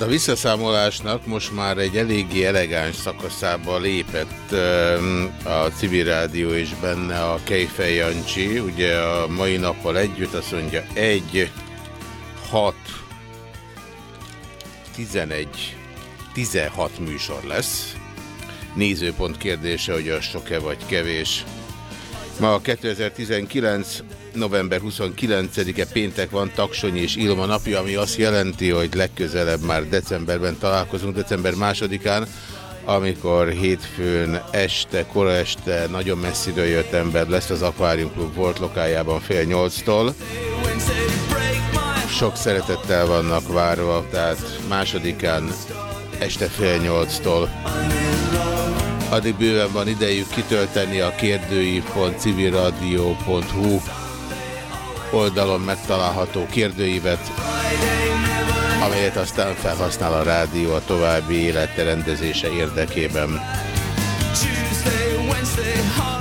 A visszaszámolásnak most már egy eléggé elegáns szakaszába lépett a civil rádió és benne a Kejfej Jancsi. Ugye a mai nappal együtt azt mondja 1, 6, 11, 16 műsor lesz. Nézőpont kérdése, hogy az sok-e vagy kevés. Ma a 2019 november 29-e péntek van Taksony és Ilma napja, ami azt jelenti, hogy legközelebb már decemberben találkozunk, december másodikán, amikor hétfőn este, kora este nagyon messziről jött ember lesz az Aquarium Club volt lokájában fél nyolctól. Sok szeretettel vannak várva, tehát másodikán este fél nyolctól. Addig bőven van idejük kitölteni a kérdői.civilradio.hu oldalon megtalálható kérdőívet, amelyet aztán felhasznál a rádió a további élete rendezése érdekében.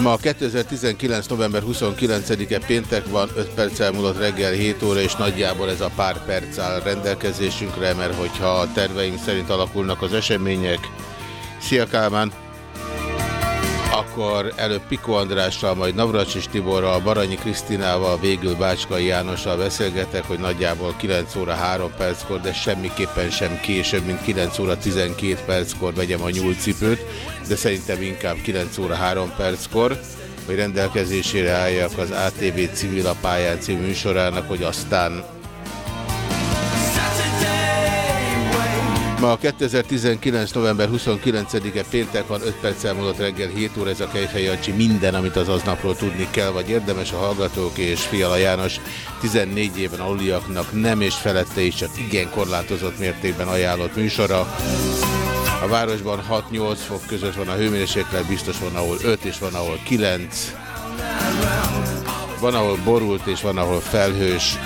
Ma 2019. november 29-e péntek van, 5 perc elmúlott reggel 7 óra, és nagyjából ez a pár perc áll rendelkezésünkre, mert hogyha a terveim szerint alakulnak az események. Szia Kálmán! Akkor előbb Piko Andrással, majd Navracsis Tiborral, Baranyi Krisztinával, végül Bácskai Jánossal beszélgetek, hogy nagyjából 9 óra 3 perckor, de semmiképpen sem később, mint 9 óra 12 perckor vegyem a nyúlcipőt, de szerintem inkább 9 óra 3 perckor, hogy rendelkezésére álljak az ATV civil a pályán című műsorának, hogy aztán Ma a 2019. november 29-e péntek van, 5 perccel múlott reggel 7 óra, ez a Kejfej Jancsi. Minden, amit az aznapról tudni kell, vagy érdemes a hallgatók és Fiala János 14 éven aluliaknak nem és felette is csak igen korlátozott mértékben ajánlott műsora. A városban 6-8 fok között van a hőmérséklet, biztos van, ahol 5 és van, ahol 9. Van, ahol borult és van, ahol felhős.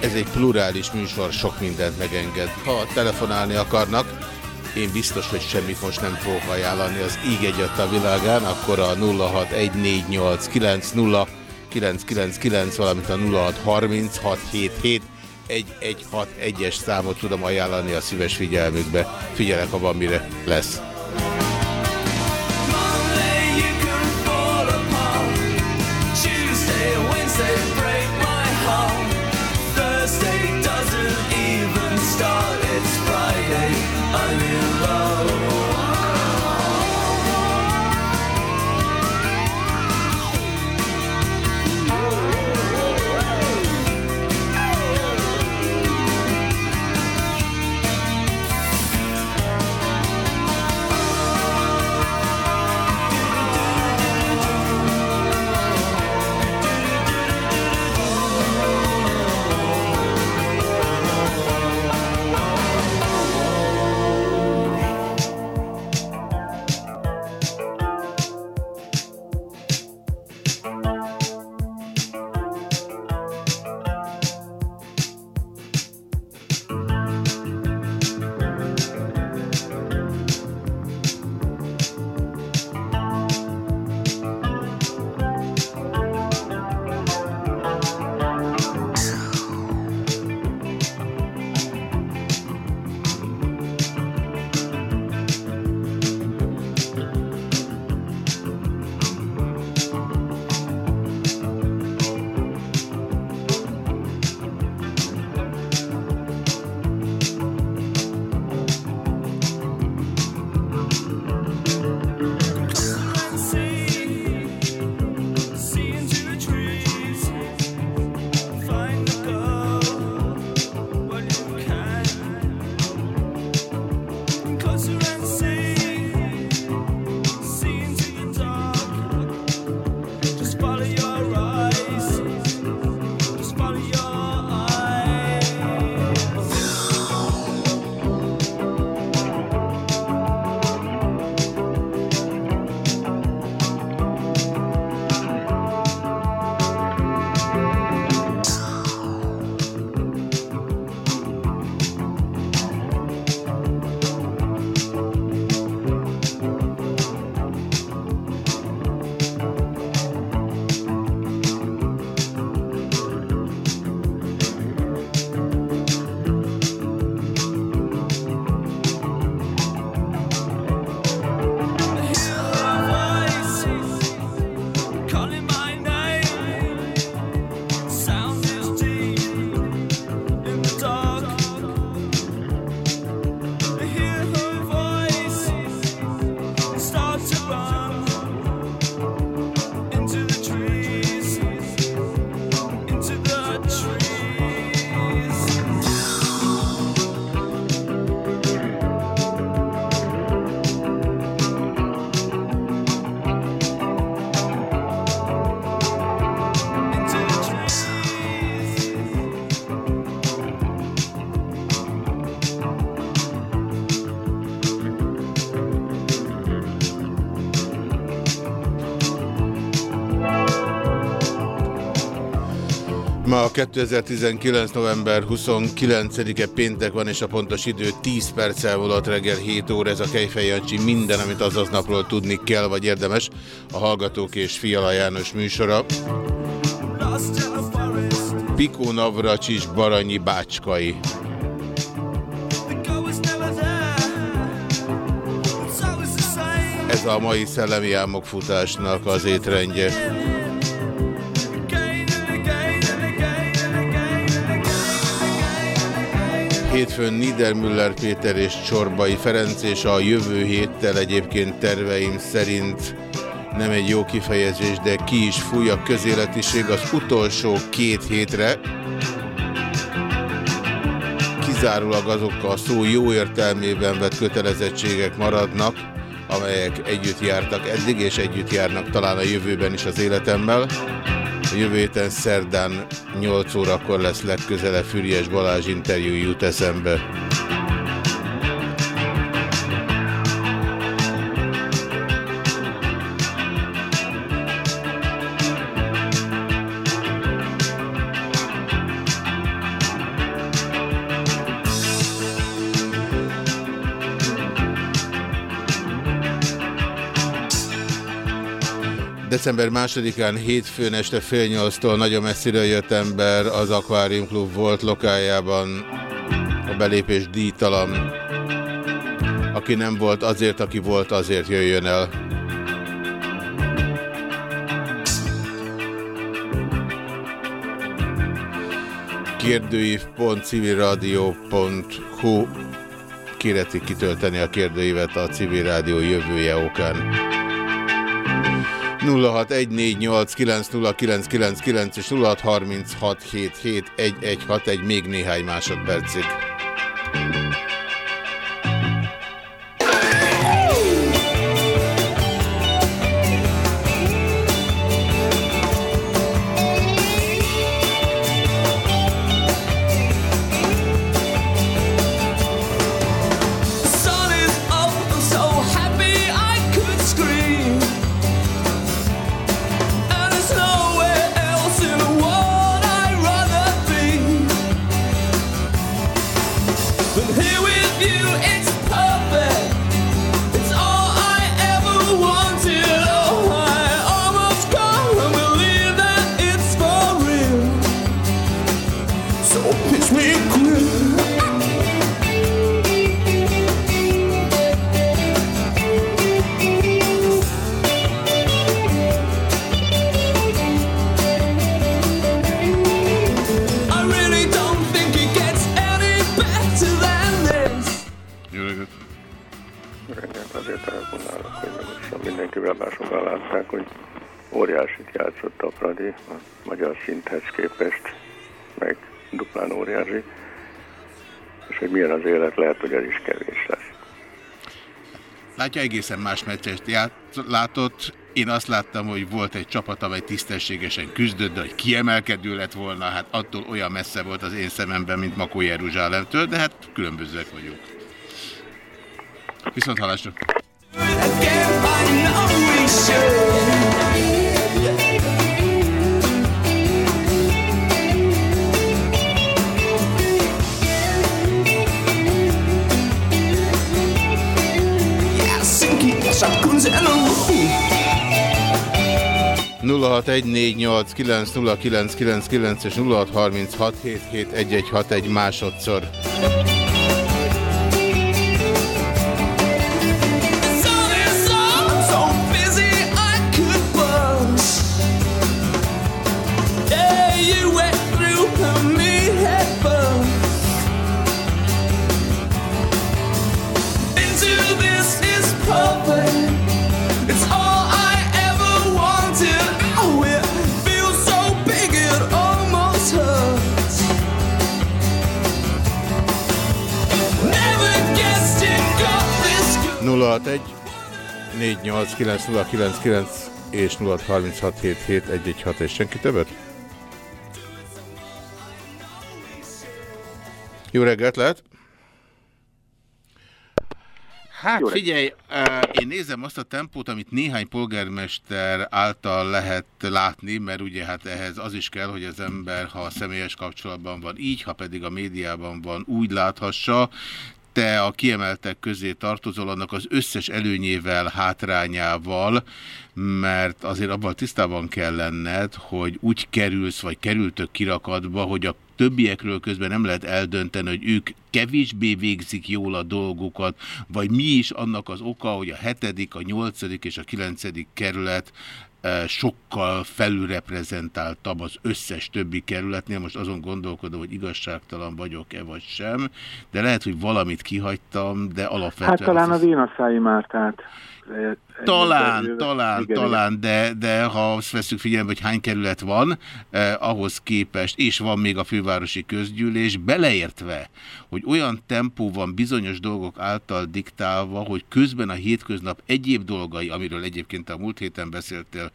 Ez egy plurális műsor, sok mindent megenged. Ha telefonálni akarnak, én biztos, hogy semmit most nem fogok ajánlani az íg egyet a világán, akkor a 0614890999, valamint a 0636771161-es számot tudom ajánlani a szíves figyelmükbe. Figyelek, ha van mire lesz. I 2019. november 29-e péntek van, és a pontos idő 10 perccel volt reggel 7 óra. Ez a Kejfej Jancsi minden, amit azaz napról tudni kell, vagy érdemes. A Hallgatók és Fiala János műsora. Pikó Navracsis Baranyi Bácskai. Ez a mai szellemi álmokfutásnak az étrendje. Hétfőn Niedermüller Péter és Csorbai Ferenc, és a jövő héttel egyébként terveim szerint nem egy jó kifejezés, de ki is fúj a közéletiség az utolsó két hétre. Kizárólag azok a szó jó értelmében vett kötelezettségek maradnak, amelyek együtt jártak eddig, és együtt járnak talán a jövőben is az életemmel. Jövő héten szerdán 8 órakor lesz legközelebb Füriás Balázs interjú jut eszembe. December másodikán hétfőn este fél nyolctól nagyon messzire jött ember az Aquarium Club volt lokájában a belépés díjtalan. Aki nem volt azért, aki volt azért jöjjön el. kérdőív.civilradio.hu Kéreti kitölteni a kérdőívet a civil rádió jövője okán. 0614890999 és 0636771161 még néhány másodpercig. Látja, egészen más meccset látott. Én azt láttam, hogy volt egy csapat, amely tisztességesen küzdött, de hogy kiemelkedő lett volna, hát attól olyan messze volt az én szememben, mint Makó Jeruzsálemtől, de hát különbözőek vagyunk. Viszont halásra! És 0636771161 másodszor. 489 és 0636771161 és senki többet? Jó reggelt lehet! Hát figyelj, én nézem azt a tempót, amit néhány polgármester által lehet látni, mert ugye hát ehhez az is kell, hogy az ember, ha a személyes kapcsolatban van így, ha pedig a médiában van, úgy láthassa te a kiemeltek közé tartozol annak az összes előnyével, hátrányával, mert azért abban tisztában kell lenned, hogy úgy kerülsz, vagy kerültök kirakatba, hogy a többiekről közben nem lehet eldönteni, hogy ők kevésbé végzik jól a dolgokat, vagy mi is annak az oka, hogy a hetedik, a nyolcadik és a kilencedik kerület sokkal felülreprezentáltabb az összes többi kerületnél. Most azon gondolkodom, hogy igazságtalan vagyok-e vagy sem, de lehet, hogy valamit kihagytam, de alapvetően... Hát talán az, az én a Mártát. Talán, talán, igen, talán, de, de ha azt veszük figyelembe, hogy hány kerület van, eh, ahhoz képest, és van még a fővárosi közgyűlés, beleértve, hogy olyan tempó van bizonyos dolgok által diktálva, hogy közben a hétköznap egyéb dolgai, amiről egyébként a múlt héten beszéltél,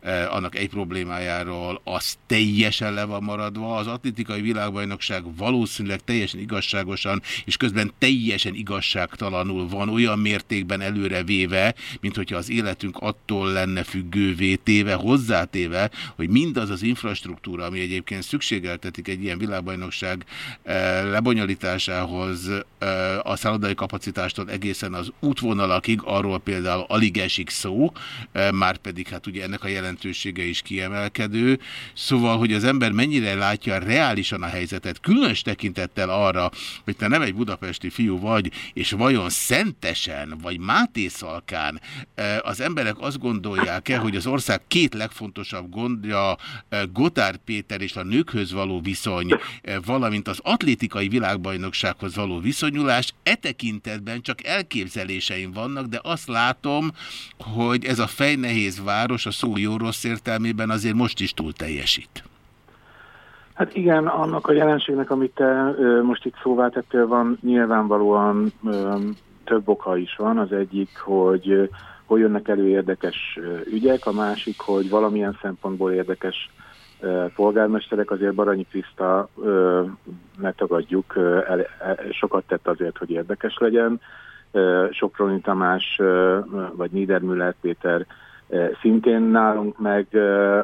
eh, annak egy problémájáról, az teljesen le van maradva. Az atlétikai világbajnokság valószínűleg teljesen igazságosan, és közben teljesen igazságtalanul van olyan mértékben előrevéve, mint hogyha az életünk attól lenne függővé téve, hozzátéve, hogy mindaz az infrastruktúra, ami egyébként szükségeltetik egy ilyen világbajnokság eh, lebonyolításához a szállodai kapacitástól egészen az útvonalakig, arról például alig esik szó, már pedig hát ugye ennek a jelentősége is kiemelkedő. Szóval, hogy az ember mennyire látja reálisan a helyzetet, különös tekintettel arra, hogy te nem egy budapesti fiú vagy, és vajon szentesen, vagy Mátészalkán az emberek azt gondolják-e, hogy az ország két legfontosabb gondja Gotár Péter és a nőkhöz való viszony, valamint az atlétikai világbajnoksághoz való viszonyulás, e tekintetben csak elképzeléseim vannak, de azt látom, hogy ez a fejnehéz város a szó jó-rossz értelmében azért most is túl teljesít. Hát igen, annak a jelenségnek, amit te ö, most itt szóvá tettél, van nyilvánvalóan ö, több oka is van. Az egyik, hogy hol jönnek elő érdekes ügyek, a másik, hogy valamilyen szempontból érdekes polgármesterek, azért Baranyi Kriszta, ne tagadjuk, el, el, sokat tett azért, hogy érdekes legyen. Soproni Tamás vagy Niedermüller Péter szintén nálunk, meg,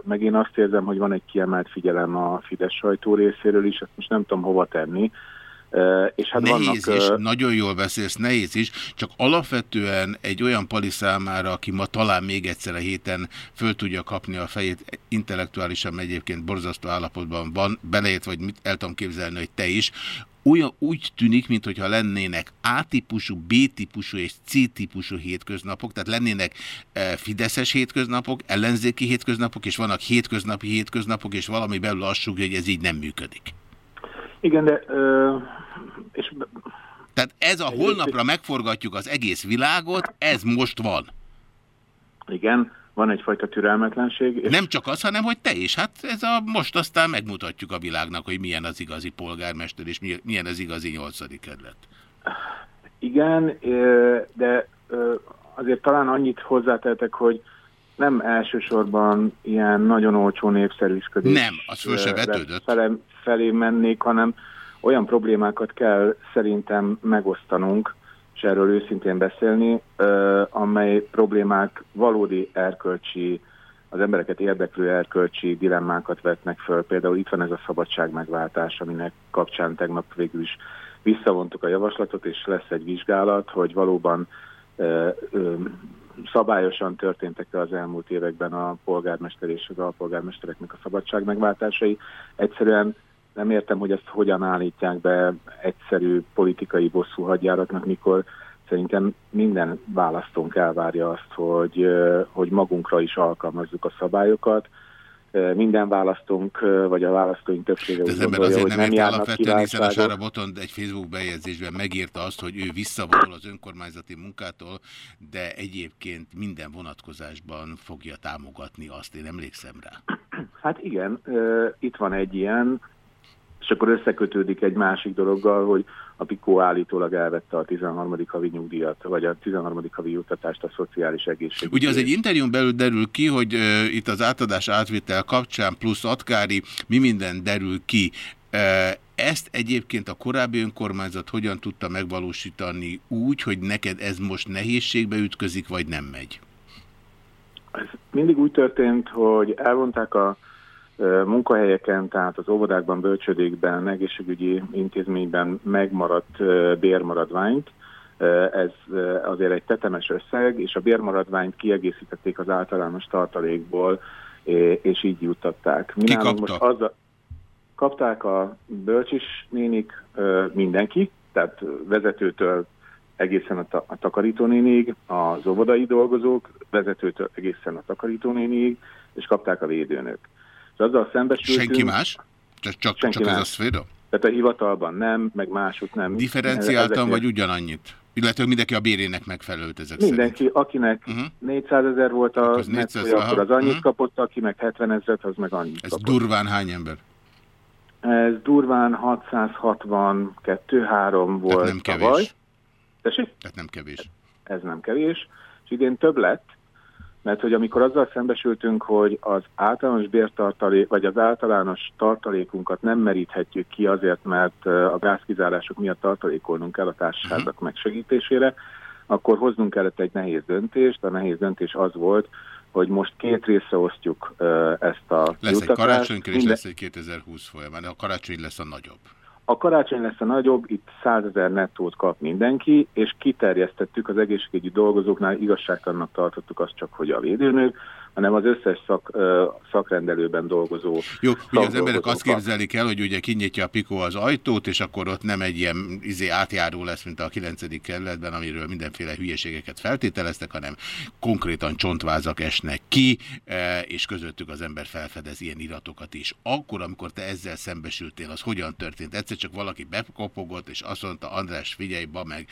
meg én azt érzem, hogy van egy kiemelt figyelem a Fidesz sajtó részéről is, ezt most nem tudom hova tenni, és hát nehéz vannak, is, nagyon jól beszélsz, nehéz is, csak alapvetően egy olyan pali számára, aki ma talán még egyszer a héten föl tudja kapni a fejét, intellektuálisan egyébként borzasztó állapotban van, beleért, vagy mit el tudom képzelni, hogy te is, olyan úgy tűnik, mintha lennének A-típusú, B-típusú és C-típusú hétköznapok, tehát lennének e, fideszes hétköznapok, ellenzéki hétköznapok, és vannak hétköznapi hétköznapok, és valami belül azt hogy ez így nem működik. Igen, de... Ö, és... Tehát ez a holnapra megforgatjuk az egész világot, ez most van. Igen, van egyfajta türelmetlenség. És... Nem csak az, hanem hogy te is. Hát ez a most aztán megmutatjuk a világnak, hogy milyen az igazi polgármester, és milyen az igazi nyolcadik kerület. Igen, de azért talán annyit hozzátehetek, hogy nem elsősorban ilyen nagyon olcsó népszerűsködés. Nem, az föl se vetődött. Felé, felé mennék, hanem olyan problémákat kell szerintem megosztanunk, és erről őszintén beszélni, amely problémák valódi erkölcsi, az embereket érdeklő erkölcsi dilemmákat vetnek föl. Például itt van ez a szabadság megváltás, aminek kapcsán tegnap végül is visszavontuk a javaslatot, és lesz egy vizsgálat, hogy valóban szabályosan történtek-e az elmúlt években a polgármester és az alpolgármestereknek a szabadság megváltásai. Egyszerűen nem értem, hogy ezt hogyan állítják be egyszerű politikai bosszú hadjáratnak, mikor szerintem minden választónk elvárja azt, hogy, hogy magunkra is alkalmazzuk a szabályokat, minden választónk, vagy a választóink többsége úgy gondolja, hogy nem, nem alapvetően, hiszen a Botond egy Facebook bejegyzésben megírta azt, hogy ő visszavonul az önkormányzati munkától, de egyébként minden vonatkozásban fogja támogatni azt, én emlékszem rá. Hát igen, itt van egy ilyen, és akkor összekötődik egy másik dologgal, hogy a Pikó állítólag elvette a 13. havi nyugdíjat, vagy a 13. havi juttatást a szociális egészség. Ugye az egy interjún belül derül ki, hogy uh, itt az átadás átvétel kapcsán plusz atkári, mi minden derül ki. Ezt egyébként a korábbi önkormányzat hogyan tudta megvalósítani úgy, hogy neked ez most nehézségbe ütközik, vagy nem megy? Ez mindig úgy történt, hogy elvonták a munkahelyeken, tehát az óvodákban, bölcsödékben, egészségügyi intézményben megmaradt bérmaradványt. Ez azért egy tetemes összeg, és a bérmaradványt kiegészítették az általános tartalékból, és így juttatták. Mi Ki kapta? Most az a, kapták a bölcsis nénik mindenki, tehát vezetőtől egészen a, ta a takarítónénig, az óvodai dolgozók, vezetőtől egészen a takarítónénig, és kapták a védőnök. És azzal szembesültünk... Senki más? Csak, csak, senki csak más. ez a szféra? Tehát a hivatalban nem, meg másút nem. Differenciáltan Ezekért... vagy ugyanannyit? Illetve mindenki a bérének megfelelőt ezek Mindenki, szerint. akinek uh -huh. 400 ezer volt a akkor, 400, akkor az annyit uh mhm. -huh. kapott, aki meg 70 ezeret, az meg annyit Ez kapott. durván hány ember? Ez durván 662-3 volt Tehát nem kevés. tavaly. Tessék? Tehát nem kevés. Ez nem kevés. És idén több lett, mert hogy amikor azzal szembesültünk, hogy az általános bértartalék, vagy az általános tartalékunkat nem meríthetjük ki azért, mert a gázkizárások miatt tartalékolnunk kell a társaságok mhm. megsegítésére, akkor hoznunk kellett egy nehéz döntést. A nehéz döntés az volt, hogy most két részre osztjuk ezt a Lesz jutatást. egy karácsonykör és Minden... lesz egy 2020 folyamán, de a karácsony lesz a nagyobb. A karácsony lesz a nagyobb, itt 100 ezer nettót kap mindenki, és kiterjesztettük az egészségügyi dolgozóknál, igazságtalannak tartottuk azt csak, hogy a védőnők, hanem az összes szak, szakrendelőben dolgozó Jó, ugye az emberek azt képzelik el, hogy ugye kinyitja a Pikó az ajtót, és akkor ott nem egy ilyen izé átjáró lesz, mint a 9. kerületben, amiről mindenféle hülyeségeket feltételeztek, hanem konkrétan csontvázak esnek ki, és közöttük az ember felfedez ilyen iratokat is. Akkor, amikor te ezzel szembesültél, az hogyan történt? Egyszer csak valaki bekopogott, és azt mondta, András, figyelj, ba meg,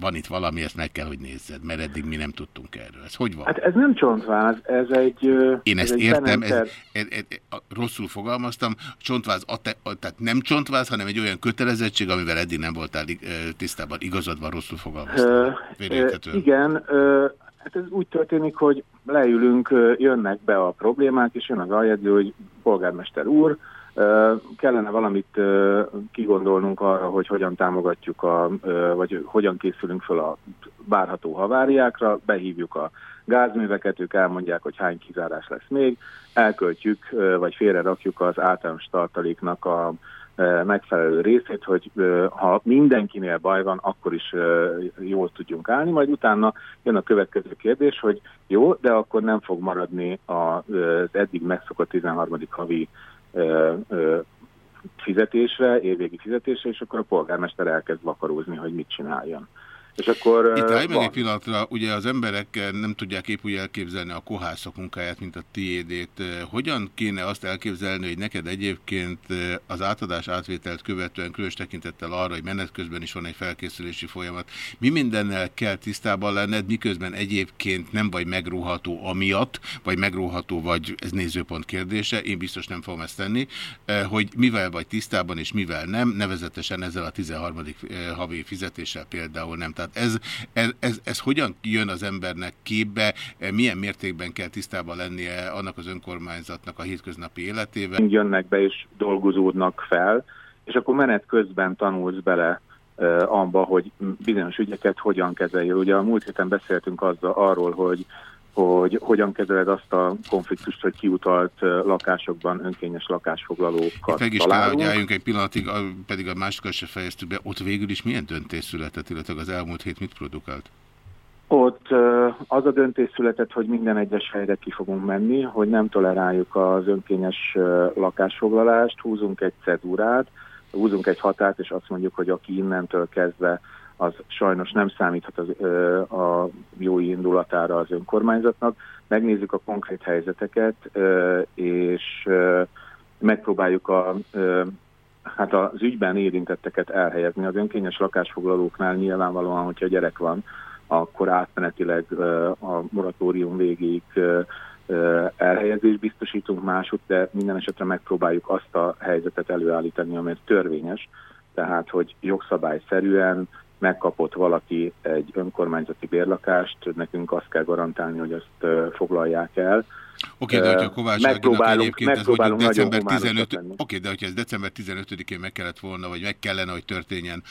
van itt valami, ezt meg kell, hogy nézzed, mert eddig mi nem tudtunk erről. Ez hogy van? Hát ez nem csontváz, ez egy... Én ez ezt egy értem, ez, ez, ez, rosszul fogalmaztam, csontváz, a te, a, tehát nem csontváz, hanem egy olyan kötelezettség, amivel eddig nem voltál tisztában. Igazad van, rosszul fogalmaztam. Uh, igen, uh, hát ez úgy történik, hogy leülünk, jönnek be a problémák, és jön az aljegyző, hogy polgármester úr, Kellene valamit kigondolnunk arra, hogy hogyan támogatjuk, a, vagy hogyan készülünk föl a várható haváriákra, behívjuk a gázműveket, ők elmondják, hogy hány kizárás lesz még, elköltjük, vagy félre rakjuk az általános tartaléknak a megfelelő részét, hogy ha mindenkinél baj van, akkor is jól tudjunk állni, majd utána jön a következő kérdés, hogy jó, de akkor nem fog maradni az eddig megszokott 13. havi fizetésre, évvégi fizetésre, és akkor a polgármester elkezd vakarózni, hogy mit csináljon. És akkor, Itt állj meg egy pillanatra, ugye az emberek nem tudják épp úgy elképzelni a kohászok munkáját, mint a tiédét. Hogyan kéne azt elképzelni, hogy neked egyébként az átadás átvételt követően különös tekintettel arra, hogy menet közben is van egy felkészülési folyamat, mi mindennel kell tisztában lenned, miközben egyébként nem vagy megróható amiatt, vagy megróható vagy, ez nézőpont kérdése, én biztos nem fogom ezt tenni, hogy mivel vagy tisztában és mivel nem, nevezetesen ezzel a 13. havi fizetéssel például nem tehát ez, ez, ez, ez hogyan jön az embernek képbe, milyen mértékben kell tisztában lennie annak az önkormányzatnak a hétköznapi életével? Jönnek be és dolgozódnak fel, és akkor menet közben tanulsz bele uh, abba, hogy bizonyos ügyeket hogyan kezeljél. Ugye a múlt héten beszéltünk azzal, arról, hogy hogy hogyan kezeled azt a konfliktust, hogy kiutalt lakásokban önkényes lakásfoglalókat Itt meg is álljunk egy pillanatig, pedig a másikat se fejeztük be, ott végül is milyen döntés született, illetve az elmúlt hét mit produkált? Ott az a döntés született, hogy minden egyes helyre ki fogunk menni, hogy nem toleráljuk az önkényes lakásfoglalást, húzunk egy cedúrát, húzunk egy határt, és azt mondjuk, hogy aki innentől kezdve az sajnos nem számíthat az, a jó indulatára az önkormányzatnak. Megnézzük a konkrét helyzeteket, és megpróbáljuk a, hát az ügyben érintetteket elhelyezni. Az önkényes lakásfoglalóknál nyilvánvalóan, hogyha gyerek van, akkor átmenetileg a moratórium végéig elhelyezést biztosítunk másút, de minden esetre megpróbáljuk azt a helyzetet előállítani, amely törvényes, tehát hogy jogszabályszerűen megkapott valaki egy önkormányzati bérlakást, nekünk azt kell garantálni, hogy azt foglalják el. Oké, de hogyha Kovács Áginak egyébként ez mondjuk december 15 Oké, de hogyha ez december 15-én meg kellett volna, vagy meg kellene, hogy történjen,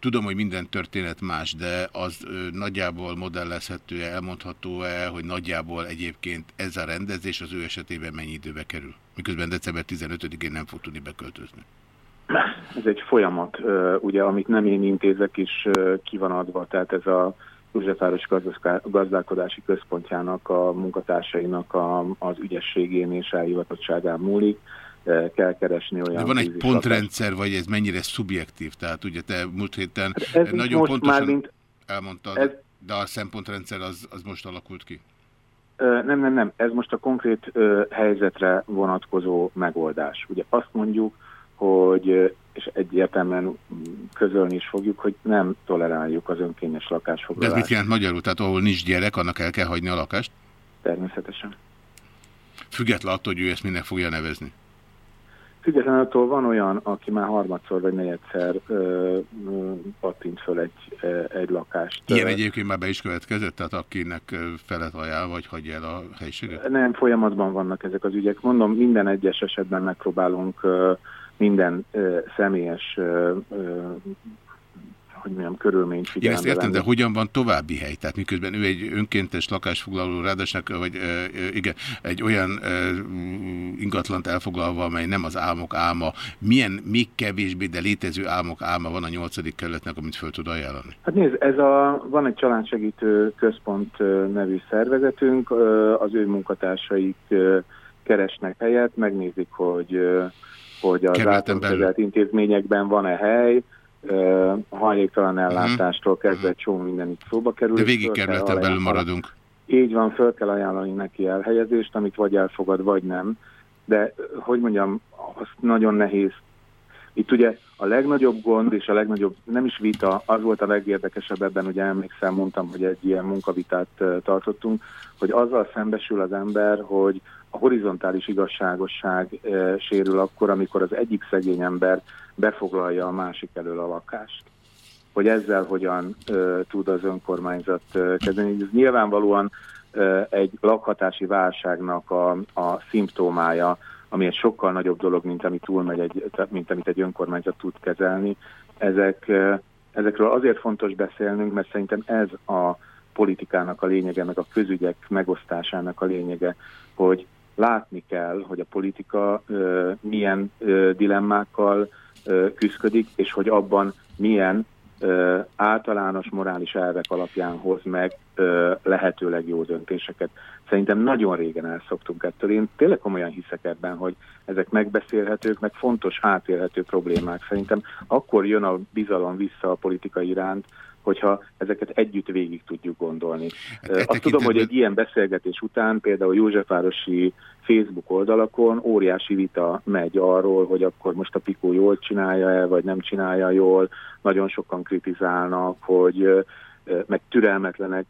Tudom, hogy minden történet más, de az nagyjából modellezhető-e, elmondható-e, hogy nagyjából egyébként ez a rendezés az ő esetében mennyi időbe kerül? Miközben december 15-én nem fog tudni beköltözni. Ez egy folyamat, ugye, amit nem én intézek is ki van adva, tehát ez a Józsefváros gazdálkodási központjának a munkatársainak a, az ügyességén és elhivatottságán múlik kell keresni olyan... De van egy pontrendszer, vagy ez mennyire szubjektív? Tehát ugye te múlt héten hát ez nagyon pontosan már mint, elmondtad, ez, de a szempontrendszer az, az most alakult ki? Nem, nem, nem. Ez most a konkrét helyzetre vonatkozó megoldás. Ugye azt mondjuk, hogy, és egyértelműen közölni is fogjuk, hogy nem toleráljuk az önkényes lakásfoglalást. De ez mit jelent magyarul? Tehát ahol nincs gyerek, annak el kell hagyni a lakást? Természetesen. Független attól, hogy ő ezt minek fogja nevezni? Függetlenül attól van olyan, aki már harmadszor vagy negyedszer ö, ö, pattint föl egy, egy lakást. Ilyen egyébként már be is következett, tehát akinek felet ajánl, vagy hagyja el a helyiséget? Nem, folyamatban vannak ezek az ügyek. Mondom, minden egyes esetben megpróbálunk ö, minden ö, személyes ö, ö, hogy mondjam, körülményt figyelembe Én ezt értem, de hogyan van további hely? Tehát miközben ő egy önkéntes lakásfoglaló, ráadásnak, vagy e, igen, egy olyan e, ingatlant elfoglalva, amely nem az álmok álma, milyen még kevésbé, de létező álmok álma van a nyolcadik kerületnek, amit föl tud ajánlani? Hát nézd, ez a, van egy családsegítő központ nevű szervezetünk, az ő munkatársaik keresnek helyet, megnézik, hogy hogy az általános intézményekben van-e hely, hajléktalan ellátástól uh -huh. kezdve csomó minden itt szóba kerül. De végig kerületen belül maradunk. Így van, föl kell ajánlani neki elhelyezést, amit vagy elfogad, vagy nem. De, hogy mondjam, azt nagyon nehéz. Itt ugye a legnagyobb gond és a legnagyobb, nem is vita, az volt a legérdekesebb ebben, hogy emlékszem, mondtam, hogy egy ilyen munkavitát tartottunk, hogy azzal szembesül az ember, hogy a horizontális igazságosság sérül akkor, amikor az egyik szegény ember befoglalja a másik elől a lakást. Hogy ezzel hogyan tud az önkormányzat kezdeni. Ez nyilvánvalóan egy lakhatási válságnak a, a szimptómája, ami egy sokkal nagyobb dolog, mint ami túlmegy egy, mint amit egy önkormányzat tud kezelni. Ezek, ezekről azért fontos beszélnünk, mert szerintem ez a politikának a lényege, meg a közügyek megosztásának a lényege, hogy látni kell, hogy a politika ö, milyen ö, dilemmákkal küzdik, és hogy abban milyen ö, általános morális elvek alapján hoz meg ö, lehetőleg jó döntéseket. Szerintem nagyon régen elszoktunk ettől. Én tényleg komolyan hiszek ebben, hogy ezek megbeszélhetők, meg fontos átélhető problémák. Szerintem akkor jön a bizalom vissza a politika iránt, hogyha ezeket együtt végig tudjuk gondolni. Hát, Azt tudom, hogy egy ilyen beszélgetés után például Józsefvárosi Facebook oldalakon óriási vita megy arról, hogy akkor most a Pikó jól csinálja-e, vagy nem csinálja jól. Nagyon sokan kritizálnak, hogy meg türelmetlenek.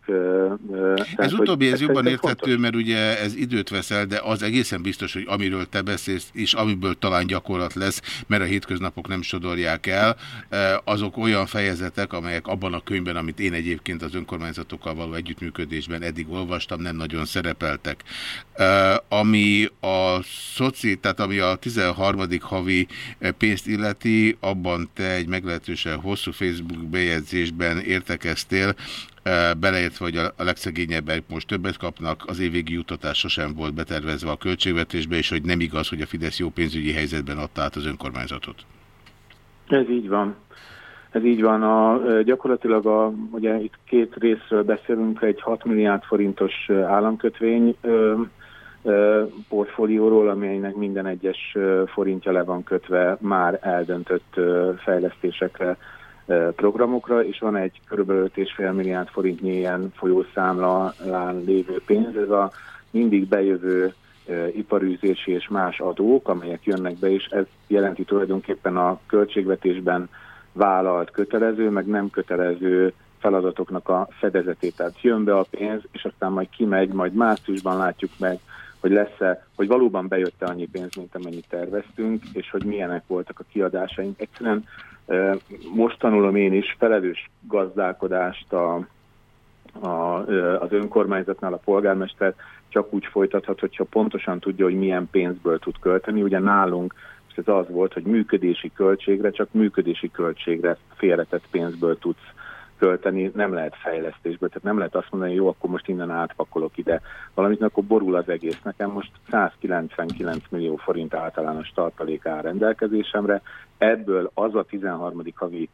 Ez utóbbi ez jobban érthető, fontos. mert ugye ez időt veszel, de az egészen biztos, hogy amiről te beszélsz, és amiből talán gyakorlat lesz, mert a hétköznapok nem sodorják el, azok olyan fejezetek, amelyek abban a könyvben, amit én egyébként az önkormányzatokkal való együttműködésben eddig olvastam, nem nagyon szerepeltek. Ami a szoci, tehát ami a 13. havi pénzt illeti, abban te egy meglehetősen hosszú Facebook bejegyzésben értekeztél, beszél, beleértve, hogy a legszegényebbek most többet kapnak, az évvégi jutatás sosem volt betervezve a költségvetésbe, és hogy nem igaz, hogy a Fidesz jó pénzügyi helyzetben adta át az önkormányzatot. Ez így van. Ez így van. A, gyakorlatilag a, ugye itt két részről beszélünk, egy 6 milliárd forintos államkötvény ö, ö, portfólióról, amelynek minden egyes forintja le van kötve már eldöntött fejlesztésekre, programokra, és van egy kb. 5,5 milliárd forintnyi ilyen folyószámlán lévő pénz. Ez a mindig bejövő iparűzési és más adók, amelyek jönnek be, és ez jelenti tulajdonképpen a költségvetésben vállalt kötelező, meg nem kötelező feladatoknak a fedezetét. Tehát jön be a pénz, és aztán majd kimegy, majd márciusban látjuk meg, hogy lesz-e, hogy valóban bejött-e annyi pénz, mint amennyit terveztünk, és hogy milyenek voltak a kiadásaink. Egyszerűen most tanulom én is felelős gazdálkodást a, a, az önkormányzatnál a polgármester csak úgy folytathat, hogyha pontosan tudja, hogy milyen pénzből tud költeni. Ugye nálunk ez az volt, hogy működési költségre, csak működési költségre félretett pénzből tudsz költeni, nem lehet fejlesztésből, tehát nem lehet azt mondani, hogy jó, akkor most innen átpakolok ide valamit, akkor borul az egész. Nekem most 199 millió forint általános tartalék áll rendelkezésemre, ebből az a 13. havi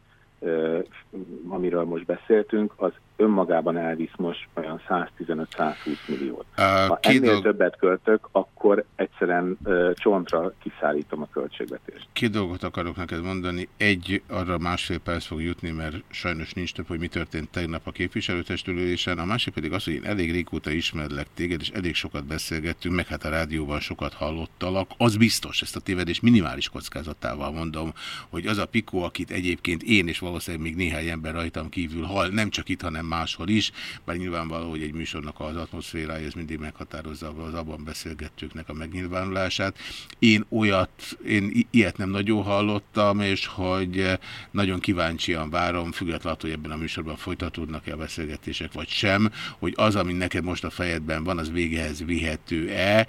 amiről most beszéltünk, az önmagában elvisz most olyan 115-120 milliót. Uh, ha ennél dolg... többet költök, akkor egyszerűen uh, csontra kiszállítom a költségvetést. Két dolgot akarok neked mondani. Egy, arra másfél perc fog jutni, mert sajnos nincs több, hogy mi történt tegnap a képviselőtestülésen. A másik pedig az, hogy én elég régóta ismerlek téged, és elég sokat beszélgettünk, meg hát a rádióban sokat hallottalak. Az biztos, ezt a tévedés minimális kockázatával mondom, hogy az a Pikó, akit egyébként én és valószínűleg még néhány ember rajtam kívül hal, nem csak itt, hanem máshol is, bár nyilvánvaló, hogy egy műsornak az atmoszférája, ez mindig meghatározza az abban beszélgetőknek a megnyilvánulását. Én olyat, én ilyet nem nagyon hallottam, és hogy nagyon kíváncsian várom, függetlenül, hogy ebben a műsorban folytatódnak-e a beszélgetések, vagy sem, hogy az, ami neked most a fejedben van, az végehez vihető-e,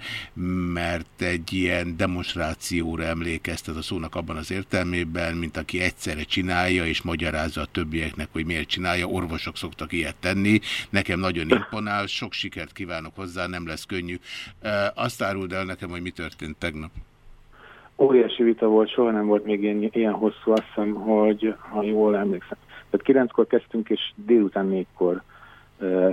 mert egy ilyen demonstrációra emlékeztet a szónak abban az értelmében, mint aki egyszerre csinálja és magyarázza a többieknek, hogy miért csinálja. Orvosok szoktak ilyet tenni. Nekem nagyon imponál, sok sikert kívánok hozzá, nem lesz könnyű. Azt áruld el nekem, hogy mi történt tegnap. Óriási vita volt, soha nem volt még ilyen, ilyen hosszú, azt hiszem, hogy ha jól emlékszem. Tehát kilenckor kezdtünk, és délután négykor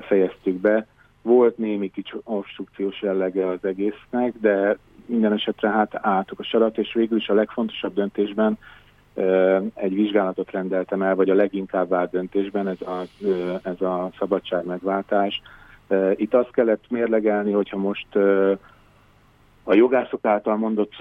fejeztük be. Volt némi kicsi obstrukciós jellege az egésznek, de minden esetre hát álltuk a sarat, és végül is a legfontosabb döntésben egy vizsgálatot rendeltem el, vagy a leginkább vált döntésben ez a, ez a szabadság megváltás. Itt azt kellett mérlegelni, hogyha most a jogászok által mondott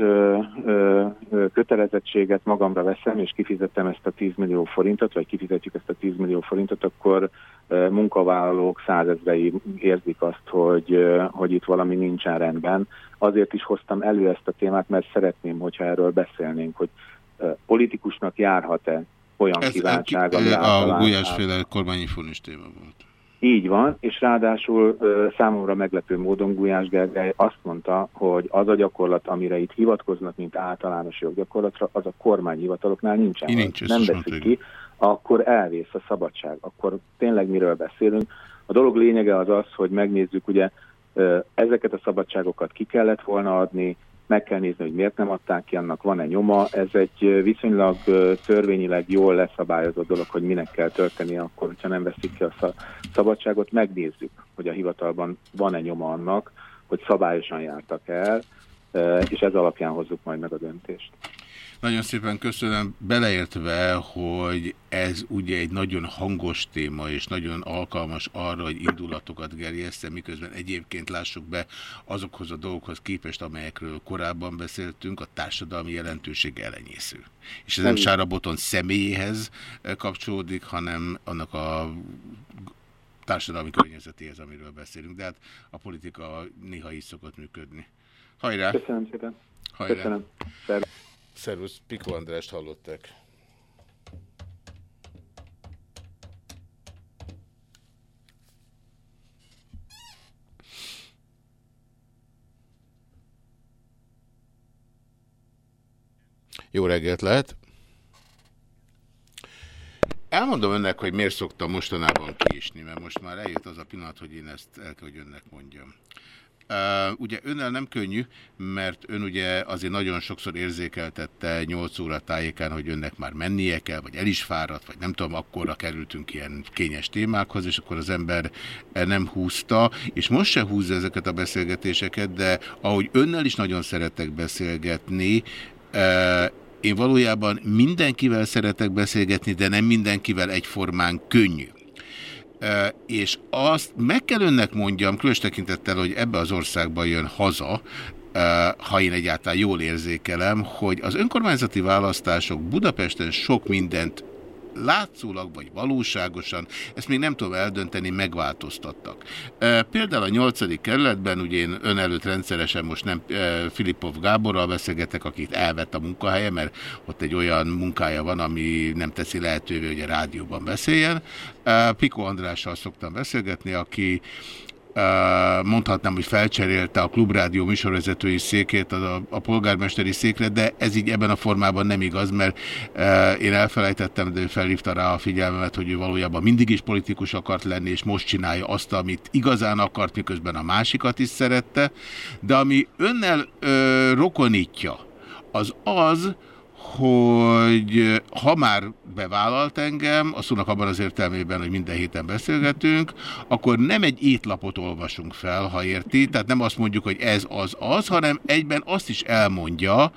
kötelezettséget magamra veszem, és kifizettem ezt a 10 millió forintot, vagy kifizetjük ezt a 10 millió forintot, akkor munkavállalók százezrei érzik azt, hogy, hogy itt valami nincsen rendben. Azért is hoztam elő ezt a témát, mert szeretném, hogyha erről beszélnénk, hogy politikusnak járhat-e olyan Ez kívánság, ami A Gulyásféle kormányinfónis téma volt. Így van, és ráadásul számomra meglepő módon Gulyás Gergely azt mondta, hogy az a gyakorlat, amire itt hivatkoznak, mint általános joggyakorlatra, az a kormányhivataloknál nincsen. Nincs, nem veszik ki, akkor elvész a szabadság. Akkor tényleg miről beszélünk? A dolog lényege az az, hogy megnézzük, ugye ezeket a szabadságokat ki kellett volna adni, meg kell nézni, hogy miért nem adták ki, annak van-e nyoma. Ez egy viszonylag törvényileg jól leszabályozott dolog, hogy minek kell történni akkor, hogyha nem veszik ki a szabadságot. Megnézzük, hogy a hivatalban van-e nyoma annak, hogy szabályosan jártak el, és ez alapján hozzuk majd meg a döntést. Nagyon szépen köszönöm, beleértve, hogy ez ugye egy nagyon hangos téma, és nagyon alkalmas arra, hogy indulatokat gerjeszte, miközben egyébként lássuk be azokhoz a dolgokhoz képest, amelyekről korábban beszéltünk, a társadalmi jelentőség elenyésző. És ez nem Sára Boton személyéhez kapcsolódik, hanem annak a társadalmi környezetéhez, amiről beszélünk, de hát a politika néha is szokott működni. Hajrá! Köszönöm szépen! Hajrá. Köszönöm. Szervusz, Piko Andrást hallották. Jó reggelt lehet! Elmondom önnek, hogy miért szoktam mostanában késni, mert most már eljött az a pillanat, hogy én ezt el kell, hogy önnek mondjam. Uh, ugye önnel nem könnyű, mert ön ugye azért nagyon sokszor érzékeltette 8 óra tájékán, hogy önnek már mennie kell, vagy el is fáradt, vagy nem tudom, akkorra kerültünk ilyen kényes témákhoz, és akkor az ember nem húzta, és most se húzza ezeket a beszélgetéseket, de ahogy önnel is nagyon szeretek beszélgetni, uh, én valójában mindenkivel szeretek beszélgetni, de nem mindenkivel egyformán könnyű és azt meg kell önnek mondjam, különös tekintettel, hogy ebbe az országba jön haza, ha én egyáltalán jól érzékelem, hogy az önkormányzati választások Budapesten sok mindent látszólag vagy valóságosan, ezt még nem tudom eldönteni, megváltoztattak. Például a nyolcadik kerületben, ugye én ön előtt rendszeresen most nem Filipov Gáborral beszélgetek, akit elvett a munkahelye, mert ott egy olyan munkája van, ami nem teszi lehetővé, hogy a rádióban beszéljen. Piko Andrással szoktam beszélgetni, aki mondhatnám, hogy felcserélte a klubrádió műsorvezetői székét a, a polgármesteri székre, de ez így ebben a formában nem igaz, mert én elfelejtettem, de ő felhívta rá a figyelmemet, hogy ő valójában mindig is politikus akart lenni, és most csinálja azt, amit igazán akart, miközben a másikat is szerette, de ami önnel ö, rokonítja, az az, hogy ha már bevállalt engem, a szónak abban az értelmében, hogy minden héten beszélgetünk, akkor nem egy étlapot olvasunk fel, ha érti, tehát nem azt mondjuk, hogy ez az az, hanem egyben azt is elmondja,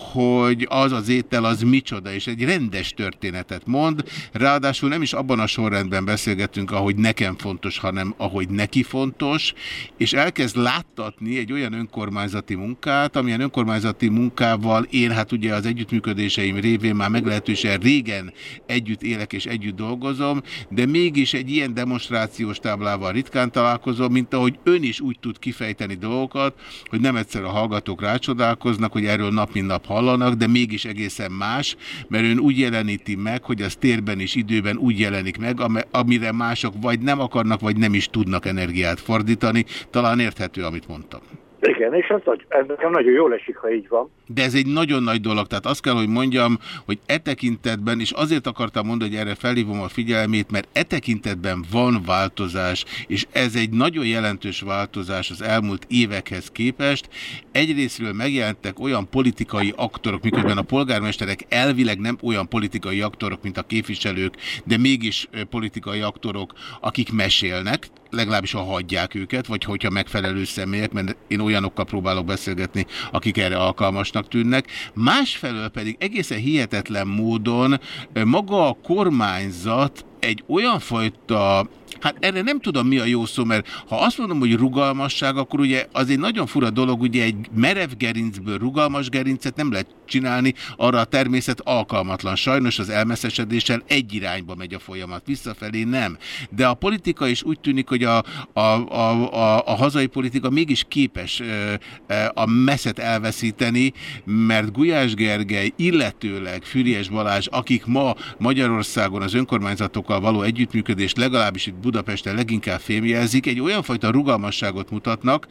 hogy az az étel az micsoda, és egy rendes történetet mond, ráadásul nem is abban a sorrendben beszélgetünk, ahogy nekem fontos, hanem ahogy neki fontos, és elkezd láttatni egy olyan önkormányzati munkát, amilyen önkormányzati munkával én hát ugye az együttműködéseim révén már meglehetősen régen együtt élek és együtt dolgozom, de mégis egy ilyen demonstrációs táblával ritkán találkozom, mint ahogy ön is úgy tud kifejteni dolgokat, hogy nem egyszer a hallgatók rácsodálkoznak, hogy erről nap mint nap hallanak, de mégis egészen más, mert ön úgy jeleníti meg, hogy az térben és időben úgy jelenik meg, amire mások vagy nem akarnak, vagy nem is tudnak energiát fordítani. Talán érthető, amit mondtam. Igen, és ez, ez nekem nagyon jól esik, ha így van. De ez egy nagyon nagy dolog, tehát azt kell, hogy mondjam, hogy e tekintetben, és azért akartam mondani, hogy erre felhívom a figyelmét, mert e tekintetben van változás, és ez egy nagyon jelentős változás az elmúlt évekhez képest. Egyrésztről megjelentek olyan politikai aktorok, miközben a polgármesterek elvileg nem olyan politikai aktorok, mint a képviselők, de mégis politikai aktorok, akik mesélnek, legalábbis ha hagyják őket, vagy hogyha megfelelő személyek, mert én olyanokkal próbálok beszélgetni, akik erre alkalmasnak tűnnek. Másfelől pedig egészen hihetetlen módon maga a kormányzat egy olyan fajta Hát erre nem tudom mi a jó szó, mert ha azt mondom, hogy rugalmasság, akkor ugye az egy nagyon fura dolog, ugye egy merev gerincből rugalmas gerincet nem lehet csinálni, arra a természet alkalmatlan. Sajnos az elmeszesedéssel egy irányba megy a folyamat, visszafelé nem. De a politika is úgy tűnik, hogy a, a, a, a, a hazai politika mégis képes a messzet elveszíteni, mert Gulyás Gergely, illetőleg Füriás Balázs, akik ma Magyarországon az önkormányzatokkal való együttműködést legalábbis itt Budapesten leginkább fémjelzik, egy olyan fajta rugalmasságot mutatnak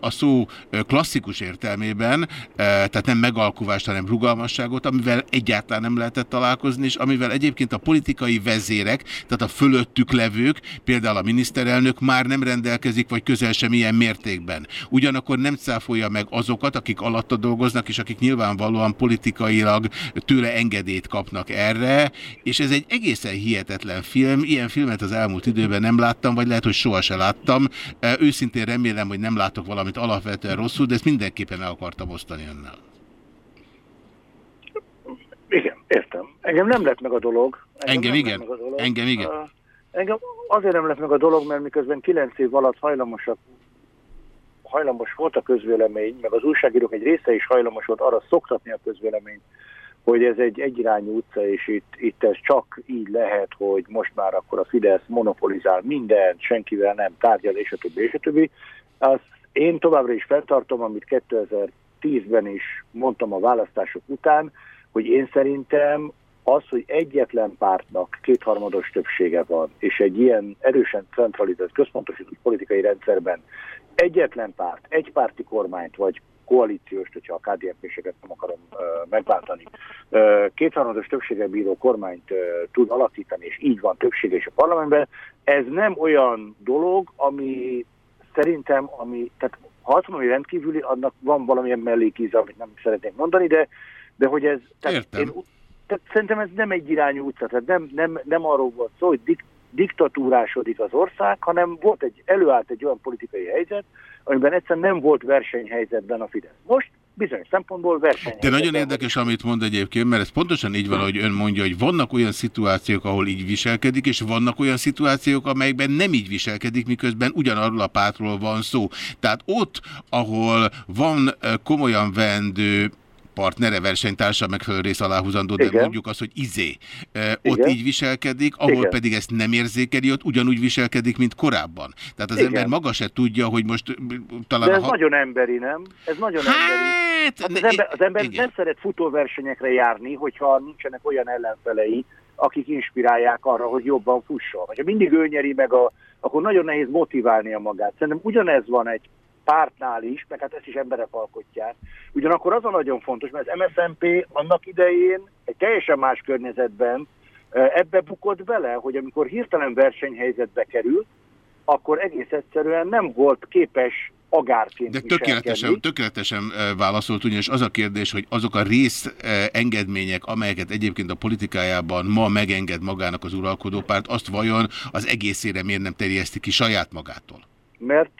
a szó klasszikus értelmében, tehát nem megalkuvást, hanem rugalmasságot, amivel egyáltalán nem lehetett találkozni, és amivel egyébként a politikai vezérek, tehát a fölöttük levők, például a miniszterelnök már nem rendelkezik, vagy közel sem ilyen mértékben. Ugyanakkor nem cáfolja meg azokat, akik alatta dolgoznak, és akik nyilvánvalóan politikailag tőle engedélyt kapnak erre, és ez egy egészen hihetetlen film. Ilyen filmet az elmúlt időben nem láttam, vagy lehet, hogy soha se láttam. Őszintén remélem, hogy nem látok valamit alapvetően rosszul, de ezt mindenképpen el akartam osztani önnel. Igen, értem. Engem nem lett meg a dolog. Engem, engem igen. Dolog. Engem igen. Uh, engem azért nem lett meg a dolog, mert miközben kilenc év alatt hajlamosak hajlamos volt a közvélemény, meg az újságírók egy része is hajlamos volt arra szoktatni a közvéleményt, hogy ez egy egyirányú utca, és itt, itt ez csak így lehet, hogy most már akkor a Fidesz monopolizál mindent, senkivel nem tárgyal, és a többi, és a többi. Azt én továbbra is feltartom, amit 2010-ben is mondtam a választások után, hogy én szerintem az, hogy egyetlen pártnak kétharmados többsége van, és egy ilyen erősen centralizált, központosított politikai rendszerben egyetlen párt, egy párti kormányt, vagy koalíciós, hogyha a KDNP-seket nem akarom megváltani, kétharmados többsége bíró kormányt tud alakítani, és így van többsége is a parlamentben, ez nem olyan dolog, ami szerintem, ami, tehát ha azt mondom, hogy rendkívüli, annak van valamilyen mellékíze, amit nem szeretnék mondani, de, de hogy ez... Tehát Én, tehát szerintem ez nem egy irányú utca, tehát nem, nem, nem arról volt szó, hogy dik, diktatúrásodik az ország, hanem volt egy, előállt egy olyan politikai helyzet, amiben egyszerűen nem volt versenyhelyzetben a Fidesz. Most bizonyos szempontból verseny. De nagyon érdekes, amit mond egyébként, mert ez pontosan így van, hogy ön mondja, hogy vannak olyan szituációk, ahol így viselkedik, és vannak olyan szituációk, amelyekben nem így viselkedik, miközben ugyanarról a pártról van szó. Tehát ott, ahol van komolyan vendő partnere, versenytársa megfelelő rész aláhúzandó, de Igen. mondjuk azt, hogy izé, ott Igen. így viselkedik, ahol Igen. pedig ezt nem érzékeli, ott ugyanúgy viselkedik, mint korábban. Tehát az Igen. ember maga se tudja, hogy most talán... De ez ha- nagyon emberi, nem? Ez nagyon emberi. Hát, Hát az ember, az ember igen. nem szeret futóversenyekre járni, hogyha nincsenek olyan ellenfelei, akik inspirálják arra, hogy jobban fusson. Ha mindig ő nyeri meg, a, akkor nagyon nehéz motiválnia magát. Szerintem ugyanez van egy pártnál is, meg hát ezt is emberek alkotják. Ugyanakkor az a nagyon fontos, mert az MSZNP annak idején egy teljesen más környezetben ebbe bukott bele, hogy amikor hirtelen versenyhelyzetbe került, akkor egész egyszerűen nem volt képes agárként De tökéletesen, tökéletesen válaszolt, ugyanis az a kérdés, hogy azok a rész engedmények, amelyeket egyébként a politikájában ma megenged magának az uralkodópárt, azt vajon az egészére miért nem terjeszti ki saját magától? Mert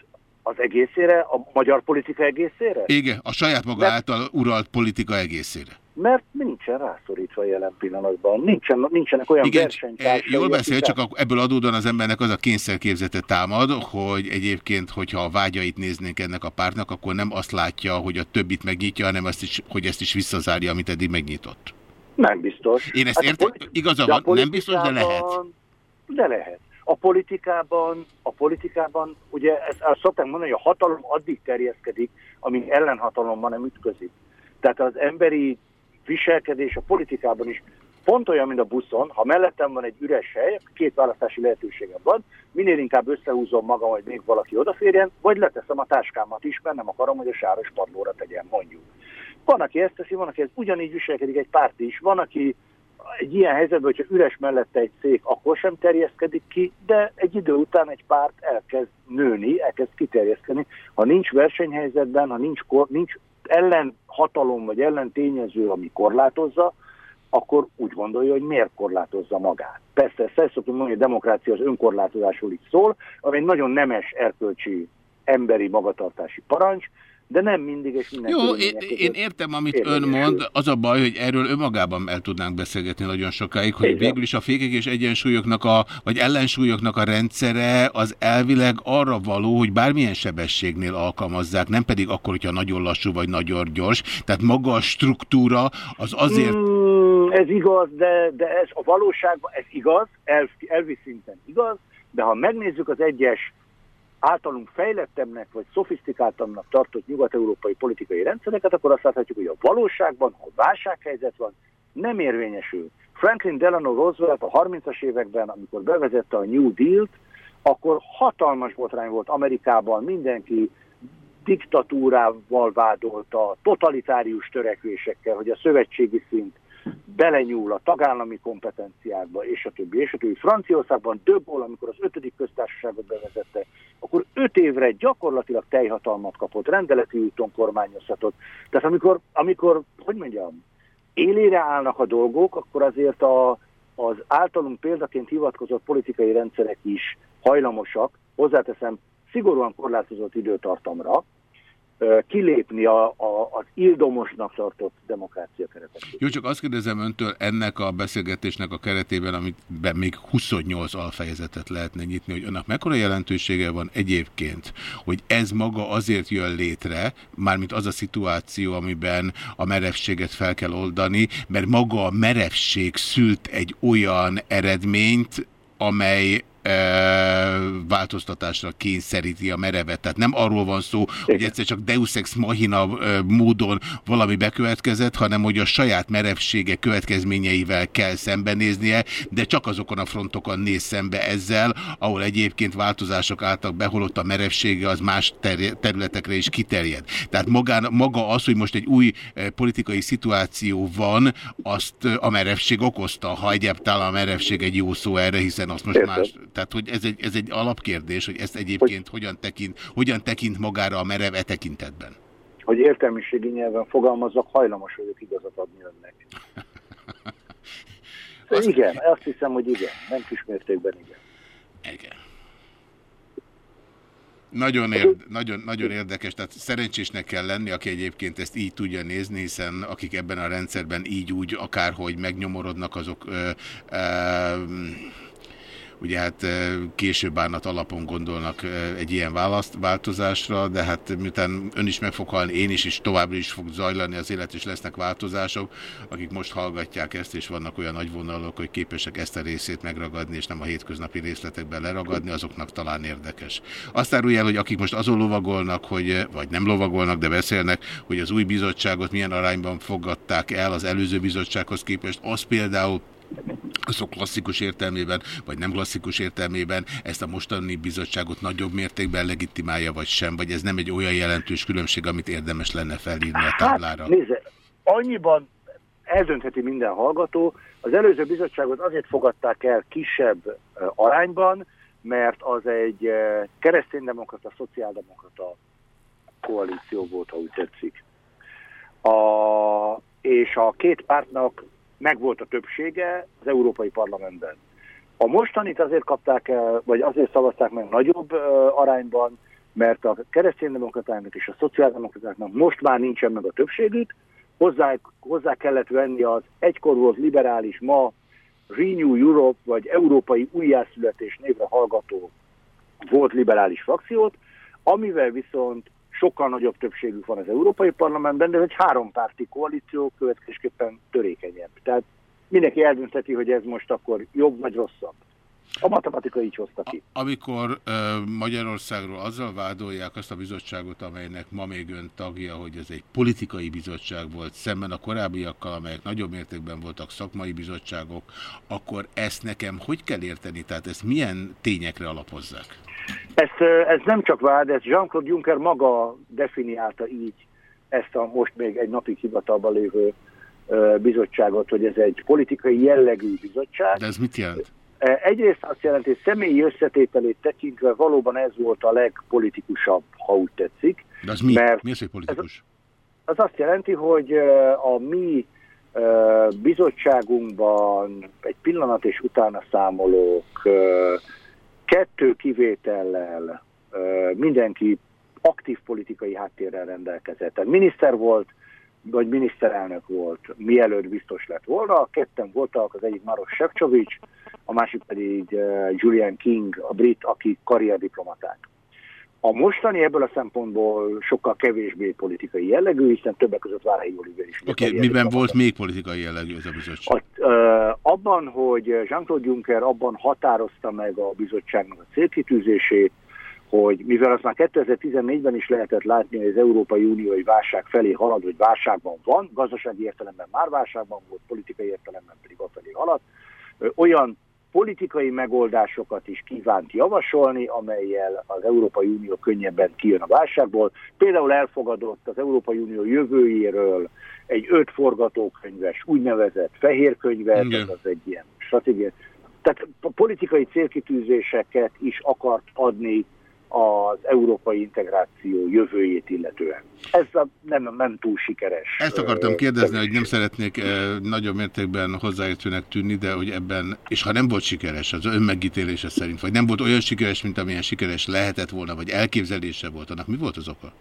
az egészére, a magyar politika egészére? Igen, a saját maga De- által uralt politika egészére. Mert nincsen rászorítva jelen pillanatban. Nincsen, nincsenek olyan Igen, versenytársai. jól beszél, akik- csak ebből adódóan az embernek az a kényszerképzete támad, hogy egyébként, hogyha a vágyait néznénk ennek a pártnak, akkor nem azt látja, hogy a többit megnyitja, hanem azt is, hogy ezt is visszazárja, amit eddig megnyitott. Nem biztos. Én ezt Hát értem, igaza van, nem biztos, de lehet. De lehet. A politikában, a politikában, ugye ezt, ezt szokták mondani, hogy a hatalom addig terjeszkedik, amíg ellenhatalomban nem ütközik. Tehát az emberi viselkedés a politikában is pont olyan, mint a buszon, ha mellettem van egy üres hely, két választási lehetőségem van, minél inkább összehúzom magam, hogy még valaki odaférjen, vagy leteszem a táskámat is, mert nem akarom, hogy a sáros padlóra tegyen, mondjuk. Van, aki ezt teszi, van, aki ez ugyanígy viselkedik egy párt is, van, aki egy ilyen helyzetben, hogyha üres mellette egy szék, akkor sem terjeszkedik ki, de egy idő után egy párt elkezd nőni, elkezd kiterjeszkedni. Ha nincs versenyhelyzetben, ha nincs, kor, nincs ellenhatalom vagy ellentényező, ami korlátozza, akkor úgy gondolja, hogy miért korlátozza magát. Persze, ezt el szoktunk mondani, hogy a demokrácia az önkorlátozásról is szól, ami egy nagyon nemes erkölcsi emberi magatartási parancs, de nem mindig és minden Jó, én, én értem, amit ön mond, az a baj, hogy erről önmagában el tudnánk beszélgetni nagyon sokáig, hogy Igen. végül is a fékek és egyensúlyoknak a, vagy ellensúlyoknak a rendszere az elvileg arra való, hogy bármilyen sebességnél alkalmazzák, nem pedig akkor, hogyha nagyon lassú vagy nagyon gyors. Tehát maga a struktúra az azért... Mm, ez igaz, de, de ez a valóságban, ez igaz, elv, elvi szinten igaz, de ha megnézzük az egyes általunk fejlettebbnek vagy szofisztikáltabbnak tartott nyugat-európai politikai rendszereket, akkor azt láthatjuk, hogy a valóságban, ha válsághelyzet van, nem érvényesül. Franklin Delano Roosevelt a 30-as években, amikor bevezette a New Deal-t, akkor hatalmas botrány volt Amerikában, mindenki diktatúrával vádolta, totalitárius törekvésekkel, hogy a szövetségi szint belenyúl a tagállami kompetenciákba, és a többi, és a többi. Franciaországban Gaulle, amikor az ötödik köztársaságot bevezette, akkor öt évre gyakorlatilag teljhatalmat kapott, rendeleti úton kormányozhatott. Tehát amikor, amikor, hogy mondjam, élére állnak a dolgok, akkor azért a, az általunk példaként hivatkozott politikai rendszerek is hajlamosak, hozzáteszem, szigorúan korlátozott időtartamra, kilépni a, a, az ildomosnak tartott demokrácia keretek. Jó, csak azt kérdezem öntől ennek a beszélgetésnek a keretében, amiben még 28 alfejezetet lehetne nyitni, hogy annak mekkora jelentősége van egyébként, hogy ez maga azért jön létre, mármint az a szituáció, amiben a merevséget fel kell oldani, mert maga a merevség szült egy olyan eredményt, amely változtatásra kényszeríti a merevet. Tehát nem arról van szó, hogy egyszer csak deus ex machina módon valami bekövetkezett, hanem hogy a saját merevsége következményeivel kell szembenéznie, de csak azokon a frontokon néz szembe ezzel, ahol egyébként változások álltak be, holott a merevsége az más ter területekre is kiterjed. Tehát magán, maga az, hogy most egy új politikai szituáció van, azt a merevség okozta, ha egyáltalán a merevség egy jó szó erre, hiszen azt most Érted. más... Tehát, hogy ez egy, ez egy alapkérdés, hogy ezt egyébként hogy... hogyan, tekint, hogyan tekint magára a merev e tekintetben. Hogy értelmiségi nyelven fogalmazzak, hajlamos vagyok igazat adni önnek. Azt- igen, azt hiszem, hogy igen, nem kismértékben igen. Igen. Nagyon, érd, nagyon, nagyon érdekes, tehát szerencsésnek kell lenni, aki egyébként ezt így tudja nézni, hiszen akik ebben a rendszerben így úgy akárhogy megnyomorodnak, azok ö, ö, ugye hát később bánat alapon gondolnak egy ilyen választ, változásra, de hát miután ön is meg fog halni, én is, és továbbra is fog zajlani az élet, és lesznek változások, akik most hallgatják ezt, és vannak olyan nagyvonalok, hogy képesek ezt a részét megragadni, és nem a hétköznapi részletekben leragadni, azoknak talán érdekes. Azt árulja el, hogy akik most azon lovagolnak, hogy, vagy nem lovagolnak, de beszélnek, hogy az új bizottságot milyen arányban fogadták el az előző bizottsághoz képest, az például azok klasszikus értelmében, vagy nem klasszikus értelmében ezt a mostani bizottságot nagyobb mértékben legitimálja, vagy sem, vagy ez nem egy olyan jelentős különbség, amit érdemes lenne felírni a táblára? Hát, nézze, annyiban eldöntheti minden hallgató, az előző bizottságot azért fogadták el kisebb arányban, mert az egy kereszténydemokrata, szociáldemokrata koalíció volt, ha úgy tetszik. A, és a két pártnak megvolt a többsége az Európai Parlamentben. A mostanit azért kapták el, vagy azért szavazták meg nagyobb arányban, mert a kereszténydemokratáknak és a szociáldemokratáknak most már nincsen meg a többségük, hozzá, hozzá kellett venni az egykor volt liberális, ma Renew Europe, vagy Európai Újjászületés névre hallgató volt liberális frakciót, amivel viszont sokkal nagyobb többségük van az Európai Parlamentben, de ez egy hárompárti koalíció következésképpen törékenyebb. Tehát mindenki eldöntheti, hogy ez most akkor jobb vagy rosszabb. A matematika így hozta ki. Amikor uh, Magyarországról azzal vádolják azt a bizottságot, amelynek ma még ön tagja, hogy ez egy politikai bizottság volt, szemben a korábbiakkal, amelyek nagyobb mértékben voltak szakmai bizottságok, akkor ezt nekem hogy kell érteni? Tehát ezt milyen tényekre alapozzák? Ezt, ez nem csak vád, ez Jean-Claude Juncker maga definiálta így ezt a most még egy napig hivatalban lévő bizottságot, hogy ez egy politikai jellegű bizottság. De ez mit jelent? Egyrészt azt jelenti, hogy személyi összetételét tekintve valóban ez volt a legpolitikusabb, ha úgy tetszik. De az mi? Mert mi az, hogy politikus? Ez, az azt jelenti, hogy a mi bizottságunkban egy pillanat és utána számolók kettő kivétellel mindenki aktív politikai háttérrel rendelkezett. Tehát miniszter volt, vagy miniszterelnök volt, mielőtt biztos lett volna. Ketten voltak, az egyik Maros Sefcovics, a másik pedig Julian King, a brit, aki karrierdiplomaták. A mostani ebből a szempontból sokkal kevésbé politikai jellegű, hiszen többek között Várhelyi Oliver is. Oké, okay, miben volt még politikai jellegű ez a bizottság? A, uh, abban, hogy Jean-Claude Juncker abban határozta meg a bizottságnak a célkitűzését, hogy mivel azt már 2014-ben is lehetett látni, hogy az Európai Unió egy válság felé halad, hogy válságban van, gazdasági értelemben már válságban volt, politikai értelemben pedig felé halad, olyan politikai megoldásokat is kívánt javasolni, amelyel az Európai Unió könnyebben kijön a válságból. Például elfogadott az Európai Unió jövőjéről egy öt forgatókönyves, úgynevezett fehérkönyvet, ez az egy ilyen stratégia. Tehát politikai célkitűzéseket is akart adni az európai integráció jövőjét illetően. Ez a, nem, nem túl sikeres. Ezt akartam kérdezni, hogy nem szeretnék nagyobb mértékben hozzáértőnek tűnni, de hogy ebben, és ha nem volt sikeres az ön megítélése szerint, vagy nem volt olyan sikeres, mint amilyen sikeres lehetett volna, vagy elképzelése volt, annak mi volt az oka?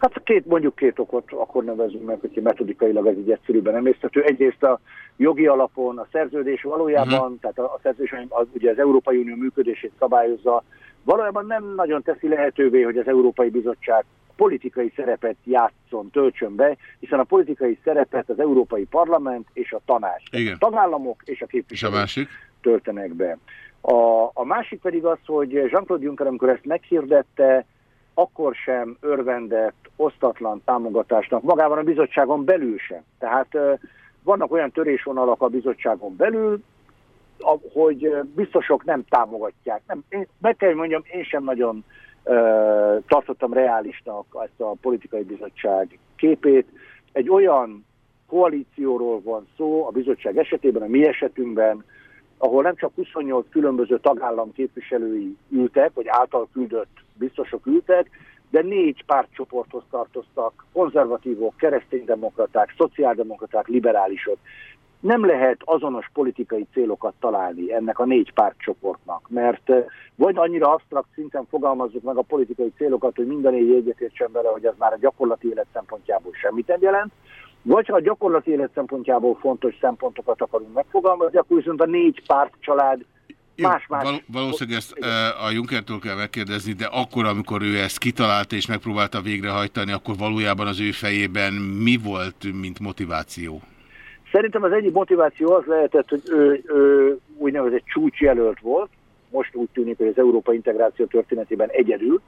Hát két, mondjuk két okot akkor nevezünk meg, hogyha metodikailag ez így egyszerűbben emésztető. Egyrészt a jogi alapon a szerződés valójában, uh mhm. -huh. tehát a, a szerződés az, ugye az Európai Unió működését szabályozza, valójában nem nagyon teszi lehetővé, hogy az Európai Bizottság politikai szerepet játszon, töltsön be, hiszen a politikai szerepet az Európai Parlament és a tanács, Igen. a tagállamok és a képviselők és a másik? töltenek be. A, a másik pedig az, hogy Jean-Claude Juncker, amikor ezt meghirdette, akkor sem örvendett osztatlan támogatásnak, magában a bizottságon belül sem. Tehát vannak olyan törésvonalak a bizottságon belül, hogy biztosok nem támogatják. Nem, én, meg kell mondjam, én sem nagyon uh, tartottam reálisnak ezt a politikai bizottság képét. Egy olyan koalícióról van szó a bizottság esetében, a mi esetünkben, ahol nem csak 28 különböző tagállam képviselői ültek, vagy által küldött biztosok ültek, de négy pártcsoporthoz tartoztak, konzervatívok, kereszténydemokraták, szociáldemokraták, liberálisok nem lehet azonos politikai célokat találni ennek a négy pártcsoportnak, mert eh, vagy annyira absztrakt szinten fogalmazzuk meg a politikai célokat, hogy minden négy egyetértsen vele, hogy ez már a gyakorlati élet szempontjából semmit nem jelent, vagy ha a gyakorlati élet szempontjából fontos szempontokat akarunk megfogalmazni, akkor viszont a négy párt család Más-más. Val valószínűleg ezt a Junkertől kell megkérdezni, de akkor, amikor ő ezt kitalálta és megpróbálta végrehajtani, akkor valójában az ő fejében mi volt, mint motiváció? Szerintem az egyik motiváció az lehetett, hogy ő, ő úgynevezett csúcsjelölt volt, most úgy tűnik, hogy az Európa integráció történetében egyedül,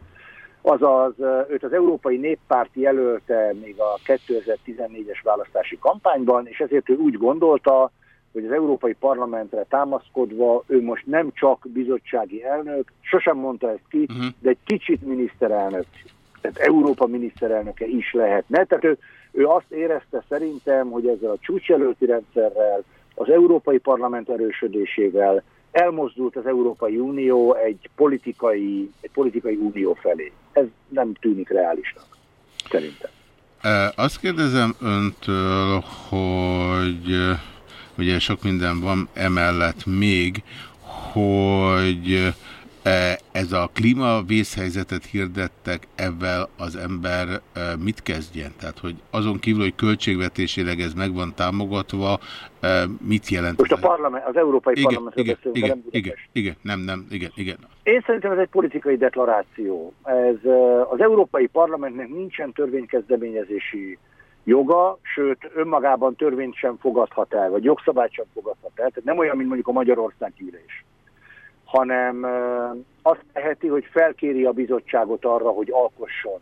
azaz őt az Európai Néppárt jelölte még a 2014-es választási kampányban, és ezért ő úgy gondolta, hogy az Európai Parlamentre támaszkodva ő most nem csak bizottsági elnök, sosem mondta ezt ki, uh mhm. -huh. de egy kicsit miniszterelnök, tehát Európa miniszterelnöke is lehetne. Tehát ő, ő azt érezte szerintem, hogy ezzel a csúcsjelölti rendszerrel, az Európai Parlament erősödésével elmozdult az Európai Unió egy politikai, egy politikai unió felé. Ez nem tűnik reálisnak, szerintem. Azt kérdezem öntől, hogy ugye sok minden van emellett még, hogy ez a klímavészhelyzetet hirdettek, ebben az ember e, mit kezdjen? Tehát, hogy azon kívül, hogy költségvetésileg ez meg van támogatva, e, mit jelent? Most a parlament, az Európai igen, Parlamentről igen, beszélünk, igen, igen, igen, nem, nem, igen, igen. Én szerintem ez egy politikai deklaráció. Ez, az Európai Parlamentnek nincsen törvénykezdeményezési joga, sőt önmagában törvényt sem fogadhat el, vagy jogszabályt sem fogadhat el, tehát nem olyan, mint mondjuk a Magyarország gyűlés, hanem azt teheti, hogy felkéri a bizottságot arra, hogy alkosson,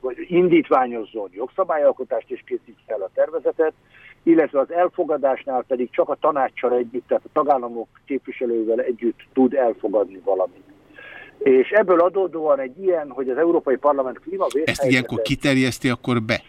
vagy indítványozzon jogszabályalkotást és készítse el a tervezetet, illetve az elfogadásnál pedig csak a tanácssal együtt, tehát a tagállamok képviselővel együtt tud elfogadni valamit. És ebből adódóan egy ilyen, hogy az Európai Parlament klímavészhelyzetet... Ezt ilyenkor kiterjeszti akkor be?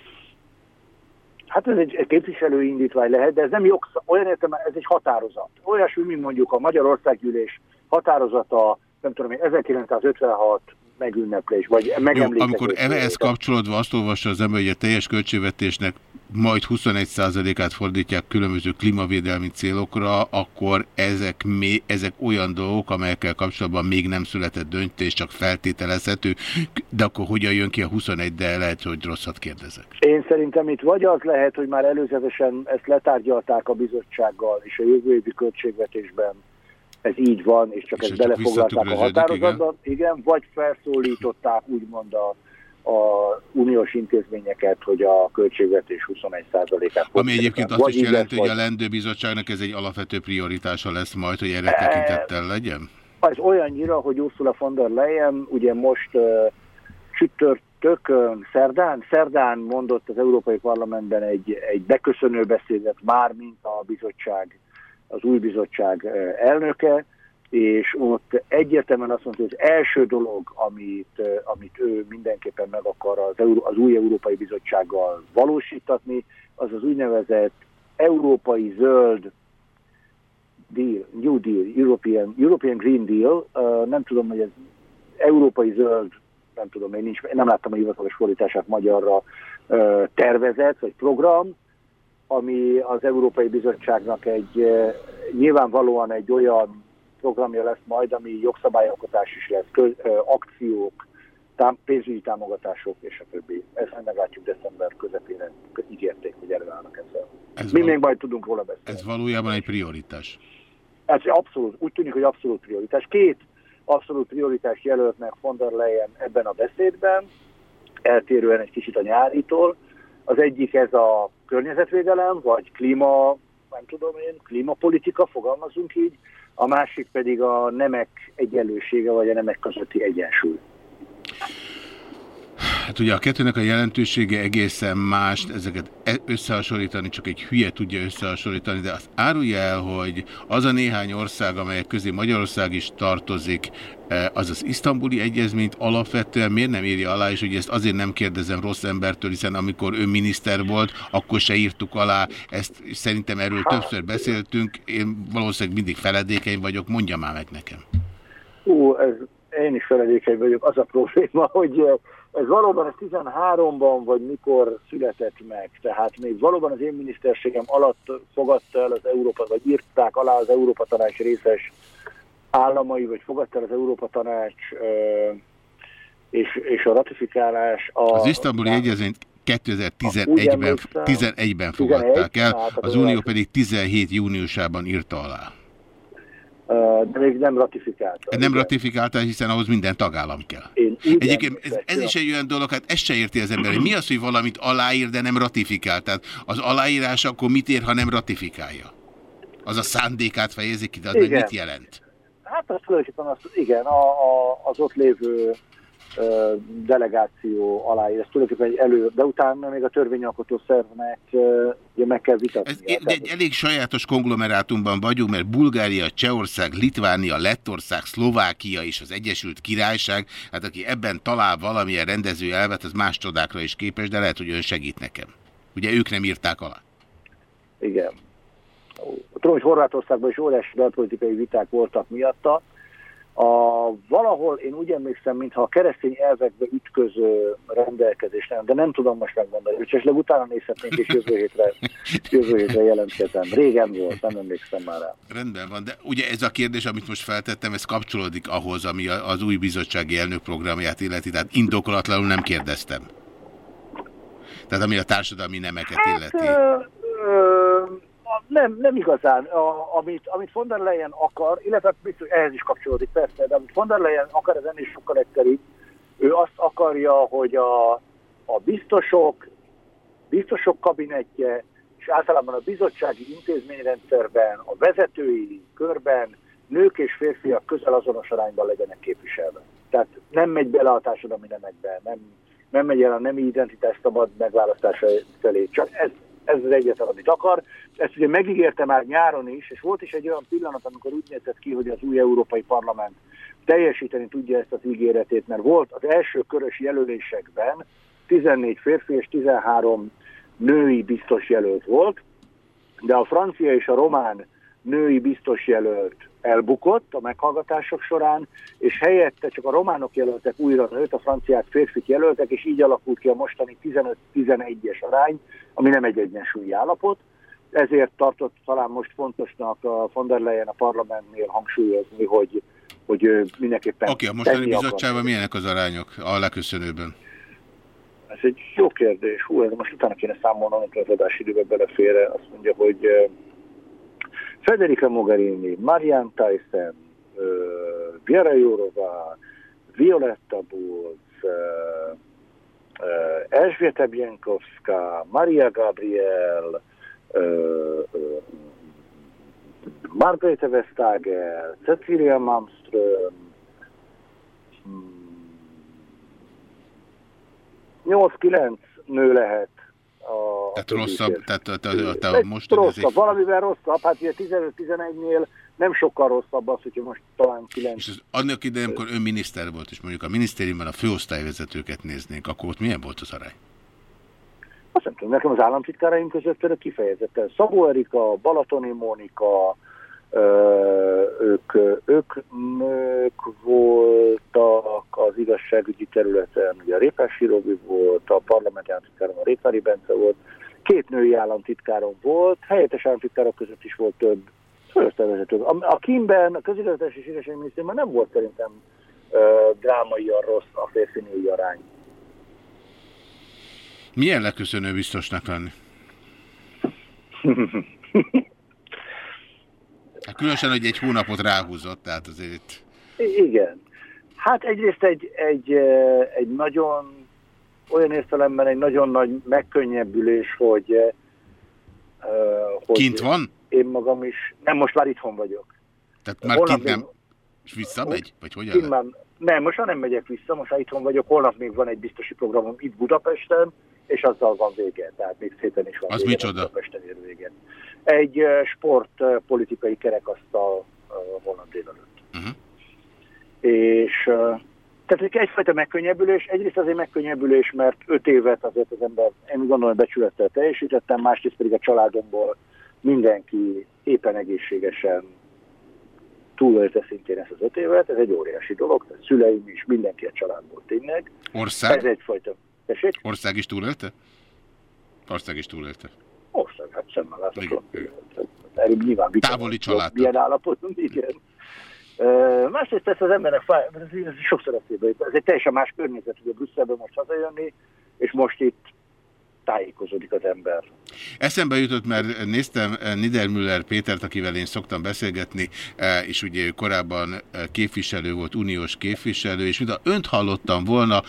Hát ez egy képviselői indítvány lehet, de ez nem jogsz, olyan értem, ez egy határozat. Olyasmi, mint mondjuk a Magyarországgyűlés határozata, nem tudom én, 1956 megünneplés, vagy megemlítés. Amikor ehhez kapcsolódva azt olvassa az ember, hogy a teljes költségvetésnek majd 21%-át fordítják különböző klímavédelmi célokra, akkor ezek, még, ezek olyan dolgok, amelyekkel kapcsolatban még nem született döntés, csak feltételezhető, de akkor hogyan jön ki a 21, de lehet, hogy rosszat kérdezek. Én szerintem itt vagy az lehet, hogy már előzetesen ezt letárgyalták a bizottsággal, és a jövő évi költségvetésben ez így van, és csak és ezt belefoglalták a határozatban, igen. igen, vagy felszólították úgymond a a uniós intézményeket, hogy a költségvetés 21%-át Ami egyébként azt is jelenti, hogy a lendőbizottságnak ez egy alapvető prioritása lesz majd, hogy erre tekintettel legyen? Ez olyannyira, hogy Ursula von der Leyen ugye most uh, csütörtökön, szerdán, szerdán mondott az Európai Parlamentben egy, egy beköszönő beszédet már, mint a bizottság, az új bizottság elnöke, és ott egyértelműen azt mondta, hogy az első dolog, amit, amit ő mindenképpen meg akar az, Euró, az új Európai Bizottsággal valósítatni, az az úgynevezett Európai Zöld Deal, New Deal, European, European Green Deal, uh, nem tudom, hogy ez Európai Zöld, nem tudom, én nincs, nem láttam a hivatalos fordítását magyarra uh, tervezet, vagy program, ami az Európai Bizottságnak egy uh, nyilvánvalóan egy olyan programja lesz majd, ami jogszabályalkotás is lesz, köz, akciók, tám, pénzügyi támogatások és a többi. Ezt meglátjuk december közepére, ígérték, hogy előállnak ezzel. Ez Mi még majd tudunk róla beszélni. Ez valójában egy prioritás. Ez abszolút, úgy tűnik, hogy abszolút prioritás. Két abszolút prioritás jelölt meg von der Leyen ebben a beszédben, eltérően egy kicsit a nyárítól. Az egyik ez a környezetvédelem, vagy klíma, nem tudom én, klímapolitika, fogalmazunk így, a másik pedig a nemek egyenlősége, vagy a nemek közötti egyensúly. Hát ugye a kettőnek a jelentősége egészen más, ezeket e- összehasonlítani, csak egy hülye tudja összehasonlítani, de azt árulja el, hogy az a néhány ország, amelyek közé Magyarország is tartozik, e, az az isztambuli egyezményt alapvetően miért nem írja alá, és ugye ezt azért nem kérdezem rossz embertől, hiszen amikor ő miniszter volt, akkor se írtuk alá, ezt szerintem erről többször beszéltünk, én valószínűleg mindig feledékeny vagyok, mondja már meg nekem. Ú, ez, én is feledékeny vagyok, az a probléma, hogy ez valóban ez 13-ban, vagy mikor született meg, tehát még valóban az én miniszterségem alatt fogadta el az Európa, vagy írták alá az Európa Tanács részes államai, vagy fogadta el az Európa Tanács és, és a ratifikálás. A, az isztambuli egyezményt 2011-ben 11 fogadták el, hát az Unió pedig 17 júniusában írta alá. De még nem ratifikálta. Nem ratifikálta, hiszen ahhoz minden tagállam kell. Én úgy Egyébként ez, ez is egy olyan dolog, hát ezt se érti az ember, hogy mi az, hogy valamit aláír, de nem ratifikál. Tehát az aláírás akkor mit ér, ha nem ratifikálja? Az a szándékát fejezi ki, de az meg mit jelent? Hát az tulajdonképpen az, igen, a, a, az ott lévő delegáció aláír, ez tulajdonképpen egy elő, de utána még a törvényalkotó szervnek ugye meg kell vitatni. Ez egy, egy elég sajátos konglomerátumban vagyunk, mert Bulgária, Csehország, Litvánia, Lettország, Szlovákia és az Egyesült Királyság, hát aki ebben talál valamilyen rendező elvet, az más csodákra is képes, de lehet, hogy ön segít nekem. Ugye ők nem írták alá? Igen. Tudom, hogy Horvátországban is óriási belpolitikai viták voltak miatta, a, valahol én úgy emlékszem, mintha a keresztény elvekbe ütköző rendelkezés nem, de nem tudom most megmondani, hogy esetleg utána nézhetnénk, és jövő hétre, jövő hétre jelentkezem. Régen volt, nem emlékszem már rá. Rendben van, de ugye ez a kérdés, amit most feltettem, ez kapcsolódik ahhoz, ami az új bizottsági elnök programját illeti, tehát indokolatlanul nem kérdeztem. Tehát ami a társadalmi nemeket illeti. Hát, ö, ö, nem, nem igazán. A, amit, amit von der Leyen akar, illetve biztos, ehhez is kapcsolódik persze, de amit von der Leyen akar, ez ennél sokkal egyszerűbb. Ő azt akarja, hogy a, a biztosok, biztosok kabinetje, és általában a bizottsági intézményrendszerben, a vezetői körben nők és férfiak közel azonos arányban legyenek képviselve. Tehát nem megy bele a társadalmi nemekbe, nem, nem megy el a nemi identitás szabad megválasztása felé. Csak ez, ez az egyetlen, amit akar. Ezt ugye megígérte már nyáron is, és volt is egy olyan pillanat, amikor úgy nézett ki, hogy az új Európai Parlament teljesíteni tudja ezt az ígéretét, mert volt az első körös jelölésekben 14 férfi és 13 női biztos jelölt volt, de a francia és a román női biztos jelölt elbukott a meghallgatások során, és helyette csak a románok jelöltek újra nőt, a franciák férfit jelöltek, és így alakult ki a mostani 15-11-es arány, ami nem egy egyensúlyi állapot. Ezért tartott talán most fontosnak a von der Leyen a parlamentnél hangsúlyozni, hogy, hogy mindenképpen... Oké, okay, a mostani bizottságban milyenek az arányok a leköszönőben? Ez egy jó kérdés. Hú, ez most utána kéne számolnom, hogy az adási időben belefére. Azt mondja, hogy Federica Mogherini, Marian Tyson, Vera Jourova, Violetta Bulc, uh, Elżbieta Bienkowska, Maria Gabriel, Margareta Vestager, Cecilia Malmström, 8-9 nő lehet a... Tehát rosszabb, tehát a, a most... Rosszabb, valamivel rosszabb, hát ugye 15-11-nél nem sokkal rosszabb az, hogyha most talán 9... És az, annak idején, amikor ön miniszter volt, és mondjuk a minisztériumban a főosztályvezetőket néznénk, akkor ott milyen volt az arány? Azt nem tudom, nekem az államtitkáraim között például kifejezetten Szabó Erika, Balatoni Mónika, ők, ők nők voltak az igazságügyi területen, ugye a Répási Robi volt, a parlamenti államtitkárom a Rékári Bence volt, két női államtitkárom volt, helyettes államtitkárok között is volt több főosztályvezető. A, a Kimben, a közigazgatási és igazságminisztériumban nem volt szerintem uh, drámaian rossz a férfi-női arány. Milyen leköszönő biztosnak lenni? Különösen, hogy egy hónapot ráhúzott, tehát azért Igen. Hát egyrészt egy, egy, egy nagyon, olyan értelemben egy nagyon nagy megkönnyebbülés, hogy, hogy Kint van? Én magam is, nem, most már itthon vagyok. Tehát már holnap kint nem, és visszamegy? Vagy hogyan? Már, nem, most már nem megyek vissza, most már itthon vagyok, holnap még van egy biztosi programom itt Budapesten, és azzal van vége, tehát még szépen is van Az vége, micsoda? Budapesten ér véget egy sportpolitikai kerekasztal holnap délelőtt. Uh -huh. És tehát egyfajta megkönnyebbülés, egyrészt azért megkönnyebbülés, mert öt évet azért az ember, én gondolom, becsülettel teljesítettem, másrészt pedig a családomból mindenki éppen egészségesen túlélte szintén ezt az öt évet, ez egy óriási dolog, tehát szüleim is, mindenki a családból tényleg. Ország? Ez egyfajta. Tessék? Ország is túlélte? Ország is túlélte. Ország, hát szemmel látható. Erről nyilván Távoli család. Milyen állapotunk, igen. Másrészt persze az embernek fáj, ez, ez sokszor eszébe Ez egy teljesen más környezet, ugye Brüsszelben most hazajönni, és most itt tájékozódik az ember. Eszembe jutott, mert néztem Niedermüller Pétert, akivel én szoktam beszélgetni, és ugye ő korábban képviselő volt, uniós képviselő, és mintha önt hallottam volna,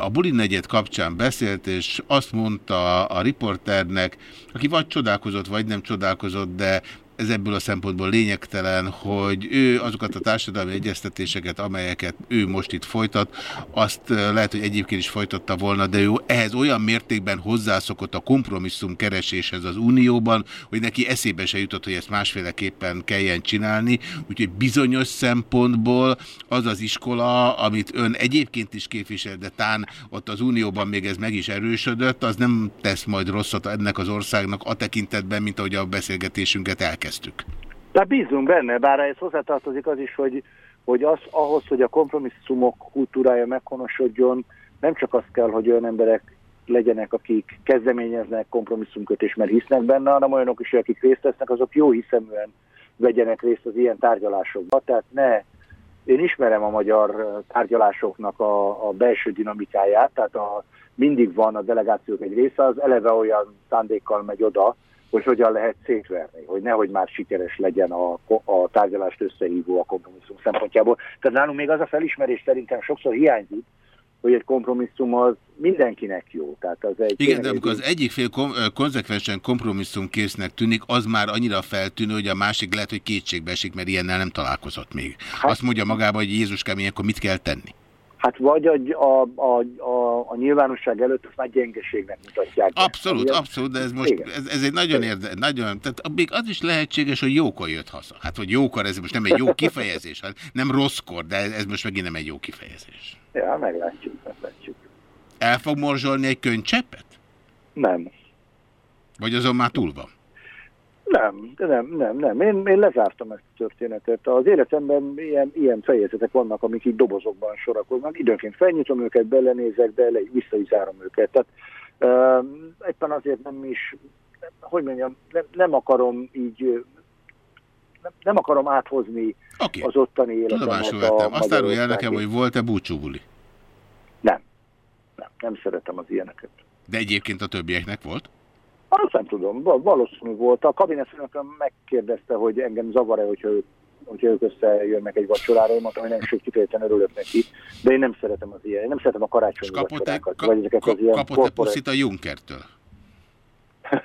a Buli negyed kapcsán beszélt, és azt mondta a riporternek, aki vagy csodálkozott, vagy nem csodálkozott, de ez ebből a szempontból lényegtelen, hogy ő azokat a társadalmi egyeztetéseket, amelyeket ő most itt folytat, azt lehet, hogy egyébként is folytatta volna, de ő ehhez olyan mértékben hozzászokott a kompromisszum kereséshez az Unióban, hogy neki eszébe se jutott, hogy ezt másféleképpen kelljen csinálni, úgyhogy bizonyos szempontból az az iskola, amit ön egyébként is képvisel, de tán ott az Unióban még ez meg is erősödött, az nem tesz majd rosszat ennek az országnak a tekintetben, mint ahogy a beszélgetésünket elkezd elkezdtük. De bízunk benne, bár ez hozzátartozik az is, hogy, hogy az, ahhoz, hogy a kompromisszumok kultúrája meghonosodjon, nem csak az kell, hogy olyan emberek legyenek, akik kezdeményeznek kompromisszumkötés, mert hisznek benne, hanem olyanok is, akik részt vesznek, azok jó hiszeműen vegyenek részt az ilyen tárgyalásokba. Tehát ne, én ismerem a magyar tárgyalásoknak a, a belső dinamikáját, tehát a, mindig van a delegációk egy része, az eleve olyan szándékkal megy oda, hogy hogyan lehet szétverni, hogy nehogy már sikeres legyen a, a tárgyalást összehívó a kompromisszum szempontjából. Tehát nálunk még az a felismerés szerintem sokszor hiányzik, hogy egy kompromisszum az mindenkinek jó. Tehát az egy, Igen, de amikor az egyik fél kom konzekvensen kompromisszumkésznek tűnik, az már annyira feltűnő, hogy a másik lehet, hogy kétségbe esik, mert ilyennel nem találkozott még. Hát, Azt mondja magába, hogy Jézuskám, ilyenkor mit kell tenni? Hát vagy a, a, a, a, a nyilvánosság előtt azt már gyengeségnek mutatják. Abszolút, be. abszolút, de ez most ez, ez egy nagyon érde, nagyon, tehát még az is lehetséges, hogy jókor jött haza. Hát, hogy jókor, ez most nem egy jó kifejezés, hát nem rosszkor, de ez most megint nem egy jó kifejezés. Ja, meglátjuk, meglátjuk. El fog morzsolni egy könycseppet? Nem. Vagy azon már túl van? Nem, nem, nem, nem. Én, én lezártam ezt a történetet. Az életemben ilyen, ilyen fejezetek vannak, amik így dobozokban sorakoznak. Időnként felnyitom őket, belenézek, de le, vissza is zárom őket. Tehát uh, éppen azért nem is, hogy mondjam, nem, nem akarom így, nem, nem akarom áthozni okay. az ottani életemet. Tudomásul. Azt árulj el nekem, hogy volt-e búcsúbuli? Nem. Nem, nem szeretem az ilyeneket. De egyébként a többieknek volt? Azt nem tudom, valószínű volt. A kabinetfőnököm megkérdezte, hogy engem zavar-e, hogyha ők, hogyha ők összejönnek egy vacsorára, én mondtam, hogy nem, sőt, kifejezetten örülök neki, de én nem szeretem az ilyen, én nem szeretem a karácsonyi vacsorákat. Ka vagy ezeket az ilyen kapott-e puszit a Junkertől?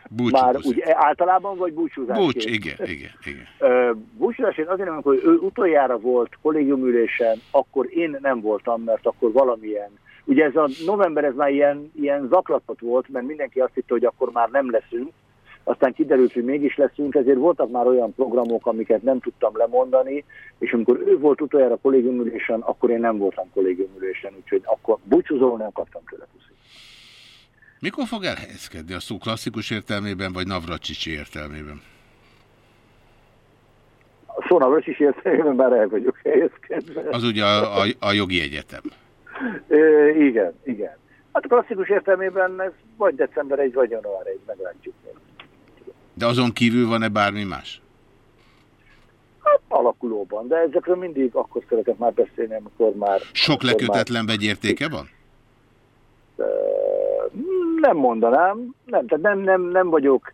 Búcsú Már puszit. úgy általában, vagy búcsúzás? Búcs, igen, igen, igen. búcsúzás, én azért nem, hogy ő utoljára volt kollégiumülésen, akkor én nem voltam, mert akkor valamilyen Ugye ez a november ez már ilyen, ilyen zaklatott volt, mert mindenki azt hitte, hogy akkor már nem leszünk, aztán kiderült, hogy mégis leszünk, ezért voltak már olyan programok, amiket nem tudtam lemondani, és amikor ő volt utoljára kollégiumülésen, akkor én nem voltam kollégiumülésen, úgyhogy akkor búcsúzóról nem kaptam tőle puszit. Mikor fog elhelyezkedni a szó klasszikus értelmében, vagy Navracsicsi értelmében? A szó Navracsicsi értelmében bár el vagyok helyezkedve. Az ugye a, a, a jogi egyetem. Igen, igen. Hát a klasszikus értelmében ez vagy december 1, vagy január 1, meglátjuk még. De azon kívül van-e bármi más? Hát alakulóban, de ezekről mindig akkor szeretek már beszélni, amikor már... Sok lekötetlen már... vegyértéke van? Nem mondanám, nem, tehát nem, nem, nem vagyok,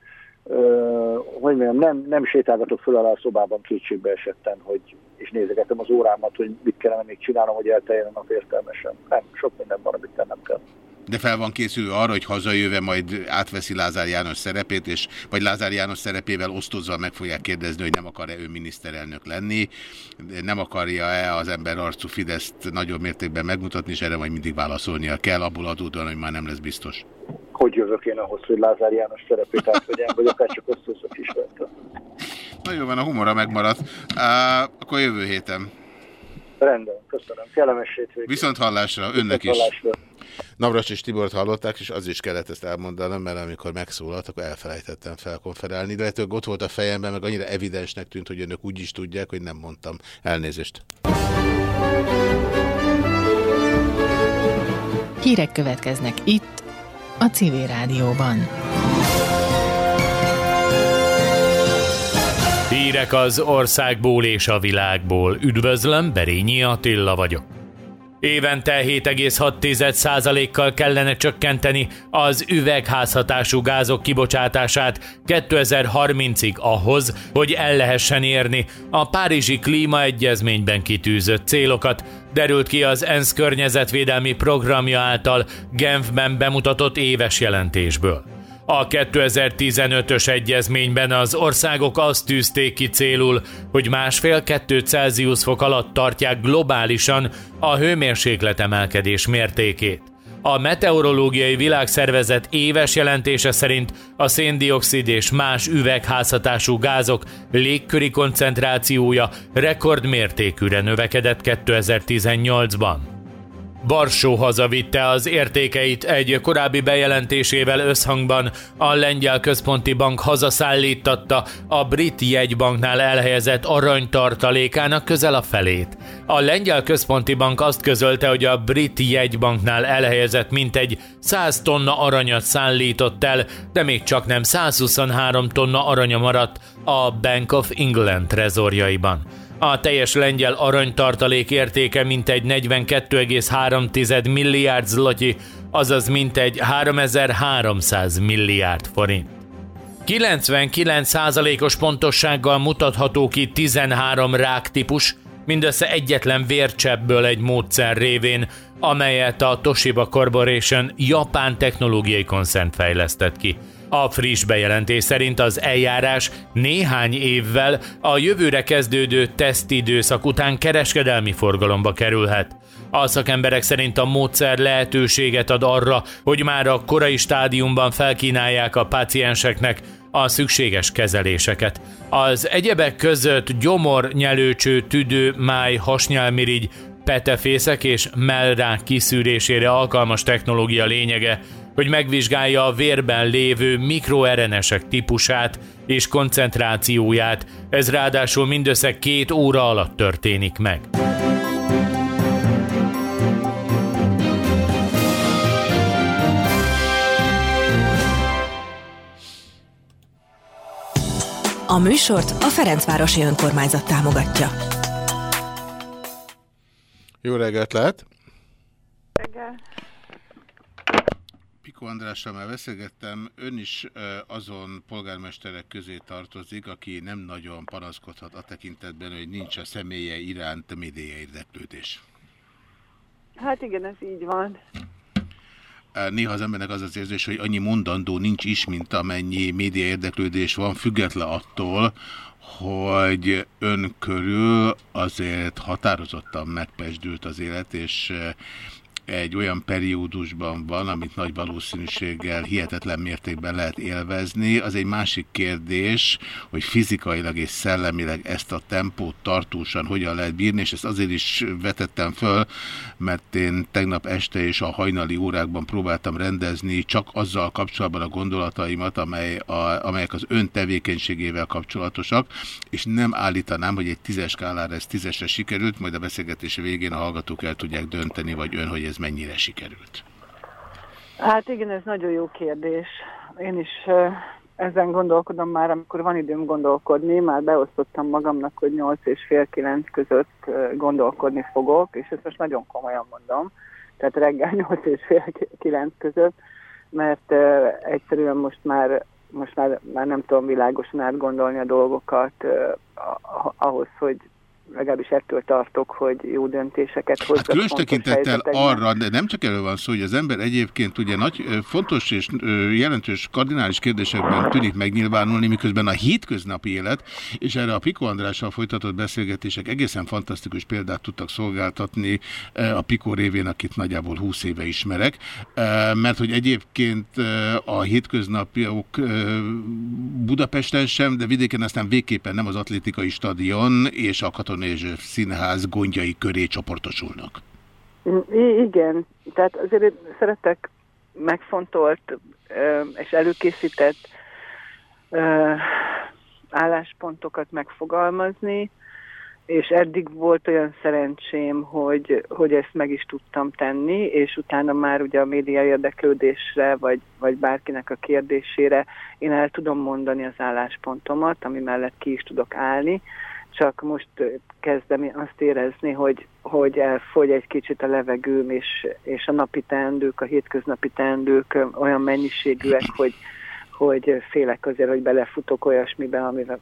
hogy mondjam, nem, nem sétálgatok föl alá a szobában kétségbe esetten, hogy és nézegetem az órámat, hogy mit kellene még csinálnom, hogy elteljen a nap értelmesen. Nem, sok minden van, amit nem kell. De fel van készülő arra, hogy hazajöve majd átveszi Lázár János szerepét, és vagy Lázár János szerepével osztozva meg fogják kérdezni, hogy nem akar-e ő miniszterelnök lenni, nem akarja-e az ember arcú Fideszt nagyobb mértékben megmutatni, és erre majd mindig válaszolnia kell, abból adódóan, hogy már nem lesz biztos. Hogy jövök én ahhoz, hogy Lázár János szerepét átvegyem, vagy akár csak osztozok is. Na jó van, a humora megmaradt. Uh, akkor jövő héten. Rendben, köszönöm. Kellemes hétvégét. Viszont hallásra, önnek is. Navras és Tibort hallották, és az is kellett ezt elmondanom, mert amikor megszólalt, akkor elfelejtettem felkonferálni. De lehetőleg ott volt a fejemben, meg annyira evidensnek tűnt, hogy önök úgy is tudják, hogy nem mondtam. Elnézést. Hírek következnek itt, a Civil Rádióban. Hírek az országból és a világból. Üdvözlöm, Berényi Attila vagyok. Évente 7,6%-kal kellene csökkenteni az üvegházhatású gázok kibocsátását 2030-ig ahhoz, hogy el lehessen érni a Párizsi Klímaegyezményben kitűzött célokat, derült ki az ENSZ környezetvédelmi programja által Genfben bemutatott éves jelentésből. A 2015-ös egyezményben az országok azt tűzték ki célul, hogy másfél-kettő Celsius fok alatt tartják globálisan a hőmérséklet emelkedés mértékét. A Meteorológiai Világszervezet éves jelentése szerint a széndiokszid és más üvegházhatású gázok légköri koncentrációja rekordmértékűre növekedett 2018-ban. Barsó hazavitte az értékeit egy korábbi bejelentésével összhangban a Lengyel Központi Bank hazaszállítatta a brit jegybanknál elhelyezett aranytartalékának közel a felét. A Lengyel Központi Bank azt közölte, hogy a brit jegybanknál elhelyezett mintegy 100 tonna aranyat szállított el, de még csak nem 123 tonna aranya maradt a Bank of England trezorjaiban. A teljes lengyel aranytartalék értéke mintegy 42,3 milliárd zloty, azaz mintegy 3300 milliárd forint. 99%-os pontossággal mutatható ki 13 ráktípus, mindössze egyetlen vércsebből egy módszer révén, amelyet a Toshiba Corporation japán technológiai koncern fejlesztett ki. A friss bejelentés szerint az eljárás néhány évvel a jövőre kezdődő tesztidőszak után kereskedelmi forgalomba kerülhet. A szakemberek szerint a módszer lehetőséget ad arra, hogy már a korai stádiumban felkínálják a pácienseknek a szükséges kezeléseket. Az egyebek között gyomor, nyelőcső, tüdő, máj, hasnyálmirigy, petefészek és mellrák kiszűrésére alkalmas technológia lényege, hogy megvizsgálja a vérben lévő mikroRNS-ek típusát és koncentrációját, ez ráadásul mindössze két óra alatt történik meg. A műsort a Ferencvárosi Önkormányzat támogatja. Jó reggelt lehet! Reggel. Piko Andrással már beszélgettem, ön is azon polgármesterek közé tartozik, aki nem nagyon panaszkodhat a tekintetben, hogy nincs a személye iránt média érdeklődés. Hát igen, ez így van. Néha az embernek az az érzés, hogy annyi mondandó nincs is, mint amennyi média érdeklődés van, független attól, hogy ön körül azért határozottan megpesdült az élet, és egy olyan periódusban van, amit nagy valószínűséggel hihetetlen mértékben lehet élvezni. Az egy másik kérdés, hogy fizikailag és szellemileg ezt a tempót tartósan hogyan lehet bírni, és ezt azért is vetettem föl, mert én tegnap este és a hajnali órákban próbáltam rendezni csak azzal kapcsolatban a gondolataimat, amely a, amelyek az ön tevékenységével kapcsolatosak, és nem állítanám, hogy egy tízes skálára ez tízesre sikerült, majd a beszélgetés végén a hallgatók el tudják dönteni, vagy ön, hogy mennyire sikerült? Hát igen, ez nagyon jó kérdés. Én is ezen gondolkodom már, amikor van időm gondolkodni, már beosztottam magamnak, hogy 8 és fél 9 között gondolkodni fogok, és ezt most nagyon komolyan mondom, tehát reggel 8 és fél 9 között, mert egyszerűen most már most már, már nem tudom világosan átgondolni a dolgokat uh, ahhoz, hogy legalábbis ettől tartok, hogy jó döntéseket hozzak. Hát különös tekintettel arra, de nem csak erről van szó, hogy az ember egyébként ugye nagy, fontos és jelentős kardinális kérdésekben tűnik megnyilvánulni, miközben a hétköznapi élet, és erre a Piko Andrással folytatott beszélgetések egészen fantasztikus példát tudtak szolgáltatni a Piko révén, akit nagyjából 20 éve ismerek, mert hogy egyébként a hétköznapiok Budapesten sem, de vidéken aztán végképpen nem az atlétikai stadion és a katonai és Színház gondjai köré csoportosulnak. I igen, tehát azért szeretek megfontolt és előkészített álláspontokat megfogalmazni, és eddig volt olyan szerencsém, hogy, hogy ezt meg is tudtam tenni, és utána már ugye a média érdeklődésre, vagy, vagy bárkinek a kérdésére én el tudom mondani az álláspontomat, ami mellett ki is tudok állni, csak most kezdem azt érezni, hogy, hogy elfogy egy kicsit a levegőm, és, és a napi teendők, a hétköznapi teendők olyan mennyiségűek, hogy, hogy félek azért, hogy belefutok olyasmibe, amivel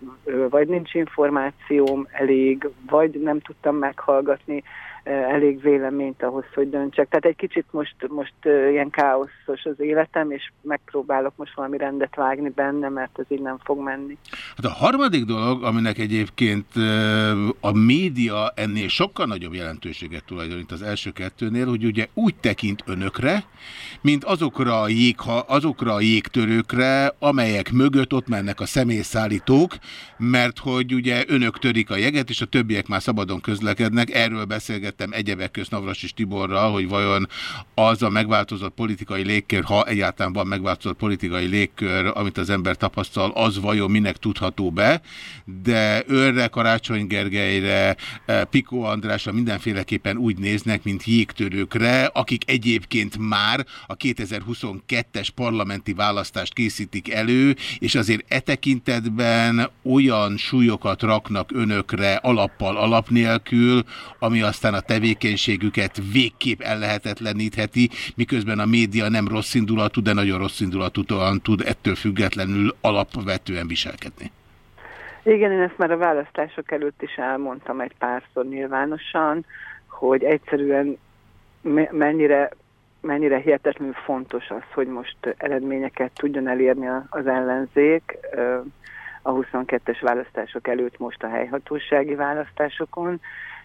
vagy nincs információm elég, vagy nem tudtam meghallgatni elég véleményt ahhoz, hogy döntsek. Tehát egy kicsit most, most ilyen káoszos az életem, és megpróbálok most valami rendet vágni benne, mert ez így nem fog menni. Hát a harmadik dolog, aminek egyébként a média ennél sokkal nagyobb jelentőséget tulajdonít az első kettőnél, hogy ugye úgy tekint önökre, mint azokra a, jégha, azokra a jégtörőkre, amelyek mögött ott mennek a személyszállítók, mert hogy ugye önök törik a jeget, és a többiek már szabadon közlekednek, erről beszélget beszélgettem egyebek közt Navras és Tiborral, hogy vajon az a megváltozott politikai légkör, ha egyáltalán van megváltozott politikai légkör, amit az ember tapasztal, az vajon minek tudható be, de őrre, Karácsony Gergelyre, eh, Piko Andrásra mindenféleképpen úgy néznek, mint jégtörőkre, akik egyébként már a 2022-es parlamenti választást készítik elő, és azért e tekintetben olyan súlyokat raknak önökre alappal alap nélkül, ami aztán a tevékenységüket végképp ellehetetlenítheti, miközben a média nem rossz indulatú, de nagyon rossz indulatúan tud ettől függetlenül alapvetően viselkedni. Igen, én ezt már a választások előtt is elmondtam egy párszor nyilvánosan, hogy egyszerűen mennyire, mennyire hihetetlenül fontos az, hogy most eredményeket tudjon elérni az ellenzék a 22-es választások előtt most a helyhatósági választásokon,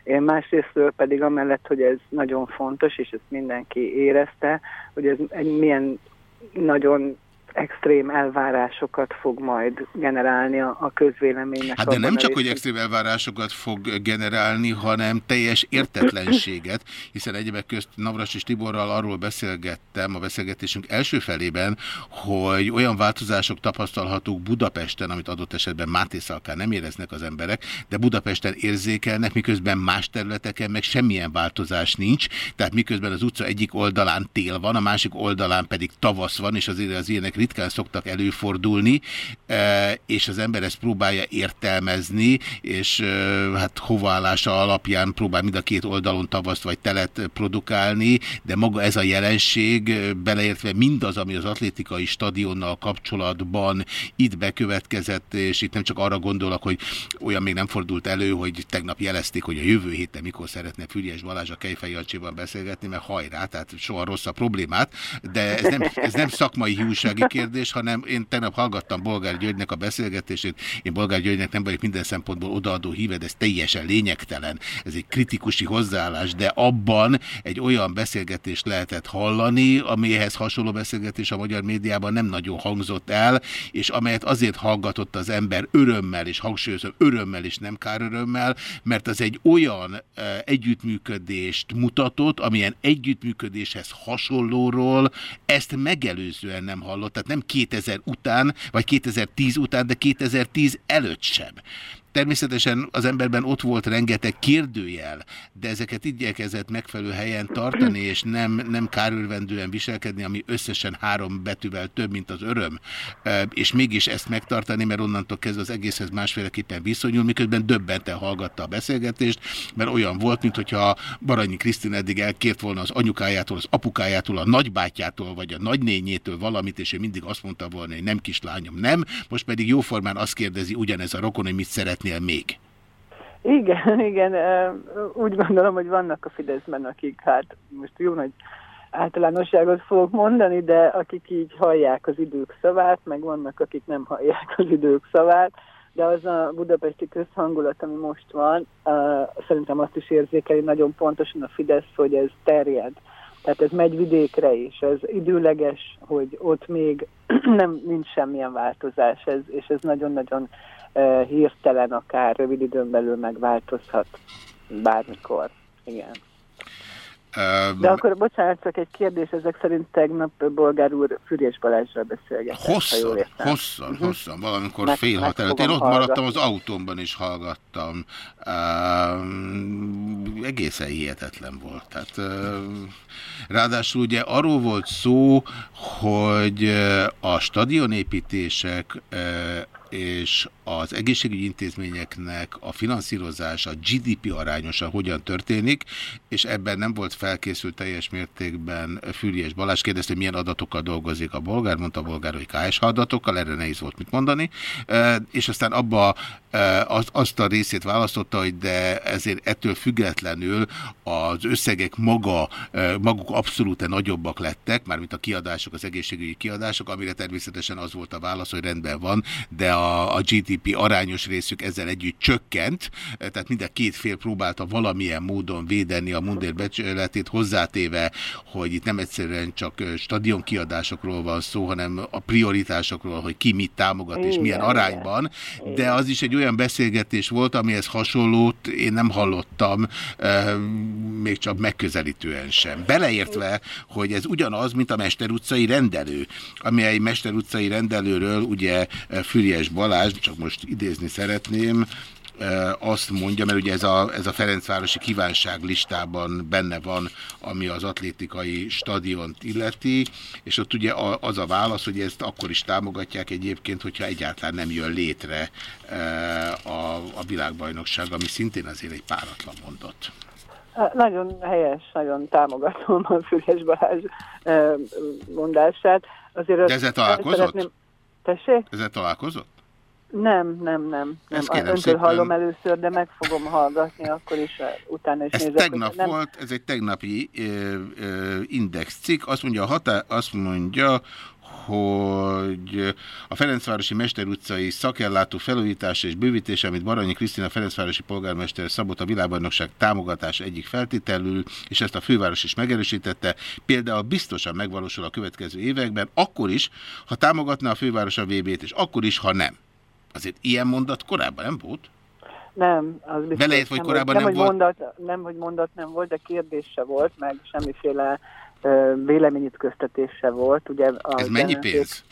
én másrésztről pedig amellett, hogy ez nagyon fontos, és ezt mindenki érezte, hogy ez egy milyen nagyon extrém elvárásokat fog majd generálni a, a közvéleménynek. Hát de nem csak, hogy extrém elvárásokat fog generálni, hanem teljes értetlenséget, hiszen egyebek közt Navras és Tiborral arról beszélgettem a beszélgetésünk első felében, hogy olyan változások tapasztalhatók Budapesten, amit adott esetben Máté Szalkán nem éreznek az emberek, de Budapesten érzékelnek, miközben más területeken meg semmilyen változás nincs, tehát miközben az utca egyik oldalán tél van, a másik oldalán pedig tavasz van, és azért az ilyenek ritkán szoktak előfordulni, e, és az ember ezt próbálja értelmezni, és e, hát hovaállása alapján próbál mind a két oldalon tavaszt vagy telet produkálni, de maga ez a jelenség, e, beleértve mindaz, ami az atlétikai stadionnal kapcsolatban itt bekövetkezett, és itt nem csak arra gondolok, hogy olyan még nem fordult elő, hogy tegnap jelezték, hogy a jövő héten mikor szeretne Füriás Balázs a Kejfej beszélgetni, mert hajrá, tehát soha rossz a problémát, de ez nem, ez nem szakmai hiúsági kérdés, hanem én tegnap hallgattam Bolgár Györgynek a beszélgetését. Én Bolgár Györgynek nem vagyok minden szempontból odaadó híved, ez teljesen lényegtelen. Ez egy kritikusi hozzáállás, de abban egy olyan beszélgetést lehetett hallani, amihez hasonló beszélgetés a magyar médiában nem nagyon hangzott el, és amelyet azért hallgatott az ember örömmel, és hangsúlyozom örömmel, és nem kárörömmel, mert az egy olyan uh, együttműködést mutatott, amilyen együttműködéshez hasonlóról ezt megelőzően nem hallott. Tehát nem 2000 után, vagy 2010 után, de 2010 előtt sem. Természetesen az emberben ott volt rengeteg kérdőjel, de ezeket igyekezett megfelelő helyen tartani, és nem, nem kárőrvendően viselkedni, ami összesen három betűvel több, mint az öröm, és mégis ezt megtartani, mert onnantól kezdve az egészhez másféleképpen viszonyul, miközben döbbente hallgatta a beszélgetést, mert olyan volt, mintha Baranyi Krisztin eddig elkért volna az anyukájától, az apukájától, a nagybátyjától, vagy a nagynényétől valamit, és ő mindig azt mondta volna, hogy nem kislányom, nem, most pedig jóformán azt kérdezi ugyanez a rokon, hogy mit szeretné szeretnél még? Igen, igen. Úgy gondolom, hogy vannak a Fideszben, akik hát most jó nagy általánosságot fogok mondani, de akik így hallják az idők szavát, meg vannak, akik nem hallják az idők szavát, de az a budapesti közhangulat, ami most van, szerintem azt is érzékeli nagyon pontosan a Fidesz, hogy ez terjed. Tehát ez megy vidékre is, ez időleges, hogy ott még nem nincs semmilyen változás, ez, és ez nagyon-nagyon hirtelen, akár rövid időn belül megváltozhat bármikor. Igen. De akkor, bocsánat, csak egy kérdés, ezek szerint tegnap Bolgár úr Fürés Balázsra beszélgetett. Hosszan, hosszan, uh-huh. hosszan, valamikor meg, fél hat előtt. Én ott hallgatni. maradtam, az autómban is hallgattam. Uh, egészen hihetetlen volt. Tehát, uh, ráadásul ugye arról volt szó, hogy a stadionépítések uh, és az egészségügyi intézményeknek a finanszírozása GDP arányosan hogyan történik, és ebben nem volt felkészült teljes mértékben Füriyes Balázs. Kérdezte, hogy milyen adatokkal dolgozik a bolgár, mondta a bolgár, hogy KSH adatokkal, erre nehéz volt mit mondani, és aztán abba azt a részét választotta, hogy de ezért ettől függetlenül az összegek maga, maguk abszolút nagyobbak lettek, mármint a kiadások, az egészségügyi kiadások, amire természetesen az volt a válasz, hogy rendben van, de a, a GDP arányos részük ezzel együtt csökkent, tehát mind a két fél próbálta valamilyen módon védeni a mundér becsületét, hozzátéve, hogy itt nem egyszerűen csak stadion kiadásokról van szó, hanem a prioritásokról, hogy ki mit támogat és milyen arányban, de az is egy olyan beszélgetés volt, amihez hasonlót én nem hallottam, még csak megközelítően sem. Beleértve, hogy ez ugyanaz, mint a Mester utcai rendelő, ami egy Mester utcai rendelőről ugye Füriás Balázs, csak most idézni szeretném, azt mondja, mert ugye ez a, ez a Ferencvárosi kívánság listában benne van, ami az atlétikai stadiont illeti, és ott ugye az a válasz, hogy ezt akkor is támogatják egyébként, hogyha egyáltalán nem jön létre a, a világbajnokság, ami szintén azért egy páratlan mondat. Nagyon helyes, nagyon támogatom a Füles Balázs mondását. Azért De ezzel találkozott? Szeretném... Tessék? Ezzel találkozott? Nem, nem, nem. nem. Öntől szépen... hallom először, de meg fogom hallgatni, akkor is utána is ez nézek. tegnap nem... volt, ez egy tegnapi ö, ö, index cikk, azt mondja, a hatá, azt mondja, hogy a Ferencvárosi Mester utcai szakellátó felújítása és bővítése, amit Baranyi Krisztina Ferencvárosi polgármester szabott a világbajnokság támogatás egyik feltételül, és ezt a főváros is megerősítette, például biztosan megvalósul a következő években, akkor is, ha támogatná a főváros a VB-t, és akkor is, ha nem. Azért ilyen mondat korábban nem volt? Nem, az biztos. Belejött, hogy korábban nem, nem, nem volt? Mondat, nem, hogy mondat nem volt, de kérdés se volt, meg semmiféle véleményütköztetés se volt. Ugye Ez mennyi pénz?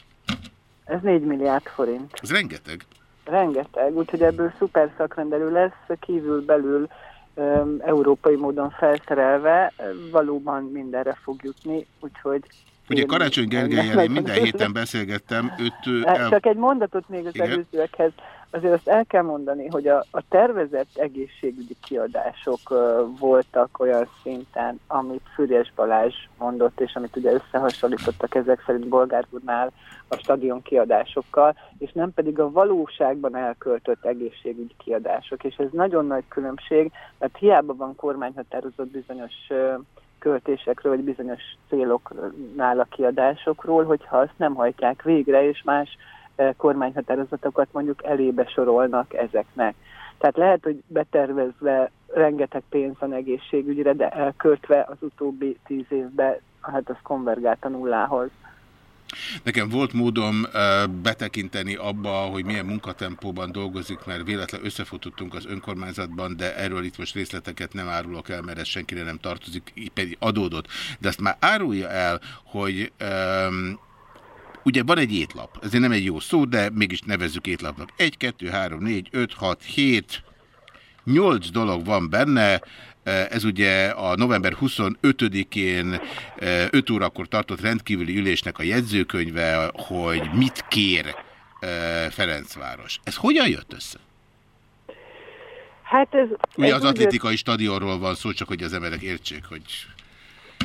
Ez 4 milliárd forint. Ez rengeteg. Rengeteg, úgyhogy ebből szuper szakrendelő lesz, kívül-belül um, európai módon felszerelve, valóban mindenre fog jutni, úgyhogy Ugye Karácsony Gergelyel én minden héten beszélgettem, őt... El... Csak egy mondatot még az előzőekhez. Azért azt el kell mondani, hogy a, a tervezett egészségügyi kiadások uh, voltak olyan szinten, amit Fürjes Balázs mondott, és amit ugye összehasonlítottak ezek szerint Bolgárgudnál a stadion kiadásokkal, és nem pedig a valóságban elköltött egészségügyi kiadások. És ez nagyon nagy különbség, mert hiába van kormányhatározott bizonyos uh, költésekről, vagy bizonyos céloknál a kiadásokról, hogyha azt nem hajtják végre, és más eh, kormányhatározatokat mondjuk elébe sorolnak ezeknek. Tehát lehet, hogy betervezve rengeteg pénz van egészségügyre, de elköltve az utóbbi tíz évben, hát az konvergált a nullához. Nekem volt módom betekinteni abba, hogy milyen munkatempóban dolgozik, mert véletlen összefutottunk az önkormányzatban, de erről itt most részleteket nem árulok el, mert ez senkire nem tartozik, így pedig adódott. De azt már árulja el, hogy um, ugye van egy étlap, ezért nem egy jó szó, de mégis nevezzük étlapnak. 1, 2, 3, 4, 5, 6, 7, 8 dolog van benne, ez ugye a november 25-én 5 órakor tartott rendkívüli ülésnek a jegyzőkönyve, hogy mit kér Ferencváros. Ez hogyan jött össze? Hát ez... Ugye ez az atlétikai jött... stadionról van szó, csak hogy az emberek értsék, hogy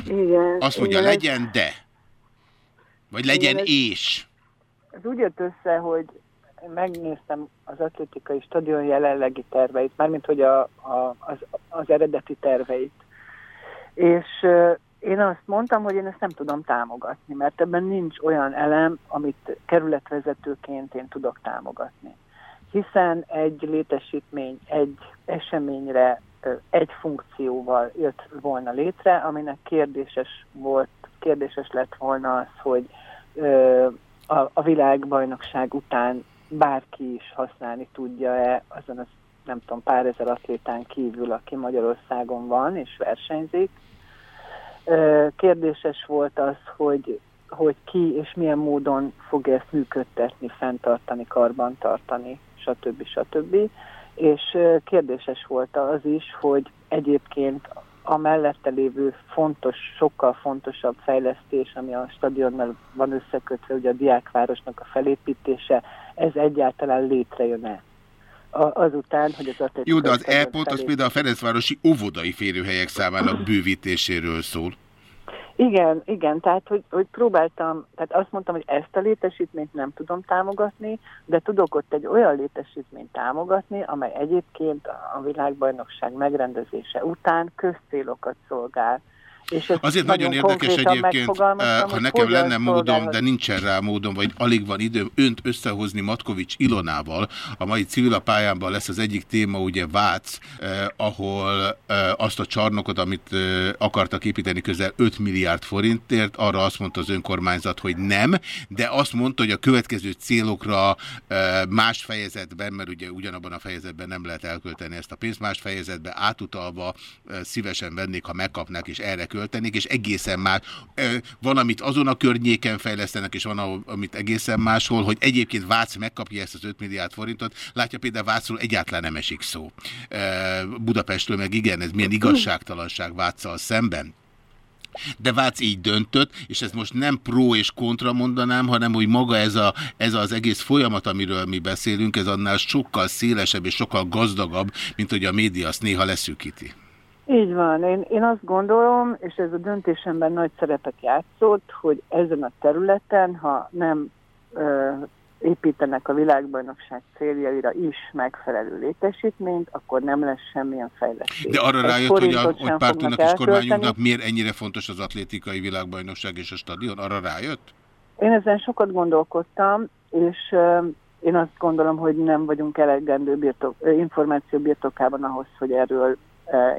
igen, azt mondja, igen, legyen ez... de, vagy legyen igen, ez... és. Ez úgy jött össze, hogy megnéztem az atlétikai stadion jelenlegi terveit, mármint hogy a, a, az, az eredeti terveit. És én azt mondtam, hogy én ezt nem tudom támogatni, mert ebben nincs olyan elem, amit kerületvezetőként én tudok támogatni. Hiszen egy létesítmény egy eseményre egy funkcióval jött volna létre, aminek kérdéses volt, kérdéses lett volna az, hogy a, a világbajnokság után bárki is használni tudja-e azon az nem tudom, pár ezer atlétán kívül, aki Magyarországon van és versenyzik. Kérdéses volt az, hogy, hogy ki és milyen módon fog ezt működtetni, fenntartani, karbantartani, stb. stb. És kérdéses volt az is, hogy egyébként a mellette lévő fontos, sokkal fontosabb fejlesztés, ami a stadionnal van összekötve, ugye a diákvárosnak a felépítése, ez egyáltalán létrejön-e azután, hogy az atletikai... Jó, de az E-pont az például a Ferencvárosi óvodai férőhelyek számának bővítéséről szól. Igen, igen, tehát hogy, hogy próbáltam, tehát azt mondtam, hogy ezt a létesítményt nem tudom támogatni, de tudok ott egy olyan létesítményt támogatni, amely egyébként a világbajnokság megrendezése után közcélokat szolgál. És Azért nagyon, nagyon érdekes egyébként, eh, ha nekem lenne módom, de nincsen rá módom, vagy alig van időm önt összehozni Matkovics Ilonával. A mai civil pályámban lesz az egyik téma, ugye Vác, eh, ahol eh, azt a csarnokot, amit eh, akartak építeni közel 5 milliárd forintért, arra azt mondta az önkormányzat, hogy nem, de azt mondta, hogy a következő célokra eh, más fejezetben, mert ugye ugyanabban a fejezetben nem lehet elkölteni ezt a pénzt, más fejezetben átutalva eh, szívesen vennék, ha megkapnák, és erre költenék, és egészen már van, amit azon a környéken fejlesztenek, és van, amit egészen máshol, hogy egyébként Vác megkapja ezt az 5 milliárd forintot. Látja például Vácról egyáltalán nem esik szó. Budapestről meg igen, ez milyen igazságtalanság Váccal szemben. De Vác így döntött, és ez most nem pro és kontra mondanám, hanem hogy maga ez, a, ez az egész folyamat, amiről mi beszélünk, ez annál sokkal szélesebb és sokkal gazdagabb, mint hogy a média azt néha leszűkíti. Így van. Én, én azt gondolom, és ez a döntésemben nagy szerepet játszott, hogy ezen a területen, ha nem ö, építenek a világbajnokság céljaira is megfelelő létesítményt, akkor nem lesz semmilyen fejlesztés. De arra rájött, hogy, a, hogy pártunknak és kormányunknak miért ennyire fontos az atlétikai világbajnokság és a stadion? Arra rájött? Én ezen sokat gondolkodtam, és ö, én azt gondolom, hogy nem vagyunk elegendő birtok, információ birtokában ahhoz, hogy erről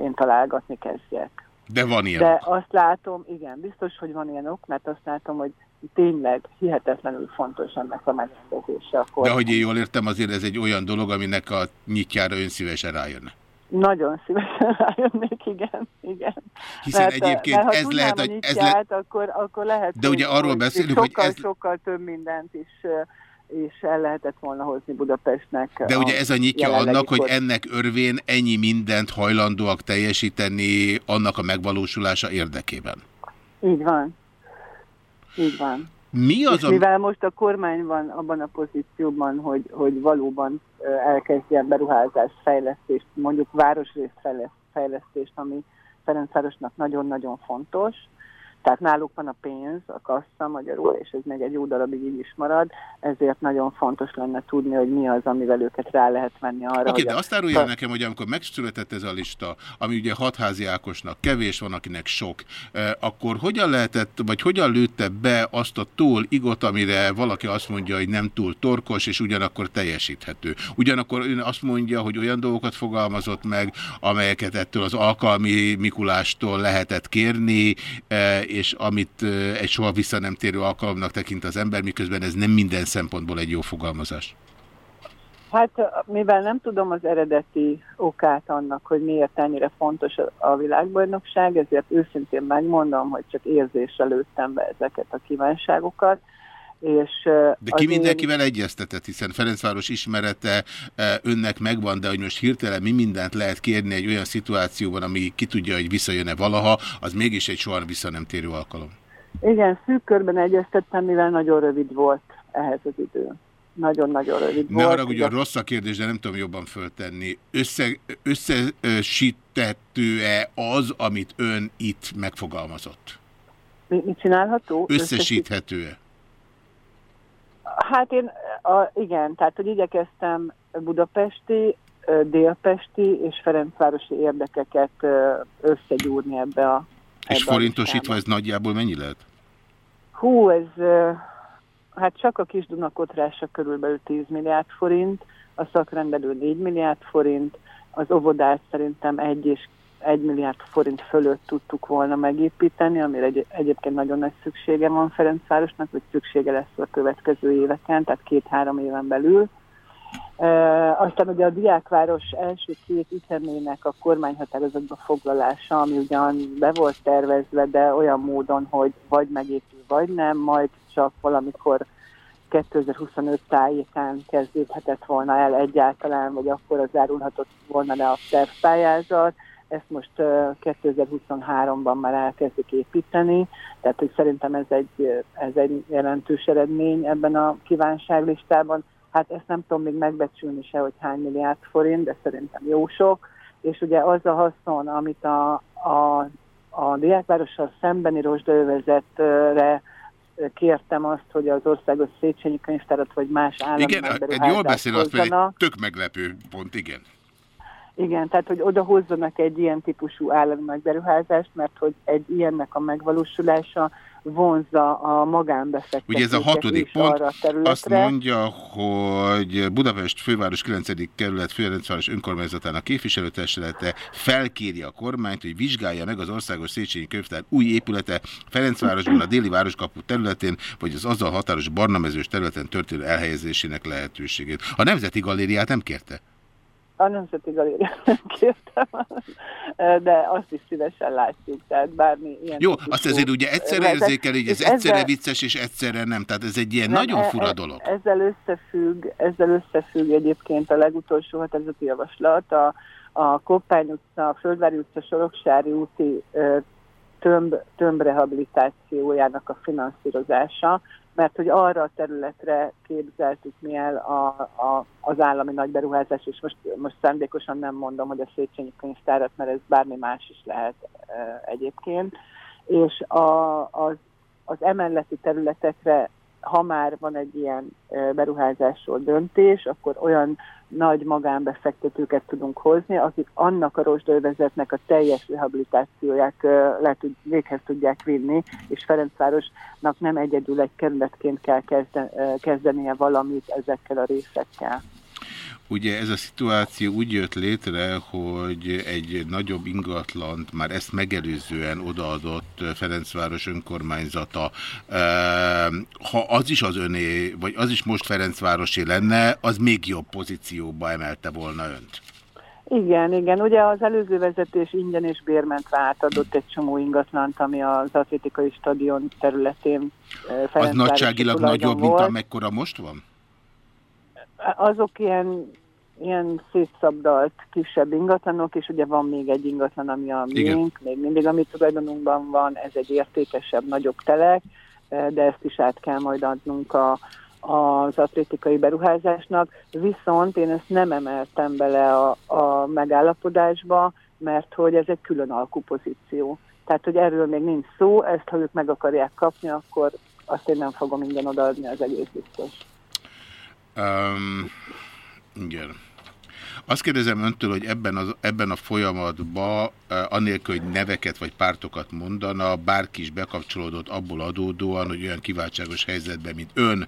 én találgatni kezdjek. De van ilyen De azt látom, igen, biztos, hogy van ilyen ok, mert azt látom, hogy tényleg hihetetlenül fontos ennek a megrendezése. Akkor De hogy én jól értem, azért ez egy olyan dolog, aminek a nyitjára ön szívesen rájönne. Nagyon szívesen rájönnék, igen, igen. Hiszen mert, egyébként mert, ez lehet, hogy ez le... akkor, akkor lehet, De ugye arról beszélünk, hogy ez... sokkal több mindent is és el lehetett volna hozni Budapestnek. De ugye ez a nyitja annak, hogy ennek örvén ennyi mindent hajlandóak teljesíteni annak a megvalósulása érdekében. Így van. Így van. Mi az és a... mivel most a kormány van abban a pozícióban, hogy, hogy valóban elkezdjen beruházást, fejlesztést, mondjuk városrészfejlesztést, ami Ferencvárosnak nagyon-nagyon fontos, tehát náluk van a pénz, a kassa magyarul, és ez még egy jó darabig így is marad, ezért nagyon fontos lenne tudni, hogy mi az, amivel őket rá lehet venni arra. Oké, okay, de azt árulja a... nekem, hogy amikor megszületett ez a lista, ami ugye hatházi Ákosnak kevés van, akinek sok, eh, akkor hogyan lehetett, vagy hogyan lőtte be azt a túl igot, amire valaki azt mondja, hogy nem túl torkos, és ugyanakkor teljesíthető. Ugyanakkor ön azt mondja, hogy olyan dolgokat fogalmazott meg, amelyeket ettől az alkalmi Mikulástól lehetett kérni, eh, és amit egy soha vissza nem térő alkalomnak tekint az ember, miközben ez nem minden szempontból egy jó fogalmazás. Hát mivel nem tudom az eredeti okát annak, hogy miért ennyire fontos a világbajnokság, ezért őszintén megmondom, hogy csak érzésre lőttem be ezeket a kívánságokat. És de ki mindenkivel én... egyeztetett, hiszen Ferencváros ismerete önnek megvan, de hogy most hirtelen mi mindent lehet kérni egy olyan szituációban, ami ki tudja, hogy visszajön-e valaha, az mégis egy soha vissza nem térő alkalom. Igen, szűk körben egyeztettem, mivel nagyon rövid volt ehhez az idő. Nagyon-nagyon rövid ne volt. Ne hogy a rossz a kérdés, de nem tudom jobban föltenni. Össze, összesítettő-e az, amit ön itt megfogalmazott? Mi, mit csinálható? Összesíthető-e? Hát én, a, igen, tehát hogy igyekeztem budapesti, délpesti és Ferencvárosi érdekeket összegyúrni ebbe a ebbe És forintosítva ez nagyjából mennyi lehet? Hú, ez hát csak a kis Dunakotrása körülbelül 10 milliárd forint, a szakrendelő 4 milliárd forint, az óvodát szerintem 1 és 1 milliárd forint fölött tudtuk volna megépíteni, amire egy, egyébként nagyon nagy szüksége van Ferencvárosnak, vagy szüksége lesz a következő éveken, tehát két-három éven belül. E, aztán ugye a Diákváros első két ütemének a kormányhatározatba foglalása, ami ugyan be volt tervezve, de olyan módon, hogy vagy megépül, vagy nem, majd csak valamikor 2025 tájékán kezdődhetett volna el egyáltalán, vagy akkor az zárulhatott volna le a tervpályázat ezt most 2023-ban már elkezdik építeni, tehát hogy szerintem ez egy, ez egy jelentős eredmény ebben a kívánságlistában. Hát ezt nem tudom még megbecsülni se, hogy hány milliárd forint, de szerintem jó sok. És ugye az a haszon, amit a, a, a diákvárossal szembeni rozsdaövezetre kértem azt, hogy az országos Széchenyi könyvtárat vagy más állami Igen, egy jól beszél, azt egy tök meglepő pont, igen. Igen, tehát hogy oda hozzanak egy ilyen típusú állami nagyberuházást, mert hogy egy ilyennek a megvalósulása vonzza a magánbefektetőket Ugye ez a hatodik pont azt mondja, hogy Budapest főváros 9. kerület Főrendváros önkormányzatának képviselőtestülete felkéri a kormányt, hogy vizsgálja meg az Országos Széchenyi Könyvtár új épülete Ferencvárosban a déli városkapu területén, vagy az azzal határos barnamezős területen történő elhelyezésének lehetőségét. A Nemzeti Galériát nem kérte? A Nemzeti Galériát nem kértem, de azt is szívesen látjuk, tehát bármi ilyen... Jó, azt azért ugye egyszerre érzékel, hogy ez egyszerre ezzel, vicces és egyszerre nem, tehát ez egy ilyen nem, nagyon e- fura e, dolog. Ezzel összefügg, ezzel összefügg egyébként a legutolsó határozati javaslat, a, a Koppány utca, a Földvári utca, Soroksári úti tömb, tömbrehabilitációjának a finanszírozása, mert hogy arra a területre képzeltük mi el a, a, az állami nagyberuházás, és most, most szándékosan nem mondom, hogy a Széchenyi könyvtárat, mert ez bármi más is lehet e, egyébként, és a, az, az emeleti területekre ha már van egy ilyen beruházásról döntés, akkor olyan nagy magánbefektetőket tudunk hozni, akik annak a rozsdővezetnek a teljes rehabilitációját le tud, véghez tudják vinni, és Ferencvárosnak nem egyedül egy kerületként kell kezdenie valamit ezekkel a részekkel. Ugye ez a szituáció úgy jött létre, hogy egy nagyobb ingatlant már ezt megelőzően odaadott Ferencváros önkormányzata. Ehm, ha az is az öné, vagy az is most Ferencvárosi lenne, az még jobb pozícióba emelte volna önt. Igen, igen. Ugye az előző vezetés ingyen és bérmentre átadott egy csomó ingatlant, ami az atlétikai stadion területén Az nagyságilag nagyobb, volt. mint amekkora most van? Azok ilyen ilyen szétszabdalt kisebb ingatlanok, és ugye van még egy ingatlan, ami a miénk, még mindig a mi tulajdonunkban van, ez egy értékesebb, nagyobb telek, de ezt is át kell majd adnunk a, az atlétikai beruházásnak, viszont én ezt nem emeltem bele a, a megállapodásba, mert hogy ez egy külön alkupozíció. Tehát, hogy erről még nincs szó, ezt ha ők meg akarják kapni, akkor azt én nem fogom ingyen odaadni, az egész biztos. Um, igen. Azt kérdezem öntől, hogy ebben, az, ebben a folyamatban, anélkül, hogy neveket vagy pártokat mondana, bárki is bekapcsolódott abból adódóan, hogy olyan kiváltságos helyzetben, mint ön,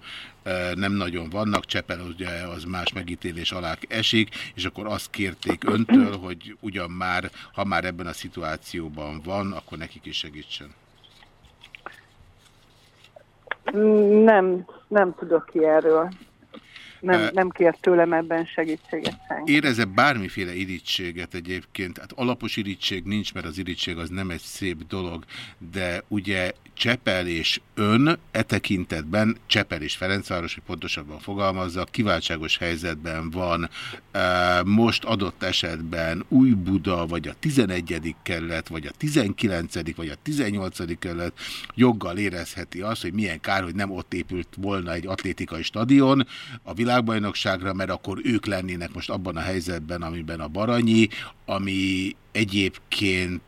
nem nagyon vannak, Csepel ugye az más megítélés alá esik, és akkor azt kérték öntől, hogy ugyan már, ha már ebben a szituációban van, akkor nekik is segítsen. Nem, nem tudok ki erről nem, nem kért tőlem ebben segítséget senki. Éreze bármiféle irítséget egyébként, hát alapos irítség nincs, mert az irítség az nem egy szép dolog, de ugye Csepel és ön e tekintetben, Csepel és Ferencváros, hogy pontosabban fogalmazza, kiváltságos helyzetben van most adott esetben Új Buda, vagy a 11. kerület, vagy a 19. vagy a 18. kerület joggal érezheti azt, hogy milyen kár, hogy nem ott épült volna egy atlétikai stadion a világbajnokságra, mert akkor ők lennének most abban a helyzetben, amiben a Baranyi, ami egyébként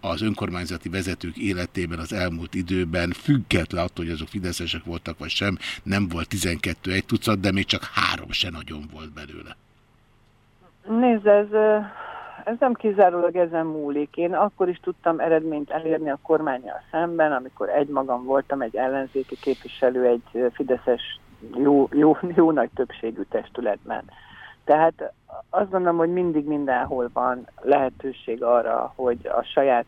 az önkormányzati vezetők életében az elmúlt időben független attól, hogy azok fideszesek voltak vagy sem, nem volt 12 egy tucat, de még csak három se nagyon volt belőle. Nézd, ez, ez nem kizárólag ezen múlik. Én akkor is tudtam eredményt elérni a kormányjal szemben, amikor egymagam voltam egy ellenzéki képviselő egy fideszes jó, jó, jó nagy többségű testületben. Tehát azt gondolom, hogy mindig mindenhol van lehetőség arra, hogy a saját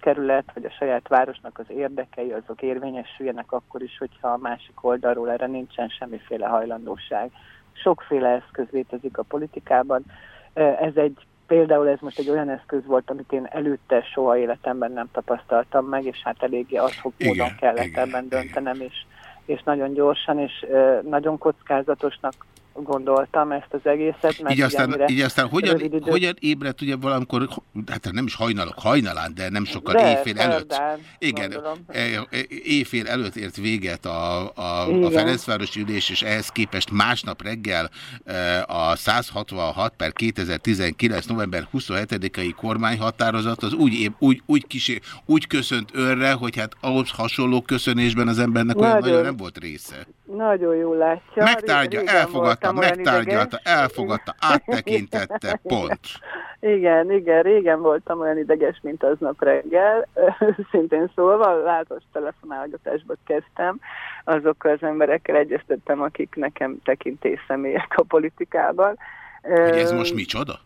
kerület, vagy a saját városnak az érdekei, azok érvényesüljenek akkor is, hogyha a másik oldalról erre nincsen semmiféle hajlandóság. Sokféle eszköz létezik a politikában. Ez egy, például ez most egy olyan eszköz volt, amit én előtte soha életemben nem tapasztaltam meg, és hát eléggé adhok módon kellett igen, ebben döntenem, és, és nagyon gyorsan, és nagyon kockázatosnak gondoltam ezt az egészet. Mert így aztán, így aztán hogyan, idő... hogyan ébredt ugye valamikor, hát nem is hajnalok, hajnalán, de nem sokkal de, éjfél előtt. Szerdán, igen, e, e, éjfél előtt ért véget a, a, a Ferencvárosi ülés, és ehhez képest másnap reggel e, a 166 per 2019. november 27-i kormányhatározat az úgy, úgy, úgy, kisé, úgy köszönt önre, hogy hát ahhoz hasonló köszönésben az embernek olyan nagyon, nagyon nem volt része. Nagyon jól látja. Megtárgya, elfogadta, megtárgyalta, elfogadta, áttekintette, pont. Igen, igen, régen voltam olyan ideges, mint aznap reggel, szintén szólva, látos telefonálgatásba kezdtem, azokkal az emberekkel egyeztettem, akik nekem tekintésszemélyek a politikában. Hogy ez most micsoda?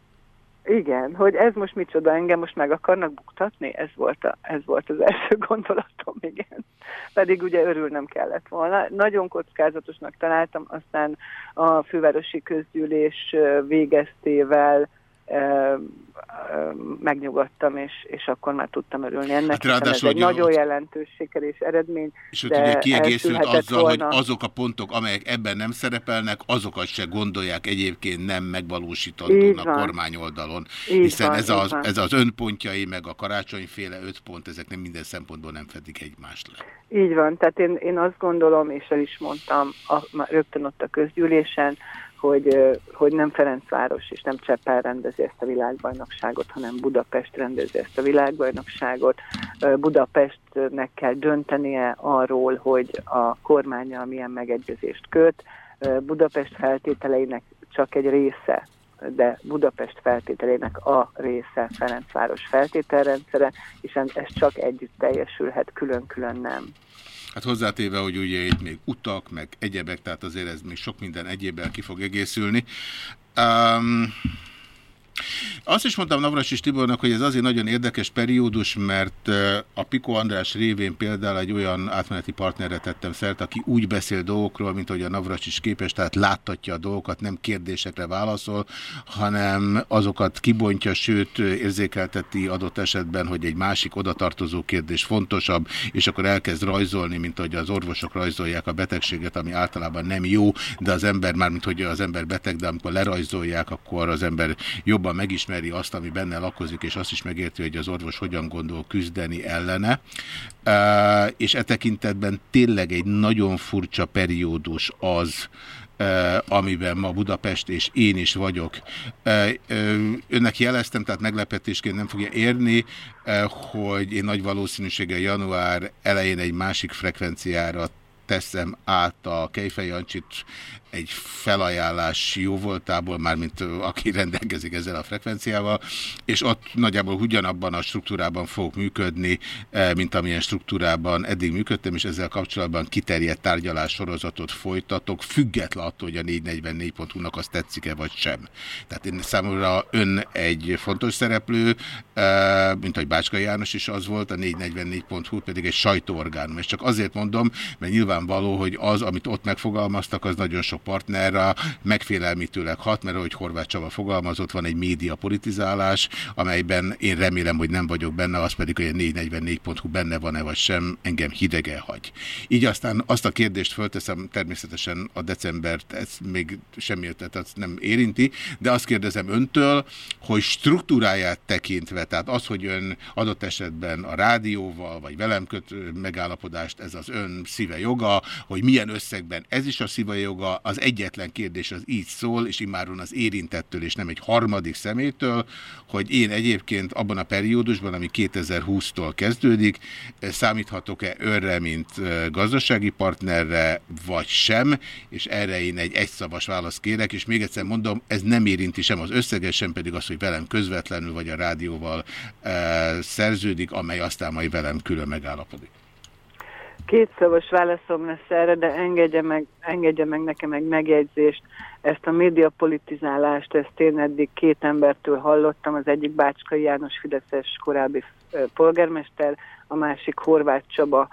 Igen, hogy ez most micsoda, engem most meg akarnak buktatni, ez volt, a, ez volt az első gondolatom, igen. Pedig ugye örülnem kellett volna. Nagyon kockázatosnak találtam, aztán a fővárosi közgyűlés végeztével megnyugodtam, és, és akkor már tudtam örülni ennek. Hát ez egy nagyon jelentős siker és eredmény. És ott ugye kiegészült azzal, volna. hogy azok a pontok, amelyek ebben nem szerepelnek, azokat se gondolják egyébként nem megvalósítandónak kormány oldalon. Így hiszen van, ez, az, ez az önpontjai, meg a karácsonyféle öt pont, ezek nem minden szempontból nem fedik egymást le. Így van, tehát én, én azt gondolom, és el is mondtam a, rögtön ott a közgyűlésen, hogy, hogy nem Ferencváros és nem Cseppel rendezi ezt a világbajnokságot, hanem Budapest rendezi ezt a világbajnokságot. Budapestnek kell döntenie arról, hogy a kormánya milyen megegyezést köt. Budapest feltételeinek csak egy része de Budapest feltételének a része Ferencváros feltételrendszere, és ez csak együtt teljesülhet, külön-külön nem. Hát hozzátéve, hogy ugye itt még utak, meg egyebek, tehát azért ez még sok minden egyébben ki fog egészülni. Um, azt is mondtam Navras Tibornak, hogy ez azért nagyon érdekes periódus, mert a Piko András révén például egy olyan átmeneti partnerre tettem szert, aki úgy beszél dolgokról, mint hogy a Navras is képes, tehát láttatja a dolgokat, nem kérdésekre válaszol, hanem azokat kibontja, sőt érzékelteti adott esetben, hogy egy másik odatartozó kérdés fontosabb, és akkor elkezd rajzolni, mint hogy az orvosok rajzolják a betegséget, ami általában nem jó, de az ember már, mint hogy az ember beteg, de amikor lerajzolják, akkor az ember jobban jobban megismeri azt, ami benne lakozik, és azt is megérti, hogy az orvos hogyan gondol küzdeni ellene. És e tekintetben tényleg egy nagyon furcsa periódus az, amiben ma Budapest és én is vagyok. Önnek jeleztem, tehát meglepetésként nem fogja érni, hogy én nagy valószínűséggel január elején egy másik frekvenciára teszem át a Kejfej Jancsit egy felajánlás jó voltából, mármint aki rendelkezik ezzel a frekvenciával, és ott nagyjából ugyanabban a struktúrában fogok működni, mint amilyen struktúrában eddig működtem, és ezzel kapcsolatban kiterjedt tárgyalás sorozatot folytatok, független attól, hogy a 444.hu-nak azt tetszik-e vagy sem. Tehát én számomra ön egy fontos szereplő, mint ahogy Bácskai János is az volt, a 444.hu pedig egy sajtóorgánum. És csak azért mondom, mert nyilvánvaló, hogy az, amit ott megfogalmaztak, az nagyon sok partnerra megfélelmítőleg hat, mert ahogy Horváth Csaba fogalmazott, van egy média politizálás, amelyben én remélem, hogy nem vagyok benne, az pedig, hogy a 444.hu benne van-e vagy sem, engem hidege hagy. Így aztán azt a kérdést fölteszem, természetesen a decembert ez még semmi tehát nem érinti, de azt kérdezem öntől, hogy struktúráját tekintve, tehát az, hogy ön adott esetben a rádióval, vagy velem köt megállapodást, ez az ön szíve joga, hogy milyen összegben ez is a szíve joga, az egyetlen kérdés az így szól, és immáron az érintettől, és nem egy harmadik szemétől, hogy én egyébként abban a periódusban, ami 2020-tól kezdődik, számíthatok-e önre, mint gazdasági partnerre, vagy sem, és erre én egy egyszavas választ kérek, és még egyszer mondom, ez nem érinti sem az összeges, sem pedig az, hogy velem közvetlenül, vagy a rádióval e, szerződik, amely aztán majd velem külön megállapodik. Kétszavas válaszom lesz erre, de engedje meg, engedje meg nekem egy megjegyzést. Ezt a médiapolitizálást, ezt én eddig két embertől hallottam, az egyik Bácskai János Fideszes korábbi polgármester, a másik Horváth Csaba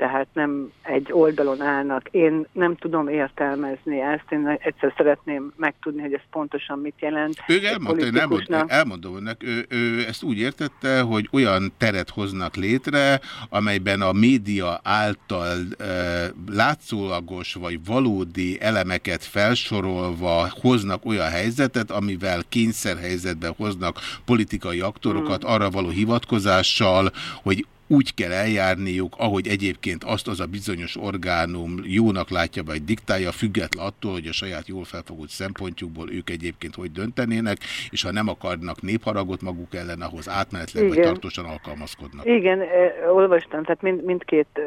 tehát nem egy oldalon állnak. Én nem tudom értelmezni ezt, én egyszer szeretném megtudni, hogy ez pontosan mit jelent. Ő elmondta, én elmond, elmondom önnek, ő, ő ezt úgy értette, hogy olyan teret hoznak létre, amelyben a média által e, látszólagos vagy valódi elemeket felsorolva hoznak olyan helyzetet, amivel kényszerhelyzetben hoznak politikai aktorokat hmm. arra való hivatkozással, hogy úgy kell eljárniuk, ahogy egyébként azt az a bizonyos orgánum jónak látja, vagy diktálja, független attól, hogy a saját jól felfogott szempontjukból ők egyébként hogy döntenének, és ha nem akarnak népharagot maguk ellen, ahhoz átmenetleg vagy tartósan alkalmazkodnak. Igen, olvastam, tehát mind, mindkét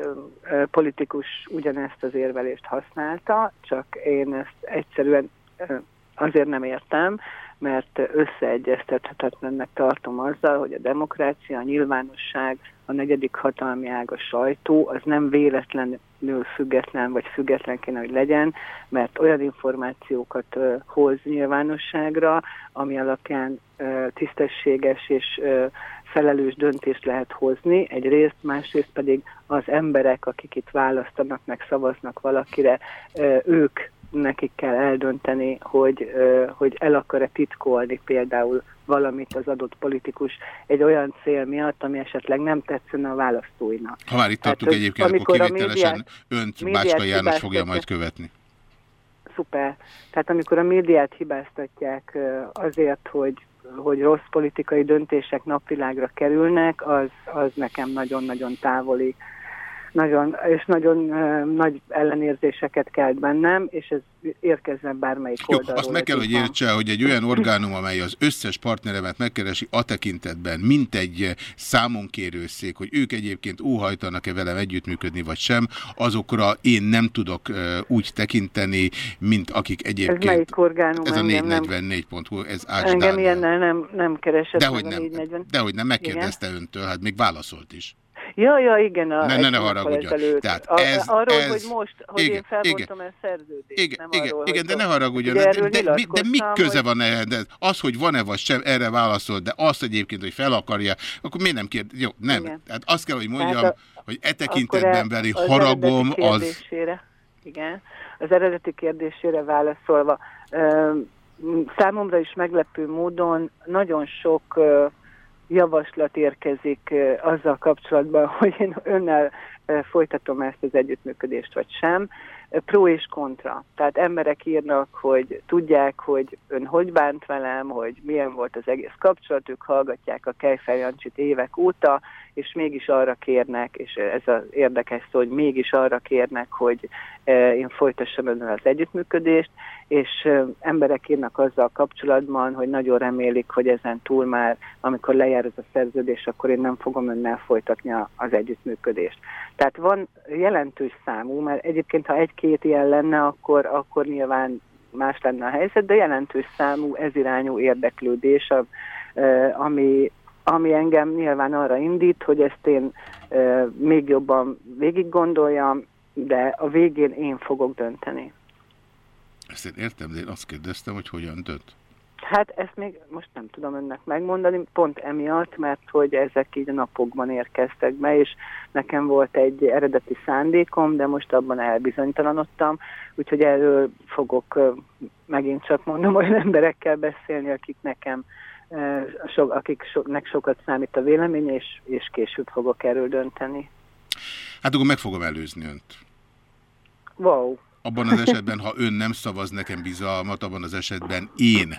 politikus ugyanezt az érvelést használta, csak én ezt egyszerűen azért nem értem, mert összeegyeztethetetlennek tartom azzal, hogy a demokrácia, a nyilvánosság, a negyedik hatalmi ág, a sajtó, az nem véletlenül független, vagy független kéne, hogy legyen, mert olyan információkat hoz nyilvánosságra, ami alapján tisztességes és felelős döntést lehet hozni, egyrészt, másrészt pedig az emberek, akik itt választanak, meg szavaznak valakire, ők nekik kell eldönteni, hogy, hogy el akar-e titkolni például valamit az adott politikus egy olyan cél miatt, ami esetleg nem tetszene a választóinak. Ha már itt tartunk hát, egyébként, akkor kivételesen önt Bácska János fogja majd követni. Szuper. Tehát amikor a médiát hibáztatják azért, hogy hogy rossz politikai döntések napvilágra kerülnek, az, az nekem nagyon-nagyon távoli nagyon, és nagyon uh, nagy ellenérzéseket kelt bennem, és ez érkezzen bármelyik Jó, oldalról. Azt meg kell, hogy értse, hogy egy olyan orgánum, amely az összes partneremet megkeresi a tekintetben, mint egy számonkérőszék, hogy ők egyébként óhajtanak-e velem együttműködni, vagy sem, azokra én nem tudok uh, úgy tekinteni, mint akik egyébként... Ez melyik orgánum? Ez a 444.hu, ez Ács Engem ilyennel nem, nem keresett dehogy nem, Dehogy nem, megkérdezte Igen? öntől, hát még válaszolt is. Ja, ja, igen. A, ne, ne, ne haragudjon. Tehát ez, a, arról, ez, hogy most, hogy igen, én felmondtam el szerződést. Igen, nem igen, arról, igen de ne haragudjon. De, de, de, de mi köze van ehhez? De az, hogy van-e vagy sem, erre válaszol, de azt egyébként, hogy fel akarja, akkor miért nem kérd? Jó, nem. Igen. Tehát azt kell, hogy mondjam, a, hogy e tekintetben veli haragom az... Igen, az eredeti kérdésére válaszolva, számomra is meglepő módon nagyon sok javaslat érkezik azzal kapcsolatban, hogy én önnel folytatom ezt az együttműködést, vagy sem. Pro és kontra. Tehát emberek írnak, hogy tudják, hogy ön hogy bánt velem, hogy milyen volt az egész kapcsolat, ők hallgatják a Jancsit évek óta, és mégis arra kérnek, és ez az érdekes szó, hogy mégis arra kérnek, hogy én folytassam önnel az együttműködést, és emberek írnak azzal kapcsolatban, hogy nagyon remélik, hogy ezen túl már, amikor lejár ez a szerződés, akkor én nem fogom önnel folytatni az együttműködést. Tehát van jelentős számú, mert egyébként ha egy-két ilyen lenne, akkor, akkor nyilván más lenne a helyzet, de jelentős számú ezirányú érdeklődés, ami, ami engem nyilván arra indít, hogy ezt én még jobban végig gondoljam, de a végén én fogok dönteni. Ezt én értem, de én azt kérdeztem, hogy hogyan dönt. Hát ezt még most nem tudom önnek megmondani, pont emiatt, mert hogy ezek így a napokban érkeztek be, és nekem volt egy eredeti szándékom, de most abban elbizonytalanodtam, úgyhogy erről fogok megint csak mondom olyan emberekkel beszélni, akik nekem so, akiknek sokat számít a vélemény, és, és később fogok erről dönteni. Hát akkor meg fogom előzni önt. Wow. Abban az esetben, ha ön nem szavaz nekem bizalmat, abban az esetben én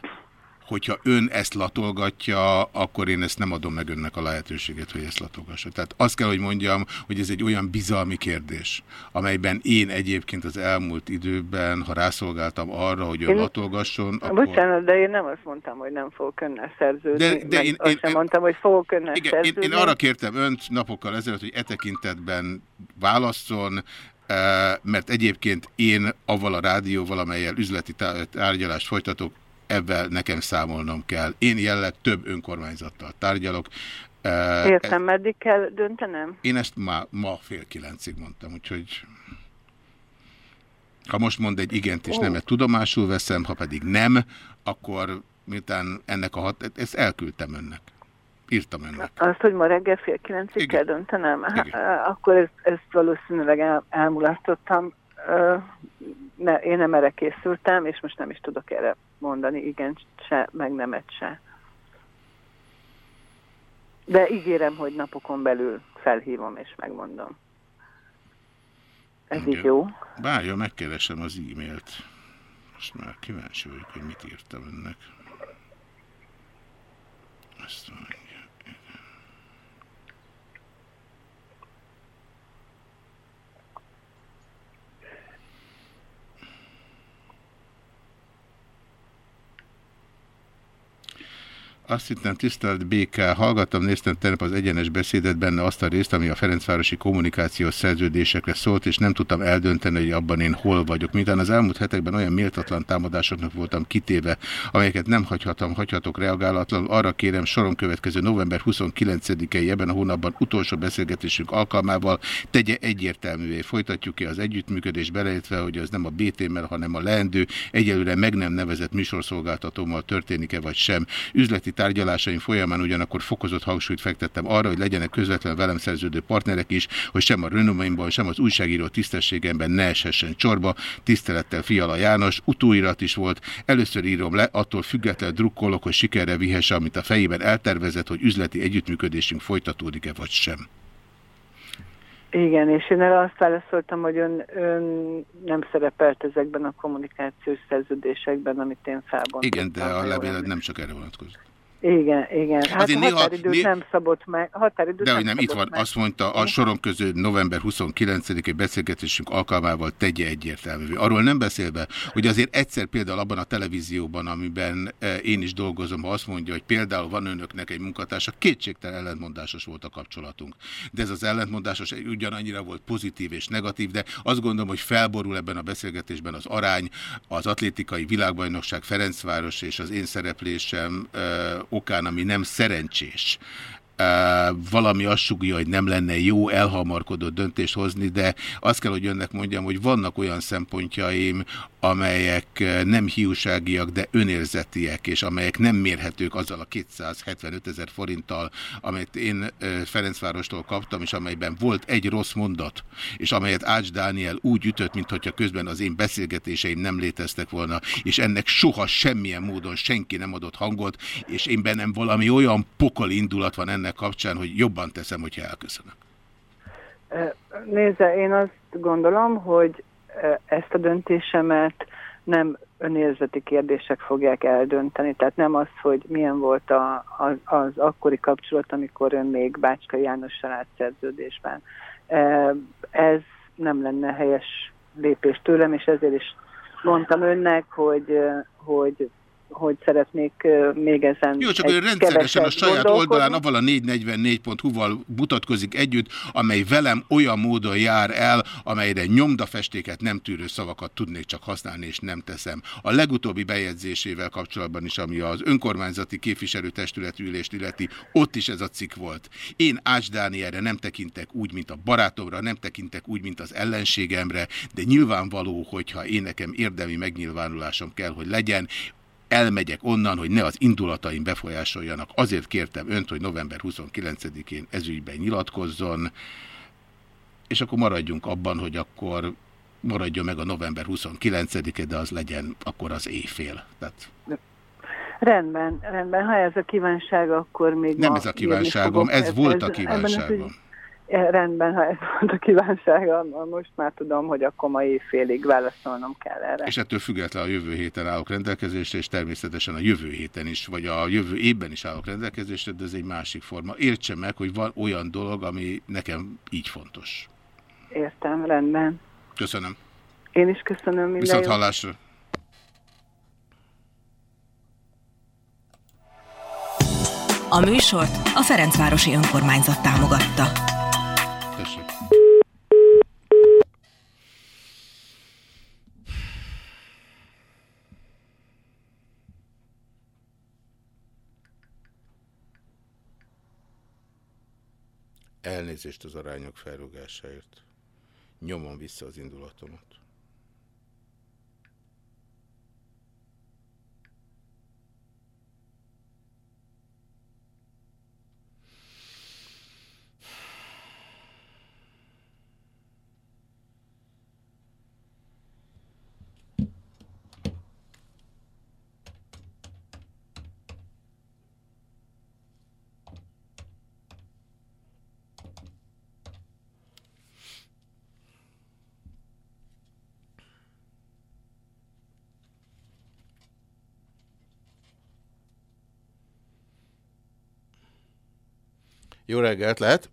hogyha ön ezt latolgatja, akkor én ezt nem adom meg önnek a lehetőséget, hogy ezt latolgassa. Tehát azt kell, hogy mondjam, hogy ez egy olyan bizalmi kérdés, amelyben én egyébként az elmúlt időben, ha rászolgáltam arra, hogy ön én... latolgasson, akkor... Bocsánat, de én nem azt mondtam, hogy nem fogok önnel szerződni. De, de én, azt én, sem mondtam, hogy fogok önnel igen, szerződni. Én, én arra kértem önt napokkal ezelőtt, hogy e tekintetben válasszon, eh, mert egyébként én avval a rádióval, amelyel üzleti tárgyalást folytatok, ebben nekem számolnom kell. Én jelleg több önkormányzattal tárgyalok. Értem, e meddig kell döntenem? Én ezt ma, ma fél kilencig mondtam, úgyhogy ha most mond egy igent és nemet tudomásul veszem, ha pedig nem, akkor miután ennek a hat... ezt elküldtem önnek. Írtam önnek. Azt, hogy ma reggel fél kilencig kell döntenem? Hát, akkor ezt, ezt valószínűleg el, elmulasztottam. Ne, én nem erre készültem, és most nem is tudok erre mondani igen se, meg nemet se. De ígérem, hogy napokon belül felhívom és megmondom. Ez Igen. így jó? Várja, megkeresem az e-mailt. Most már kíváncsi vagyok, hogy mit írtam önnek. Azt mondja. Azt hittem, tisztelt BK, hallgattam, néztem tegnap az egyenes beszédet benne azt a részt, ami a Ferencvárosi kommunikációs szerződésekre szólt, és nem tudtam eldönteni, hogy abban én hol vagyok. Miután az elmúlt hetekben olyan méltatlan támadásoknak voltam kitéve, amelyeket nem hagyhatom, hagyhatok reagálatlan, arra kérem soron következő november 29-i ebben a hónapban utolsó beszélgetésünk alkalmával tegye egyértelművé. Folytatjuk-e az együttműködés beleértve, hogy az nem a BT-mel, hanem a leendő, egyelőre meg nem nevezett műsorszolgáltatómmal történik-e vagy sem. Üzleti tárgyalásaim folyamán ugyanakkor fokozott hangsúlyt fektettem arra, hogy legyenek közvetlen velem szerződő partnerek is, hogy sem a renomaimban, sem az újságíró tisztességemben ne eshessen csorba. Tisztelettel Fiala János, utóirat is volt. Először írom le, attól független drukkolok, hogy sikerre vihesse, amit a fejében eltervezett, hogy üzleti együttműködésünk folytatódik-e vagy sem. Igen, és én erre azt válaszoltam, hogy ön, ön nem szerepelt ezekben a kommunikációs szerződésekben, amit én felbontottam. Igen, de a levéled nem csak erre vonatkozik. Igen, igen. Hát Azért a határidőt néha, nem szabott meg. Határidőt de hogy nem, itt van, meg. azt mondta, a soron közül november 29-i beszélgetésünk alkalmával tegye egyértelművé. Arról nem beszélve, hogy azért egyszer például abban a televízióban, amiben e, én is dolgozom, ha azt mondja, hogy például van önöknek egy munkatársa, kétségtelen ellentmondásos volt a kapcsolatunk. De ez az ellentmondásos ugyanannyira volt pozitív és negatív, de azt gondolom, hogy felborul ebben a beszélgetésben az arány, az atlétikai világbajnokság Ferencváros és az én szereplésem e, okán, ami nem szerencsés, valami azt sugja, hogy nem lenne jó elhamarkodott döntést hozni, de azt kell, hogy önnek mondjam, hogy vannak olyan szempontjaim, amelyek nem hiúságiak, de önérzetiek, és amelyek nem mérhetők azzal a 275 ezer forinttal, amelyet én Ferencvárostól kaptam, és amelyben volt egy rossz mondat, és amelyet Ács Dániel úgy ütött, mintha közben az én beszélgetéseim nem léteztek volna, és ennek soha semmilyen módon senki nem adott hangot, és én bennem valami olyan pokol indulat van ennek, ennek kapcsán, hogy jobban teszem, hogyha elköszönök? Nézze, én azt gondolom, hogy ezt a döntésemet nem önérzeti kérdések fogják eldönteni. Tehát nem az, hogy milyen volt a, az, az akkori kapcsolat, amikor ön még Bácska Jánossal állt szerződésben. Ez nem lenne helyes lépés tőlem, és ezért is mondtam önnek, hogy, hogy hogy szeretnék még ezen Jó, csak ő rendszeresen a saját oldalán avval a 444.hu-val mutatkozik együtt, amely velem olyan módon jár el, amelyre nyomdafestéket nem tűrő szavakat tudnék csak használni, és nem teszem. A legutóbbi bejegyzésével kapcsolatban is, ami az önkormányzati képviselőtestületű ülést illeti, ott is ez a cikk volt. Én Ács Dánielre nem tekintek úgy, mint a barátomra, nem tekintek úgy, mint az ellenségemre, de nyilvánvaló, hogyha én nekem érdemi megnyilvánulásom kell, hogy legyen, elmegyek onnan, hogy ne az indulataim befolyásoljanak. Azért kértem önt, hogy november 29-én ezügyben nyilatkozzon, és akkor maradjunk abban, hogy akkor maradjon meg a november 29-e, de az legyen akkor az éjfél. Tehát... Rendben, rendben. Ha ez a kívánság, akkor még Nem ez a kívánságom, ez volt a kívánságom. Rendben, ha ez volt a kívánsága, most már tudom, hogy akkor ma éjfélig válaszolnom kell erre. És ettől függetlenül a jövő héten állok rendelkezésre, és természetesen a jövő héten is, vagy a jövő évben is állok rendelkezésre, de ez egy másik forma. Értse meg, hogy van olyan dolog, ami nekem így fontos. Értem, rendben. Köszönöm. Én is köszönöm. Minden Viszont hallásra. A műsort a Ferencvárosi Önkormányzat támogatta. Elnézést az arányok felrugásáért. Nyomom vissza az indulatomat. Jó reggelt, lehet?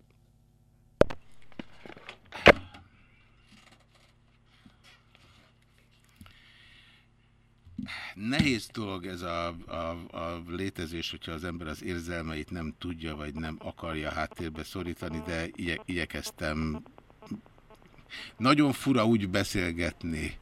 Nehéz dolog ez a, a, a létezés, hogyha az ember az érzelmeit nem tudja, vagy nem akarja háttérbe szorítani, de igye, igyekeztem. Nagyon fura úgy beszélgetni,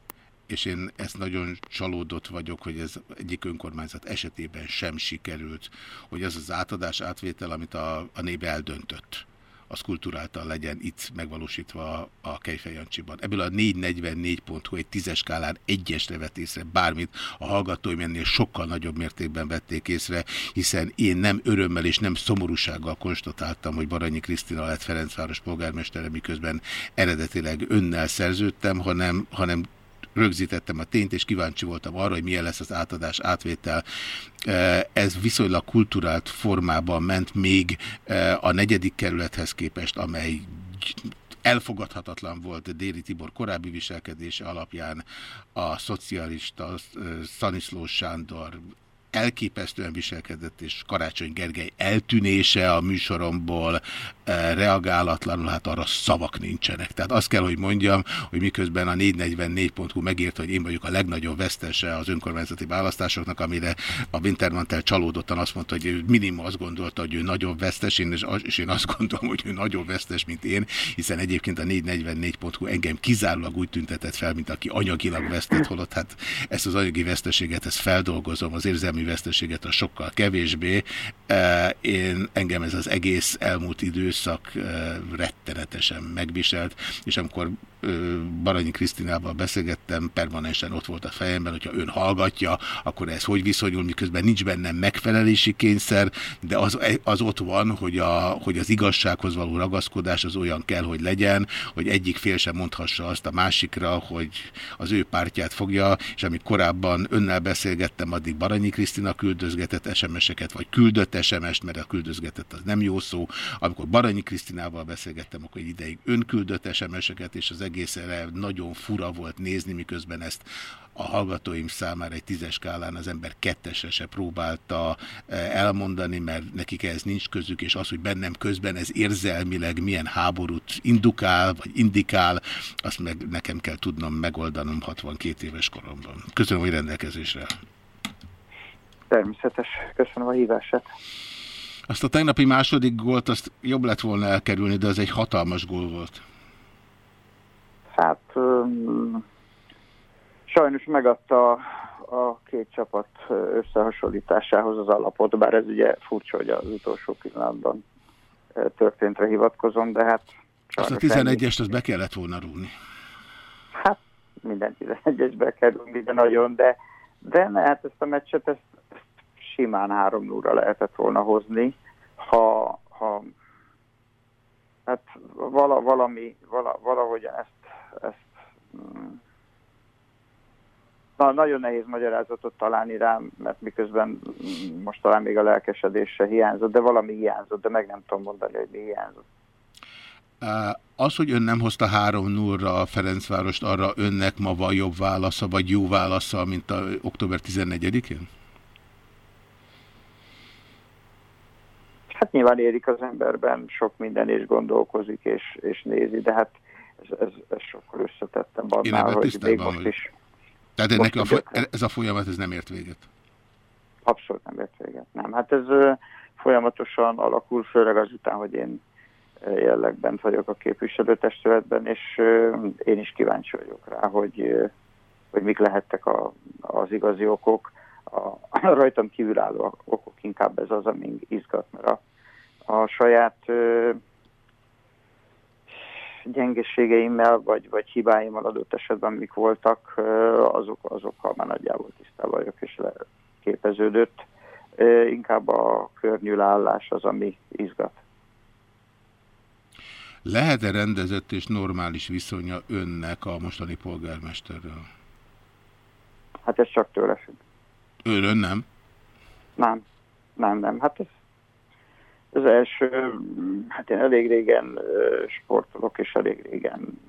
és én ezt nagyon csalódott vagyok, hogy ez egyik önkormányzat esetében sem sikerült, hogy az az átadás, átvétel, amit a, a nép eldöntött az kulturáltan legyen itt megvalósítva a Kejfej Jancsiban. Ebből a 444.hu egy tízes skálán egyesre vett észre bármit, a hallgatóim ennél sokkal nagyobb mértékben vették észre, hiszen én nem örömmel és nem szomorúsággal konstatáltam, hogy Baranyi Krisztina lett Ferencváros polgármestere, miközben eredetileg önnel szerződtem, hanem, hanem rögzítettem a tényt, és kíváncsi voltam arra, hogy milyen lesz az átadás, átvétel. E, ez viszonylag kulturált formában ment még e, a negyedik kerülethez képest, amely elfogadhatatlan volt Déri Tibor korábbi viselkedése alapján a szocialista e, Szaniszló Sándor elképesztően viselkedett, és Karácsony Gergely eltűnése a műsoromból e, reagálatlanul, hát arra szavak nincsenek. Tehát azt kell, hogy mondjam, hogy miközben a 444.hu megírt, hogy én vagyok a legnagyobb vesztese az önkormányzati választásoknak, amire a Wintermantel csalódottan azt mondta, hogy ő minimum azt gondolta, hogy ő nagyobb vesztes, én, és én azt gondolom, hogy ő nagyobb vesztes, mint én, hiszen egyébként a 444.hu engem kizárólag úgy tüntetett fel, mint aki anyagilag vesztett, holott hát ezt az anyagi veszteséget, ezt feldolgozom, az érzelmi érzelmi veszteséget a sokkal kevésbé. Én engem ez az egész elmúlt időszak rettenetesen megviselt, és amikor Baranyi Krisztinával beszélgettem, permanensen ott volt a fejemben, hogyha ön hallgatja, akkor ez hogy viszonyul, miközben nincs bennem megfelelési kényszer, de az, az ott van, hogy, a, hogy az igazsághoz való ragaszkodás az olyan kell, hogy legyen, hogy egyik fél sem mondhassa azt a másikra, hogy az ő pártját fogja, és amíg korábban önnel beszélgettem, addig Baranyi Krisztina küldözgetett SMS-eket, vagy küldött SMS-t, mert a küldözgetett az nem jó szó. Amikor Baranyi Krisztinával beszélgettem, akkor egy ideig ön küldött SMS-eket, és az egészre nagyon fura volt nézni, miközben ezt a hallgatóim számára egy tízes skálán az ember kettesre se próbálta eh, elmondani, mert nekik ez nincs közük, és az, hogy bennem közben ez érzelmileg milyen háborút indukál, vagy indikál, azt meg nekem kell tudnom megoldanom 62 éves koromban. Köszönöm, hogy rendelkezésre. Természetes. Köszönöm a hívását. Azt a tegnapi második gólt, azt jobb lett volna elkerülni, de az egy hatalmas gól volt. Hát um, sajnos megadta a két csapat összehasonlításához az alapot, bár ez ugye furcsa, hogy az utolsó pillanatban történtre hivatkozom, de hát... Azt a 11-est azt be kellett volna rúgni. Hát minden 11-esbe kell rúgni, de nagyon, de, de ne, hát ezt a meccset ezt, ezt simán 3 0 lehetett volna hozni, ha, ha hát vala, valami, vala, valahogyan ezt ezt mm, na, nagyon nehéz magyarázatot találni rám, mert miközben mm, most talán még a lelkesedése hiányzott, de valami hiányzott, de meg nem tudom mondani, hogy mi hiányzott. Az, hogy ön nem hozta 3-0-ra a Ferencvárost, arra önnek ma van jobb válasza, vagy jó válasza, mint a október 14-én? Hát nyilván érik az emberben sok minden, és gondolkozik, és, és nézi, de hát ez, ez, ez sokkal összetettem annál, hogy még most is... Tehát ennek a, ez a folyamat ez nem ért véget? Abszolút nem ért véget, nem. Hát ez folyamatosan alakul, főleg azután, hogy én jelenleg bent vagyok a képviselőtestületben, és én is kíváncsi vagyok rá, hogy, hogy mik lehettek a, az igazi okok. A, a rajtam kívülálló okok inkább ez az, ami izgat, mert a, a saját gyengeségeimmel, vagy, vagy hibáimmal adott esetben mik voltak, azok, azokkal már nagyjából tisztában vagyok, és képeződött. Inkább a környülállás az, ami izgat. Lehet-e rendezett és normális viszonya önnek a mostani polgármesterrel? Hát ez csak tőle függ. Ön nem? Nem, nem, nem. Hát ez az első, hát én elég régen sportolok, és elég régen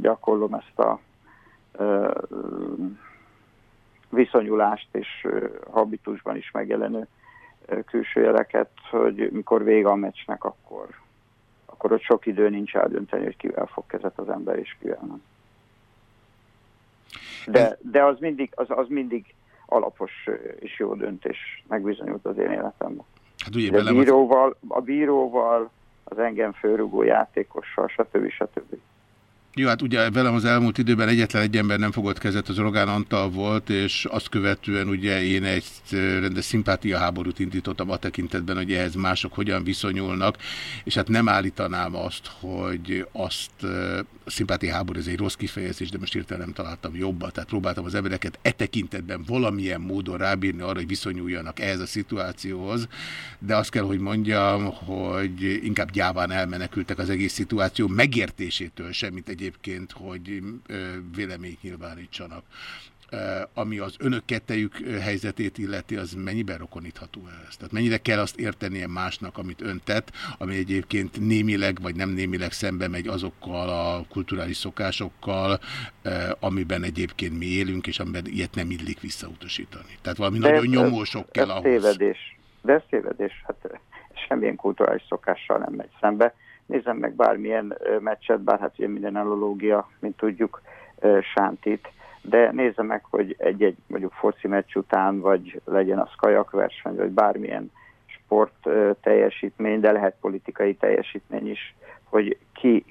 gyakorlom ezt a viszonyulást és habitusban is megjelenő külső jeleket, hogy mikor vége a meccsnek, akkor, akkor ott sok idő nincs eldönteni, hogy kivel fog kezet az ember, és kivel nem. De, de az, mindig, az, az mindig alapos és jó döntés megbizonyult az én életemben. Hát ugye a, bíróval, a bíróval, az engem főrugó játékossal, stb. stb. Jó, hát ugye velem az elmúlt időben egyetlen egy ember nem fogott kezet, az Rogán Antal volt, és azt követően ugye én egy rendes szimpátia háborút indítottam a tekintetben, hogy ehhez mások hogyan viszonyulnak, és hát nem állítanám azt, hogy azt a szimpátia háború, ez egy rossz kifejezés, de most hirtelen nem találtam jobbat, tehát próbáltam az embereket e tekintetben valamilyen módon rábírni arra, hogy viszonyuljanak ehhez a szituációhoz, de azt kell, hogy mondjam, hogy inkább gyáván elmenekültek az egész szituáció megértésétől semmit egy egyébként, hogy véleményt nyilvánítsanak. Ami az önök kettejük helyzetét illeti, az mennyiben rokonítható ez? Tehát mennyire kell azt értenie másnak, amit ön tett, ami egyébként némileg vagy nem némileg szembe megy azokkal a kulturális szokásokkal, amiben egyébként mi élünk, és amiben ilyet nem illik visszautasítani. Tehát valami de nagyon nyomósok kell ahhoz. Tévedés. De ez tévedés. Hát semmilyen kulturális szokással nem megy szembe nézem meg bármilyen meccset, bár hát ugye minden analógia, mint tudjuk, sántit, de nézem meg, hogy egy-egy mondjuk foci meccs után, vagy legyen az kajakverseny, vagy bármilyen sport teljesítmény, de lehet politikai teljesítmény is, hogy ki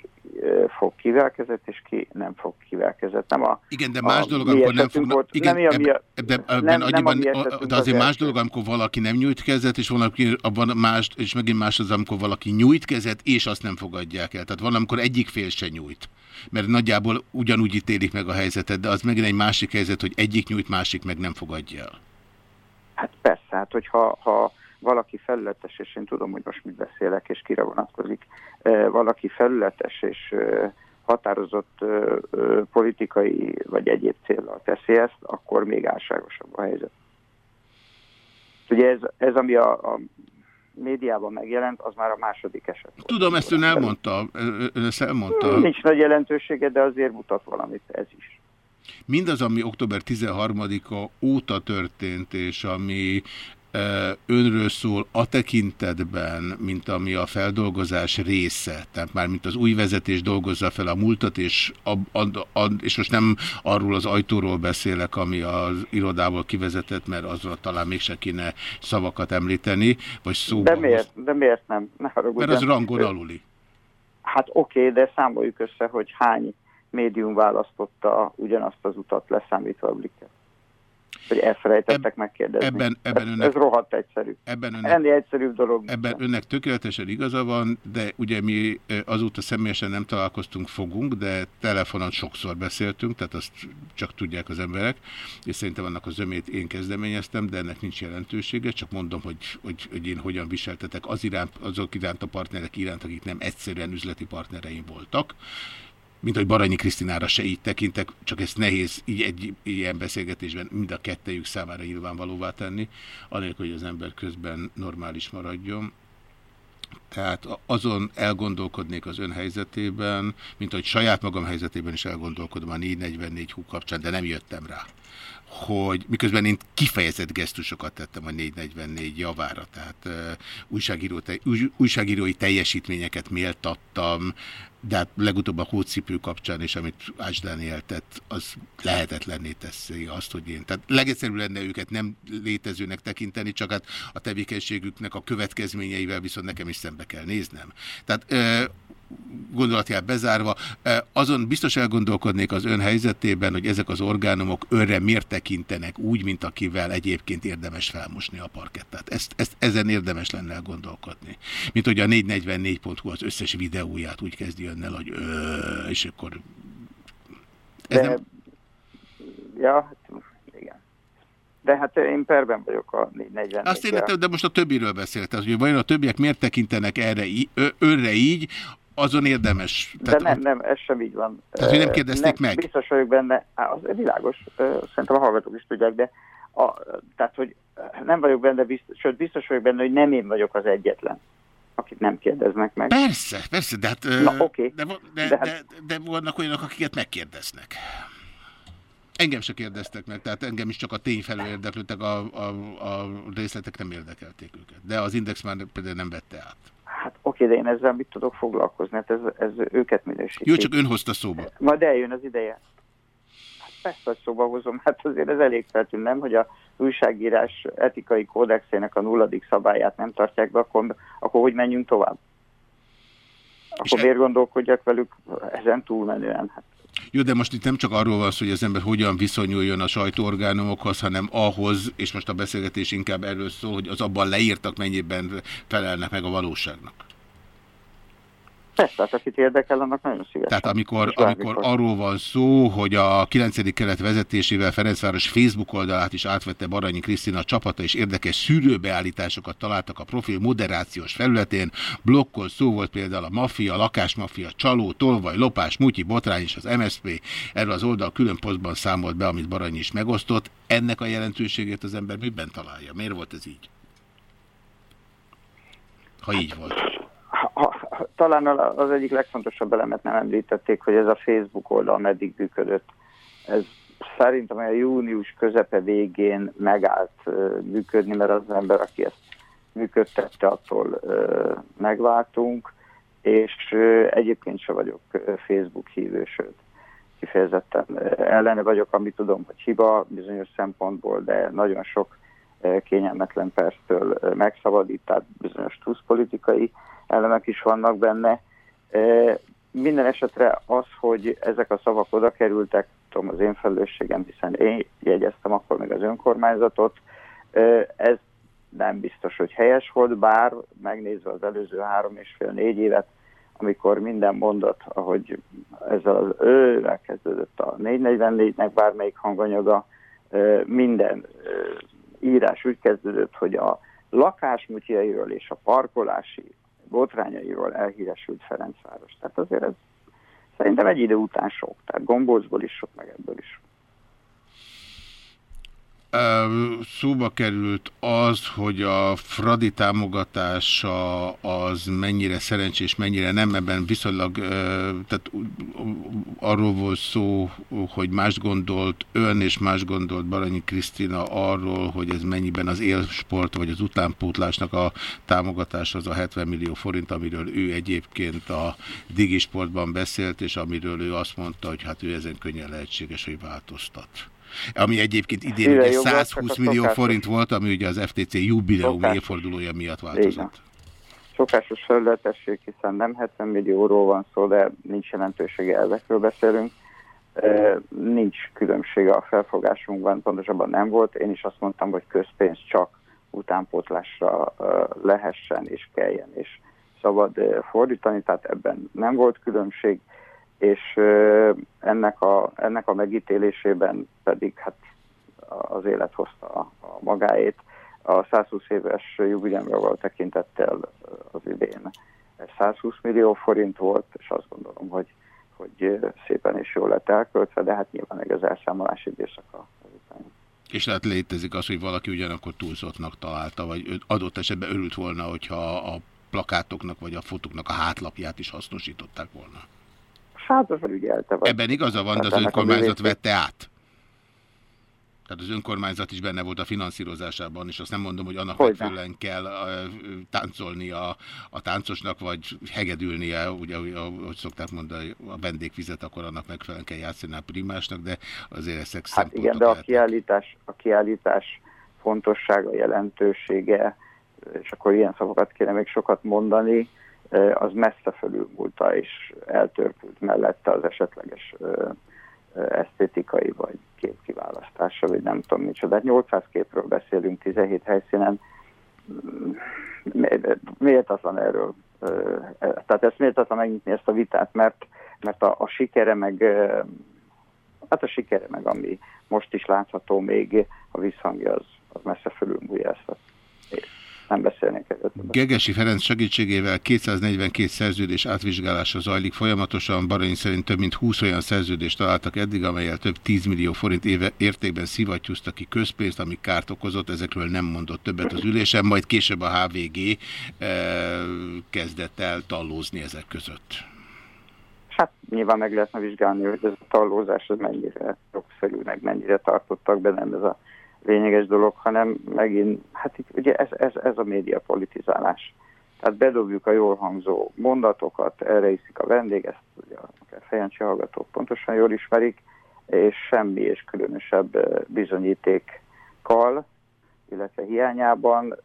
fog kivelkezett, és ki nem fog kivelkezett. Nem a, igen, de más dolog, amikor nem fognak... Volt, igen, nem, ebben nem, nem de azért más dolog, amikor valaki nem nyújt kezet, és valaki abban más, és megint más az, amikor valaki nyújt kezet, és azt nem fogadják el. Tehát van, amikor egyik fél se nyújt. Mert nagyjából ugyanúgy ítélik meg a helyzetet, de az megint egy másik helyzet, hogy egyik nyújt, másik meg nem fogadja el. Hát persze, hát hogyha ha valaki felületes, és én tudom, hogy most mit beszélek, és kire vonatkozik, valaki felületes és határozott politikai vagy egyéb célral teszi ezt, akkor még álságosabb a helyzet. Ugye ez, ez ami a, a médiában megjelent, az már a második eset. Tudom, ezt ön elmondta. Ön ezt elmondta. Nincs nagy jelentősége, de azért mutat valamit ez is. Mindaz, ami október 13-a óta történt, és ami önről szól a tekintetben, mint ami a feldolgozás része, tehát már mint az új vezetés dolgozza fel a múltat, és, a, a, a, és most nem arról az ajtóról beszélek, ami az irodából kivezetett, mert azra talán mégse kéne szavakat említeni, vagy szóba. De miért, de miért nem? Ne mert az rangon aluli. Hát oké, okay, de számoljuk össze, hogy hány médium választotta ugyanazt az utat leszámítva a blikket hogy Eb megkérdezni. Ebben, ebben önnek, ez rohadt egyszerű. Ebben önnek, Ennél egyszerűbb dolog. Ebben önnek tökéletesen igaza van, de ugye mi azóta személyesen nem találkoztunk, fogunk, de telefonon sokszor beszéltünk, tehát azt csak tudják az emberek, és szerintem annak a zömét én kezdeményeztem, de ennek nincs jelentősége, csak mondom, hogy, hogy, hogy én hogyan viseltetek az iránt, azok iránt a partnerek iránt, akik nem egyszerűen üzleti partnereim voltak, mint hogy Baranyi Krisztinára se így tekintek, csak ezt nehéz így egy ilyen beszélgetésben mind a kettejük számára nyilvánvalóvá tenni, anélkül, hogy az ember közben normális maradjon. Tehát azon elgondolkodnék az ön helyzetében, mint hogy saját magam helyzetében is elgondolkodom a 444 hú kapcsán, de nem jöttem rá hogy miközben én kifejezett gesztusokat tettem a 444 javára, tehát uh, újságíró te, új, újságírói teljesítményeket méltattam, de hát legutóbb a hócipő kapcsán, és amit Ács Dániel tett, az lehetetlenné teszi azt, hogy én. Tehát legegyszerűbb lenne őket nem létezőnek tekinteni, csak hát a tevékenységüknek a következményeivel viszont nekem is szembe kell néznem. Tehát gondolatját bezárva, azon biztos elgondolkodnék az ön helyzetében, hogy ezek az orgánumok önre miért tekintenek úgy, mint akivel egyébként érdemes felmosni a parkettát. Ezt, ezt, ezen érdemes lenne elgondolkodni. Mint hogy a 444.hu az összes videóját úgy kezdi önnel, hogy ö, és akkor... Ez De... nem... Ja, hát igen. De hát én perben vagyok a 444 Azt értem, de most a többiről beszéltem, hogy vajon a többiek miért tekintenek erre, önre így, azon érdemes. De nem, nem, ez sem így van. Tehát, hogy nem kérdezték nem, meg? Biztos vagyok benne, az világos, szerintem a hallgatók is tudják, de a, tehát, hogy nem vagyok benne, biztos, sőt, biztos vagyok benne, hogy nem én vagyok az egyetlen akit nem kérdeznek meg. Persze, persze, de hát... Na. Okay. De, de, de, hát- de, de vannak olyanok, akiket megkérdeznek. Engem se kérdeztek meg, tehát engem is csak a tény felől érdeklődtek, a, a, a részletek nem érdekelték őket. De az Index már például nem vette át. Oké, de én ezzel mit tudok foglalkozni? Hát ez, ez őket minősíti. Jó, csak ön hozta szóba. Majd eljön az ideje. Hát persze, hogy szóba hozom. Hát azért ez elég feltűn, nem? Hogy a újságírás etikai kódexének a nulladik szabályát nem tartják be, akkor, akkor hogy menjünk tovább? Akkor miért gondolkodjak velük ezen túlmenően? Hát jó, de most itt nem csak arról van szó, hogy az ember hogyan viszonyuljon a sajtóorgánumokhoz, hanem ahhoz, és most a beszélgetés inkább erről szól, hogy az abban leírtak mennyiben felelnek meg a valóságnak. Persze, hát akit érdekel, annak nagyon szívesen. Tehát amikor, amikor arról van szó, hogy a 9. kelet vezetésével Ferencváros Facebook oldalát is átvette Baranyi Krisztina csapata, és érdekes szűrőbeállításokat találtak a profil moderációs felületén, blokkol szó volt például a maffia, lakásmafia, csaló, tolvaj, lopás, mutyi, botrány és az MSP. Erről az oldal külön posztban számolt be, amit Baranyi is megosztott. Ennek a jelentőségét az ember miben találja? Miért volt ez így? Ha így volt talán az egyik legfontosabb elemet nem említették, hogy ez a Facebook oldal meddig működött. Ez szerintem a június közepe végén megállt működni, mert az ember, aki ezt működtette, attól megváltunk, és egyébként se vagyok Facebook hívő, sőt, kifejezetten ellene vagyok, amit tudom, hogy hiba bizonyos szempontból, de nagyon sok kényelmetlen perctől megszabadít, tehát bizonyos plusz politikai elemek is vannak benne. Minden esetre az, hogy ezek a szavak oda kerültek, tudom, az én felelősségem, hiszen én jegyeztem akkor meg az önkormányzatot, ez nem biztos, hogy helyes volt, bár megnézve az előző három és fél négy évet, amikor minden mondat, ahogy ezzel az ővel kezdődött a 444-nek bármelyik hanganyaga, minden írás úgy kezdődött, hogy a lakásmutjairól és a parkolási botrányairól elhíresült Ferencváros. Tehát azért ez szerintem egy idő után sok. Tehát gombócból is sok, meg ebből is Szóba került az, hogy a Fradi támogatása az mennyire szerencsés, mennyire nem, ebben viszonylag tehát arról volt szó, hogy más gondolt ön és más gondolt Baranyi Krisztina arról, hogy ez mennyiben az élsport vagy az utánpótlásnak a támogatása az a 70 millió forint, amiről ő egyébként a digisportban beszélt, és amiről ő azt mondta, hogy hát ő ezen könnyen lehetséges, hogy változtat ami egyébként idén ugye 120 millió forint volt, ami ugye az FTC jubileum évfordulója miatt változott. Szokásos felületesség, hiszen nem 70 millióról van szó, de nincs jelentősége, ezekről beszélünk. Nincs különbsége a felfogásunkban, pontosabban nem volt. Én is azt mondtam, hogy közpénz csak utánpótlásra lehessen és kelljen, és szabad fordítani, tehát ebben nem volt különbség és ennek a, ennek a megítélésében pedig hát az élet hozta a, magáét. A 120 éves jubileumra való tekintettel az idén 120 millió forint volt, és azt gondolom, hogy, hogy szépen és jól lett elköltve, de hát nyilván meg az elszámolási időszaka azután. És lehet létezik az, hogy valaki ugyanakkor túlzottnak találta, vagy adott esetben örült volna, hogyha a plakátoknak vagy a fotóknak a hátlapját is hasznosították volna. Az ügyelte. Vagy. Ebben igaza van, de az önkormányzat vette át. Tehát az önkormányzat is benne volt a finanszírozásában, és azt nem mondom, hogy annak megfelelően kell táncolni a, a táncosnak, vagy hegedülnie, ugye, ahogy szokták mondani, a vendégvizet, akkor annak megfelelően kell játszani a primásnak, de azért ezek Hát igen, de a kiállítás, a kiállítás fontossága, jelentősége, és akkor ilyen szavakat kéne még sokat mondani, az messze fölülmúlta és eltörpült mellette az esetleges esztétikai vagy képkiválasztása, vagy nem tudom micsoda. 800 képről beszélünk 17 helyszínen. Méltatlan erről. Tehát ezt méltatlan megnyitni ezt a vitát, mert, mert a, a sikere meg hát a sikere meg, ami most is látható még, a visszhangja az, az messze fölülmúlja ezt a nem beszélnék erről. Gegesi Ferenc segítségével 242 szerződés átvizsgálása zajlik folyamatosan. Baranyi szerint több mint 20 olyan szerződést találtak eddig, amelyel több 10 millió forint éve értékben szivattyúzta ki közpénzt, ami kárt okozott. Ezekről nem mondott többet az ülésen, majd később a HVG eh, kezdett el tallózni ezek között. Hát nyilván meg lehetne vizsgálni, hogy ez a tallózás ez mennyire jogszerű, meg mennyire tartottak be, nem ez a lényeges dolog, hanem megint, hát itt ugye ez, ez, ez a média politizálás. Tehát bedobjuk a jól hangzó mondatokat, erre iszik a vendég, ezt ugye a fejencsi hallgatók pontosan jól ismerik, és semmi és különösebb bizonyítékkal, illetve hiányában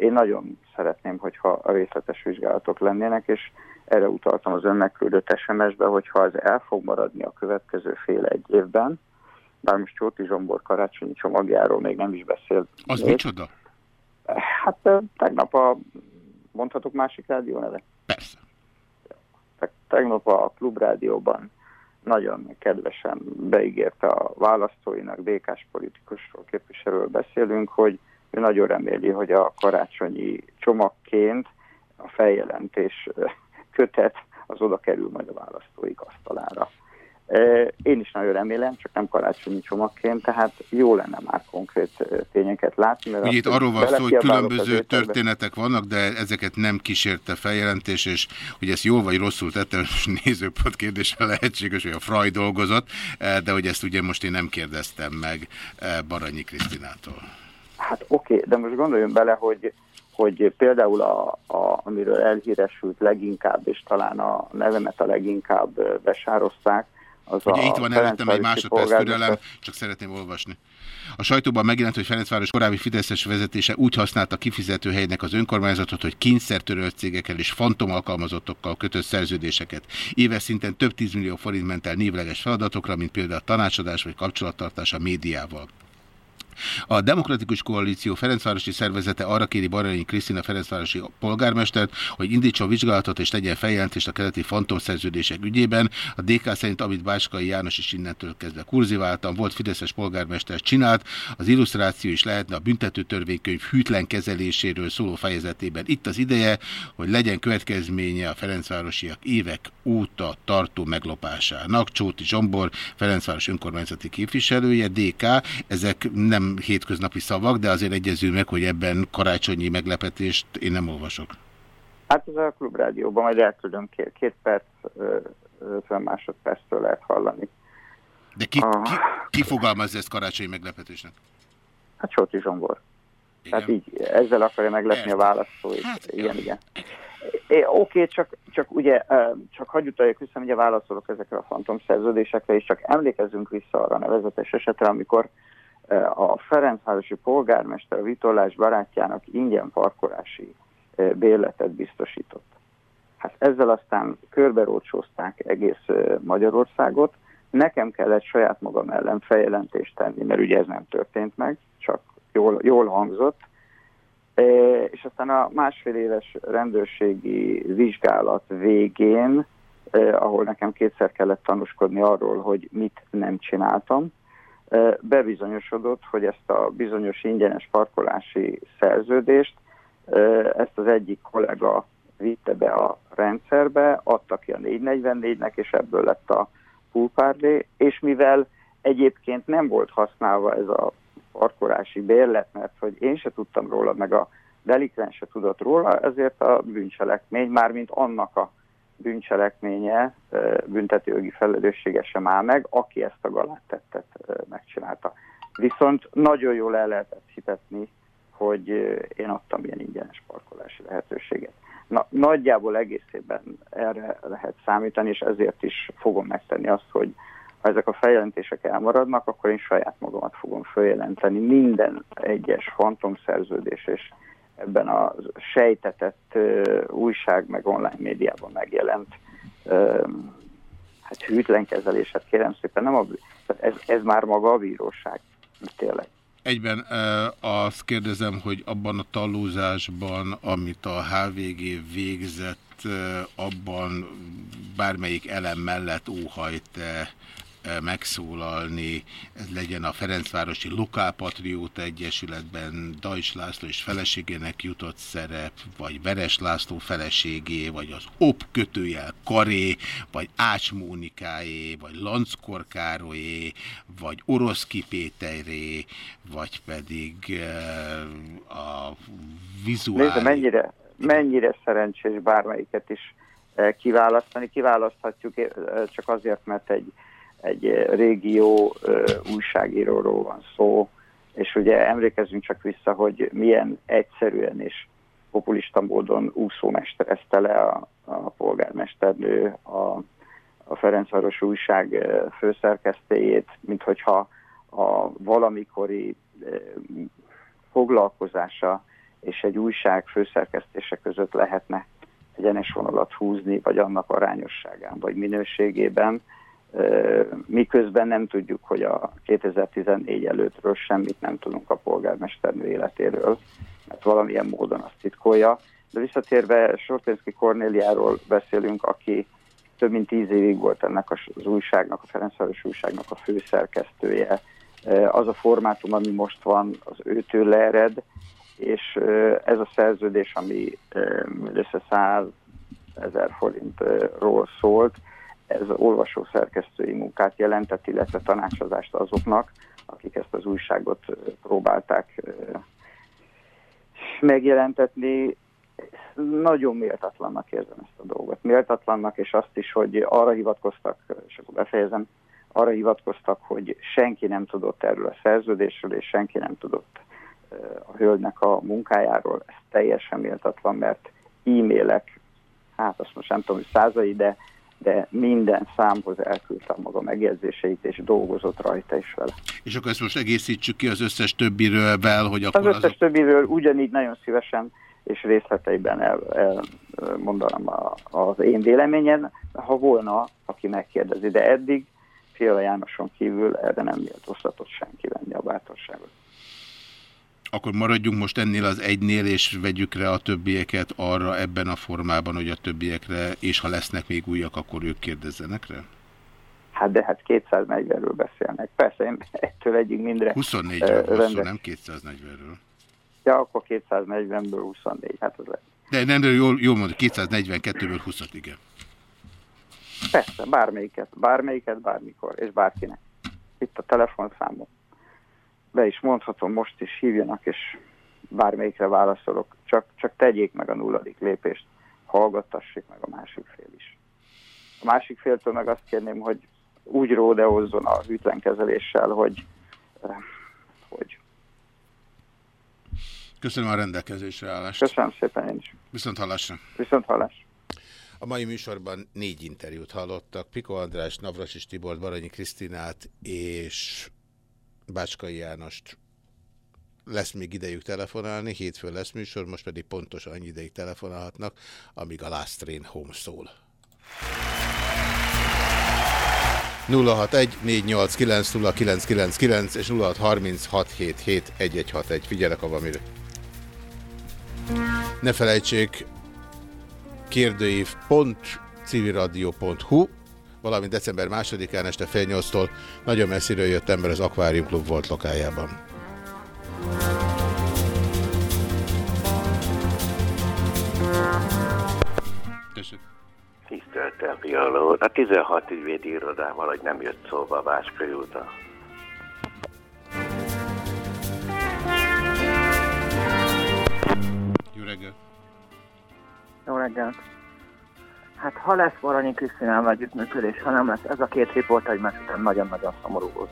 én nagyon szeretném, hogyha a részletes vizsgálatok lennének, és erre utaltam az önnek küldött SMS-be, hogyha ez el fog maradni a következő fél egy évben, bár most Csóti Zsombor karácsonyi csomagjáról még nem is beszélt. Az még. micsoda? Hát tegnap a, mondhatok másik rádió neve? Persze. Tegnap a klubrádióban nagyon kedvesen beígérte a választóinak, békás politikusról, képviselőről beszélünk, hogy ő nagyon reméli, hogy a karácsonyi csomagként a feljelentés kötet az oda kerül majd a választóik asztalára. Én is nagyon remélem, csak nem karácsonyi csomagként, tehát jó lenne már konkrét tényeket látni. Mert Ugye itt arról van szó, hogy különböző történetek vannak, de ezeket nem kísérte feljelentés, és hogy ezt jól vagy rosszul tette, most nézőpont kérdése lehetséges, hogy a Freud dolgozott, de hogy ezt ugye most én nem kérdeztem meg Baranyi Krisztinától. Hát oké, okay, de most gondoljunk bele, hogy hogy például a, a, amiről elhíresült leginkább, és talán a nevemet a leginkább besározták, az Ugye a itt van előttem egy másodperc türelem, csak szeretném olvasni. A sajtóban megjelent, hogy Ferencváros korábbi Fideszes vezetése úgy használta kifizetőhelynek az önkormányzatot, hogy kényszertörölt cégekkel és fantomalkalmazottokkal kötött szerződéseket. Éves szinten több tízmillió forint ment el névleges feladatokra, mint például a tanácsadás vagy kapcsolattartás a médiával. A Demokratikus Koalíció Ferencvárosi szervezete arra kéri Baranyi Krisztina Ferencvárosi polgármestert, hogy indítson vizsgálatot és tegyen feljelentést a keleti fantomszerződések ügyében. A DK szerint amit Báskai János is innentől kezdve kurziváltam, volt Fideszes polgármester csinált, az illusztráció is lehetne a büntető törvénykönyv hűtlen kezeléséről szóló fejezetében. Itt az ideje, hogy legyen következménye a Ferencvárosiak évek óta tartó meglopásának. Csóti Zsombor, Ferencváros önkormányzati képviselője, DK, ezek nem nem hétköznapi szavak, de azért egyező meg, hogy ebben karácsonyi meglepetést én nem olvasok. Hát ez a klubrádióban majd elküldöm két, két perc, 50 másodperctől lehet hallani. De ki, ah. ki, ki fogalmazza ezt karácsonyi meglepetésnek? Hát Sóti Zsombor. Igen. Tehát így ezzel akarja meglepni Ezt. a választóit. Hát, igen, igen. Oké, okay, csak, csak ugye, csak hagyj utaljak vissza, ugye válaszolok ezekre a fantomszerződésekre, és csak emlékezzünk vissza arra a nevezetes esetre, amikor a Ferencvárosi polgármester a vitorlás barátjának ingyen parkolási bérletet biztosított. Hát ezzel aztán körberócsózták egész Magyarországot. Nekem kellett saját magam ellen feljelentést tenni, mert ugye ez nem történt meg, csak jól, jól hangzott. És aztán a másfél éves rendőrségi vizsgálat végén, ahol nekem kétszer kellett tanúskodni arról, hogy mit nem csináltam, bebizonyosodott, hogy ezt a bizonyos ingyenes parkolási szerződést ezt az egyik kollega vitte be a rendszerbe, adta ki a 444-nek, és ebből lett a poolpárlé, és mivel egyébként nem volt használva ez a parkolási bérlet, mert hogy én se tudtam róla, meg a delikvens se tudott róla, ezért a bűncselekmény, mármint annak a bűncselekménye, büntetőjogi felelőssége sem áll meg, aki ezt a galáttettet megcsinálta. Viszont nagyon jól el lehetett hitetni, hogy én adtam ilyen ingyenes parkolási lehetőséget. Na, nagyjából egészében erre lehet számítani, és ezért is fogom megtenni azt, hogy ha ezek a feljelentések elmaradnak, akkor én saját magamat fogom feljelenteni minden egyes fantomszerződés és ebben a sejtetett újság meg online médiában megjelent hát hűtlen kezeléset kérem szépen, nem a, ez, ez már maga a bíróság, tényleg. Egyben azt kérdezem, hogy abban a tallózásban, amit a HVG végzett, abban bármelyik elem mellett óhajt-e megszólalni, ez legyen a Ferencvárosi Lokálpatrióta Egyesületben Dajs László és feleségének jutott szerep, vagy Veres László feleségé, vagy az OP kötőjel Karé, vagy Ács Mónikáé, vagy Lanckor vagy Oroszki Péteré, vagy pedig a vizuális... Nézd, mennyire, mennyire szerencsés bármelyiket is kiválasztani. Kiválaszthatjuk csak azért, mert egy, egy régió újságíróról van szó, és ugye emlékezzünk csak vissza, hogy milyen egyszerűen és populista módon úszómesterezte le a, a polgármesternő a, a Ferencváros újság főszerkesztéjét, mint hogyha a valamikori foglalkozása és egy újság főszerkesztése között lehetne egyenes vonalat húzni, vagy annak arányosságán, vagy minőségében, miközben nem tudjuk, hogy a 2014 előttről semmit nem tudunk a polgármesternő életéről, mert valamilyen módon azt titkolja. De visszatérve Sorténszki Kornéliáról beszélünk, aki több mint tíz évig volt ennek az újságnak, a Ferencváros újságnak a főszerkesztője. Az a formátum, ami most van, az őtől leered, és ez a szerződés, ami mindössze 100 ezer forintról szólt, ez olvasó szerkesztői munkát jelentett, illetve tanácsadást azoknak, akik ezt az újságot próbálták megjelentetni. Nagyon méltatlannak érzem ezt a dolgot. Méltatlannak, és azt is, hogy arra hivatkoztak, és akkor befejezem, arra hivatkoztak, hogy senki nem tudott erről a szerződésről, és senki nem tudott a hölgynek a munkájáról. Ez teljesen méltatlan, mert e-mailek, hát azt most nem tudom, hogy százai, de de minden számhoz elküldtem maga megjegyzéseit, és dolgozott rajta is vele. És akkor ezt most egészítsük ki az összes többiről, hogy akkor Az összes azok... többiről ugyanígy nagyon szívesen és részleteiben elmondanám el, az én véleményen, ha volna, aki megkérdezi, de eddig Fiala Jánoson kívül erre nem méltóztatott senki venni a bátorságot akkor maradjunk most ennél az egynél, és vegyük rá a többieket arra ebben a formában, hogy a többiekre, és ha lesznek még újak, akkor ők kérdezzenek rá? Hát de hát 240-ről beszélnek. Persze, én ettől egyik mindre... 24-ről uh, rendes... nem 240-ről. Ja, akkor 240-ből 24, hát az lesz. De nem, de jól, jól mondod, 242-ből 20 igen. Persze, bármelyiket, bármelyiket, bármikor, és bárkinek. Itt a telefonszámom be is mondhatom, most is hívjanak, és bármelyikre válaszolok, csak, csak tegyék meg a nulladik lépést, hallgattassék meg a másik fél is. A másik féltől meg azt kérném, hogy úgy ródeozzon a hűtlenkezeléssel, hogy, eh, hogy Köszönöm a rendelkezésre állást. Köszönöm szépen én is. Viszont hallásra. Viszont hallás. A mai műsorban négy interjút hallottak. Piko András, Navras Tibor, Baranyi Krisztinát és Bácskai Jánost lesz még idejük telefonálni, hétfőn lesz műsor, most pedig pontosan annyi ideig telefonálhatnak, amíg a Last Train Home szól. 061 és 0636771161. Figyelek a valamire. Ne felejtsék, kérdőív.civilradio.hu valamint december másodikán este fél nyolctól nagyon messziről jött ember az Aquarium Club volt lokájában. Tiszteltem, Fialó. A 16 ügyvédi irodám valahogy nem jött szóba a Báskai úta. Jó reggelt! Jó reggelt! Hát ha lesz Varanyi Krisztinával együttműködés, ha nem lesz, ez a két riport egymás után nagyon-nagyon szomorú volt.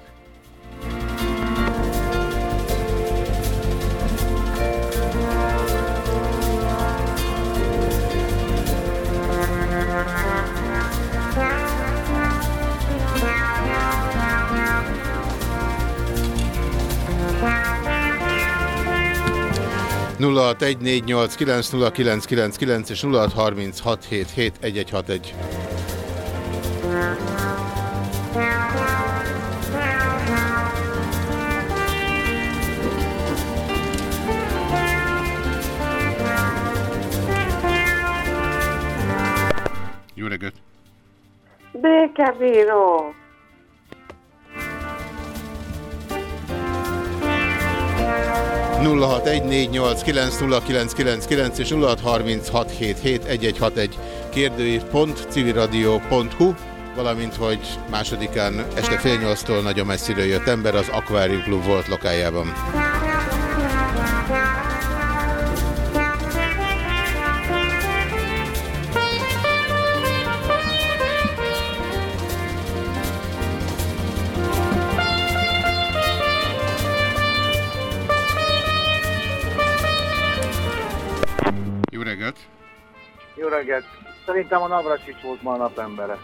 0614890999 és 0636771161. Jó reggelt! Békebíró! 0614890999 és 0636771161 kérdőív.civilradio.hu valamint, hogy másodikán este fél nyolctól nagyon messziről jött ember az Aquarium Club volt lokájában. Jó reggelt! Szerintem a Navracsics volt ma a napembere.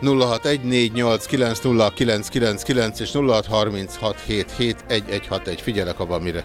nulla hat egy és nulla figyelek abban mire.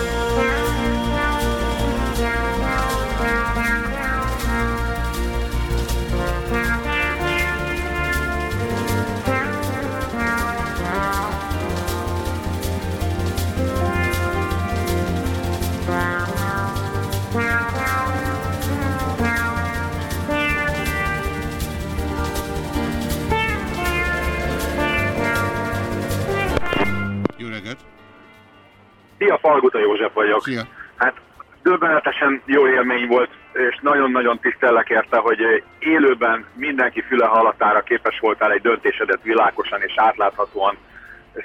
József vagyok. Szia. Hát döbbenetesen jó élmény volt, és nagyon-nagyon tisztellek érte, hogy élőben mindenki füle hallatára képes voltál egy döntésedet világosan és átláthatóan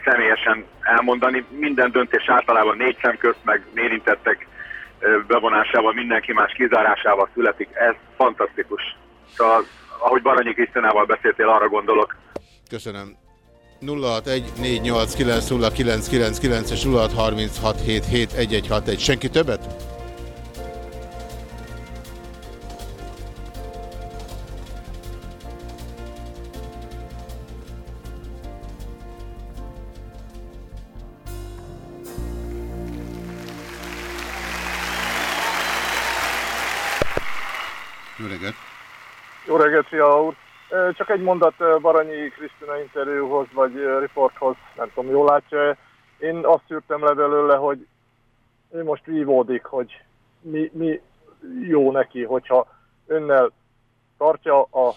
személyesen elmondani. Minden döntés általában négy szem közt, meg érintettek bevonásával, mindenki más kizárásával születik. Ez fantasztikus. Szóval, ahogy Baranyi Krisztinával beszéltél, arra gondolok. Köszönöm. 0614890999 és 0636771161. Senki többet? Jó reggelt! Jó reggelt, szia úr! Csak egy mondat Baranyi Krisztina interjúhoz, vagy riporthoz, nem tudom, jól látja Én azt szűrtem le belőle, hogy ő most vívódik, hogy mi, mi jó neki, hogyha önnel tartja a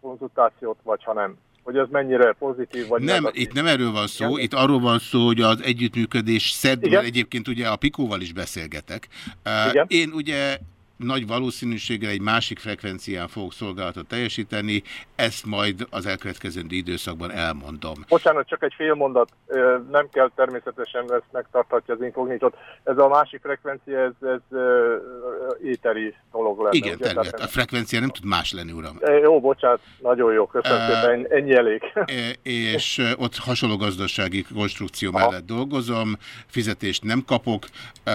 konzultációt, vagy ha nem hogy ez mennyire pozitív vagy Nem, negatív. itt nem erről van szó, Igen? itt arról van szó, hogy az együttműködés szedül, egyébként ugye a Pikóval is beszélgetek. Igen? Én ugye nagy valószínűséggel egy másik frekvencián fogok szolgálatot teljesíteni, ezt majd az elkövetkezendő időszakban elmondom. Bocsánat, csak egy fél mondat, nem kell természetesen ezt megtarthatja az inkognitot. Ez a másik frekvencia, ez, ez éteri dolog lenne. Igen, természetesen. A frekvencia nem tud más lenni, uram. Jó, bocsánat, nagyon jó, köszönöm uh, szépen, ennyi elég. És ott hasonló gazdasági konstrukció Aha. mellett dolgozom, fizetést nem kapok.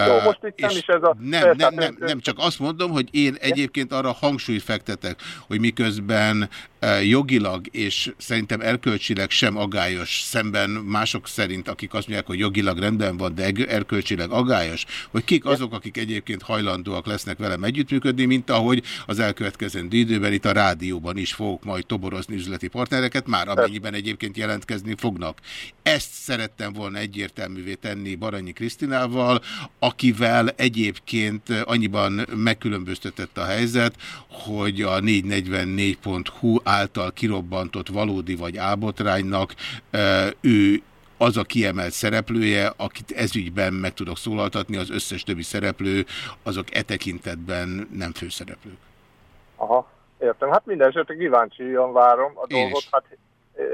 Jó, most itt nem is ez a... Nem, nem, nem, nem, csak azt mondom, mondom, hogy én egyébként arra hangsúlyt fektetek, hogy miközben e, jogilag és szerintem erkölcsileg sem agályos szemben mások szerint, akik azt mondják, hogy jogilag rendben van, de erkölcsileg agályos, hogy kik azok, akik egyébként hajlandóak lesznek velem együttműködni, mint ahogy az elkövetkezendő időben itt a rádióban is fogok majd toborozni üzleti partnereket, már amennyiben egyébként jelentkezni fognak. Ezt szerettem volna egyértelművé tenni Baranyi Krisztinával, akivel egyébként annyiban megkülönböztetni megkülönböztetett a helyzet, hogy a 444.hu által kirobbantott valódi vagy álbotránynak ő az a kiemelt szereplője, akit ezügyben meg tudok szólaltatni, az összes többi szereplő, azok e tekintetben nem főszereplők. Aha, értem. Hát minden esetre kíváncsian várom a én dolgot. Is. Hát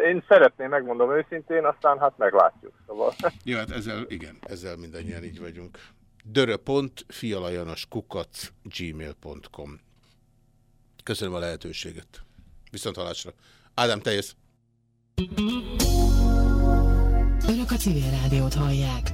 én szeretném, megmondom őszintén, aztán hát meglátjuk. Szóval. Jó, hát ezzel, igen, ezzel mindannyian így vagyunk gmail.com Köszönöm a lehetőséget. Viszont halásra. Ádám, te jössz. Önök a civil rádiót hallják.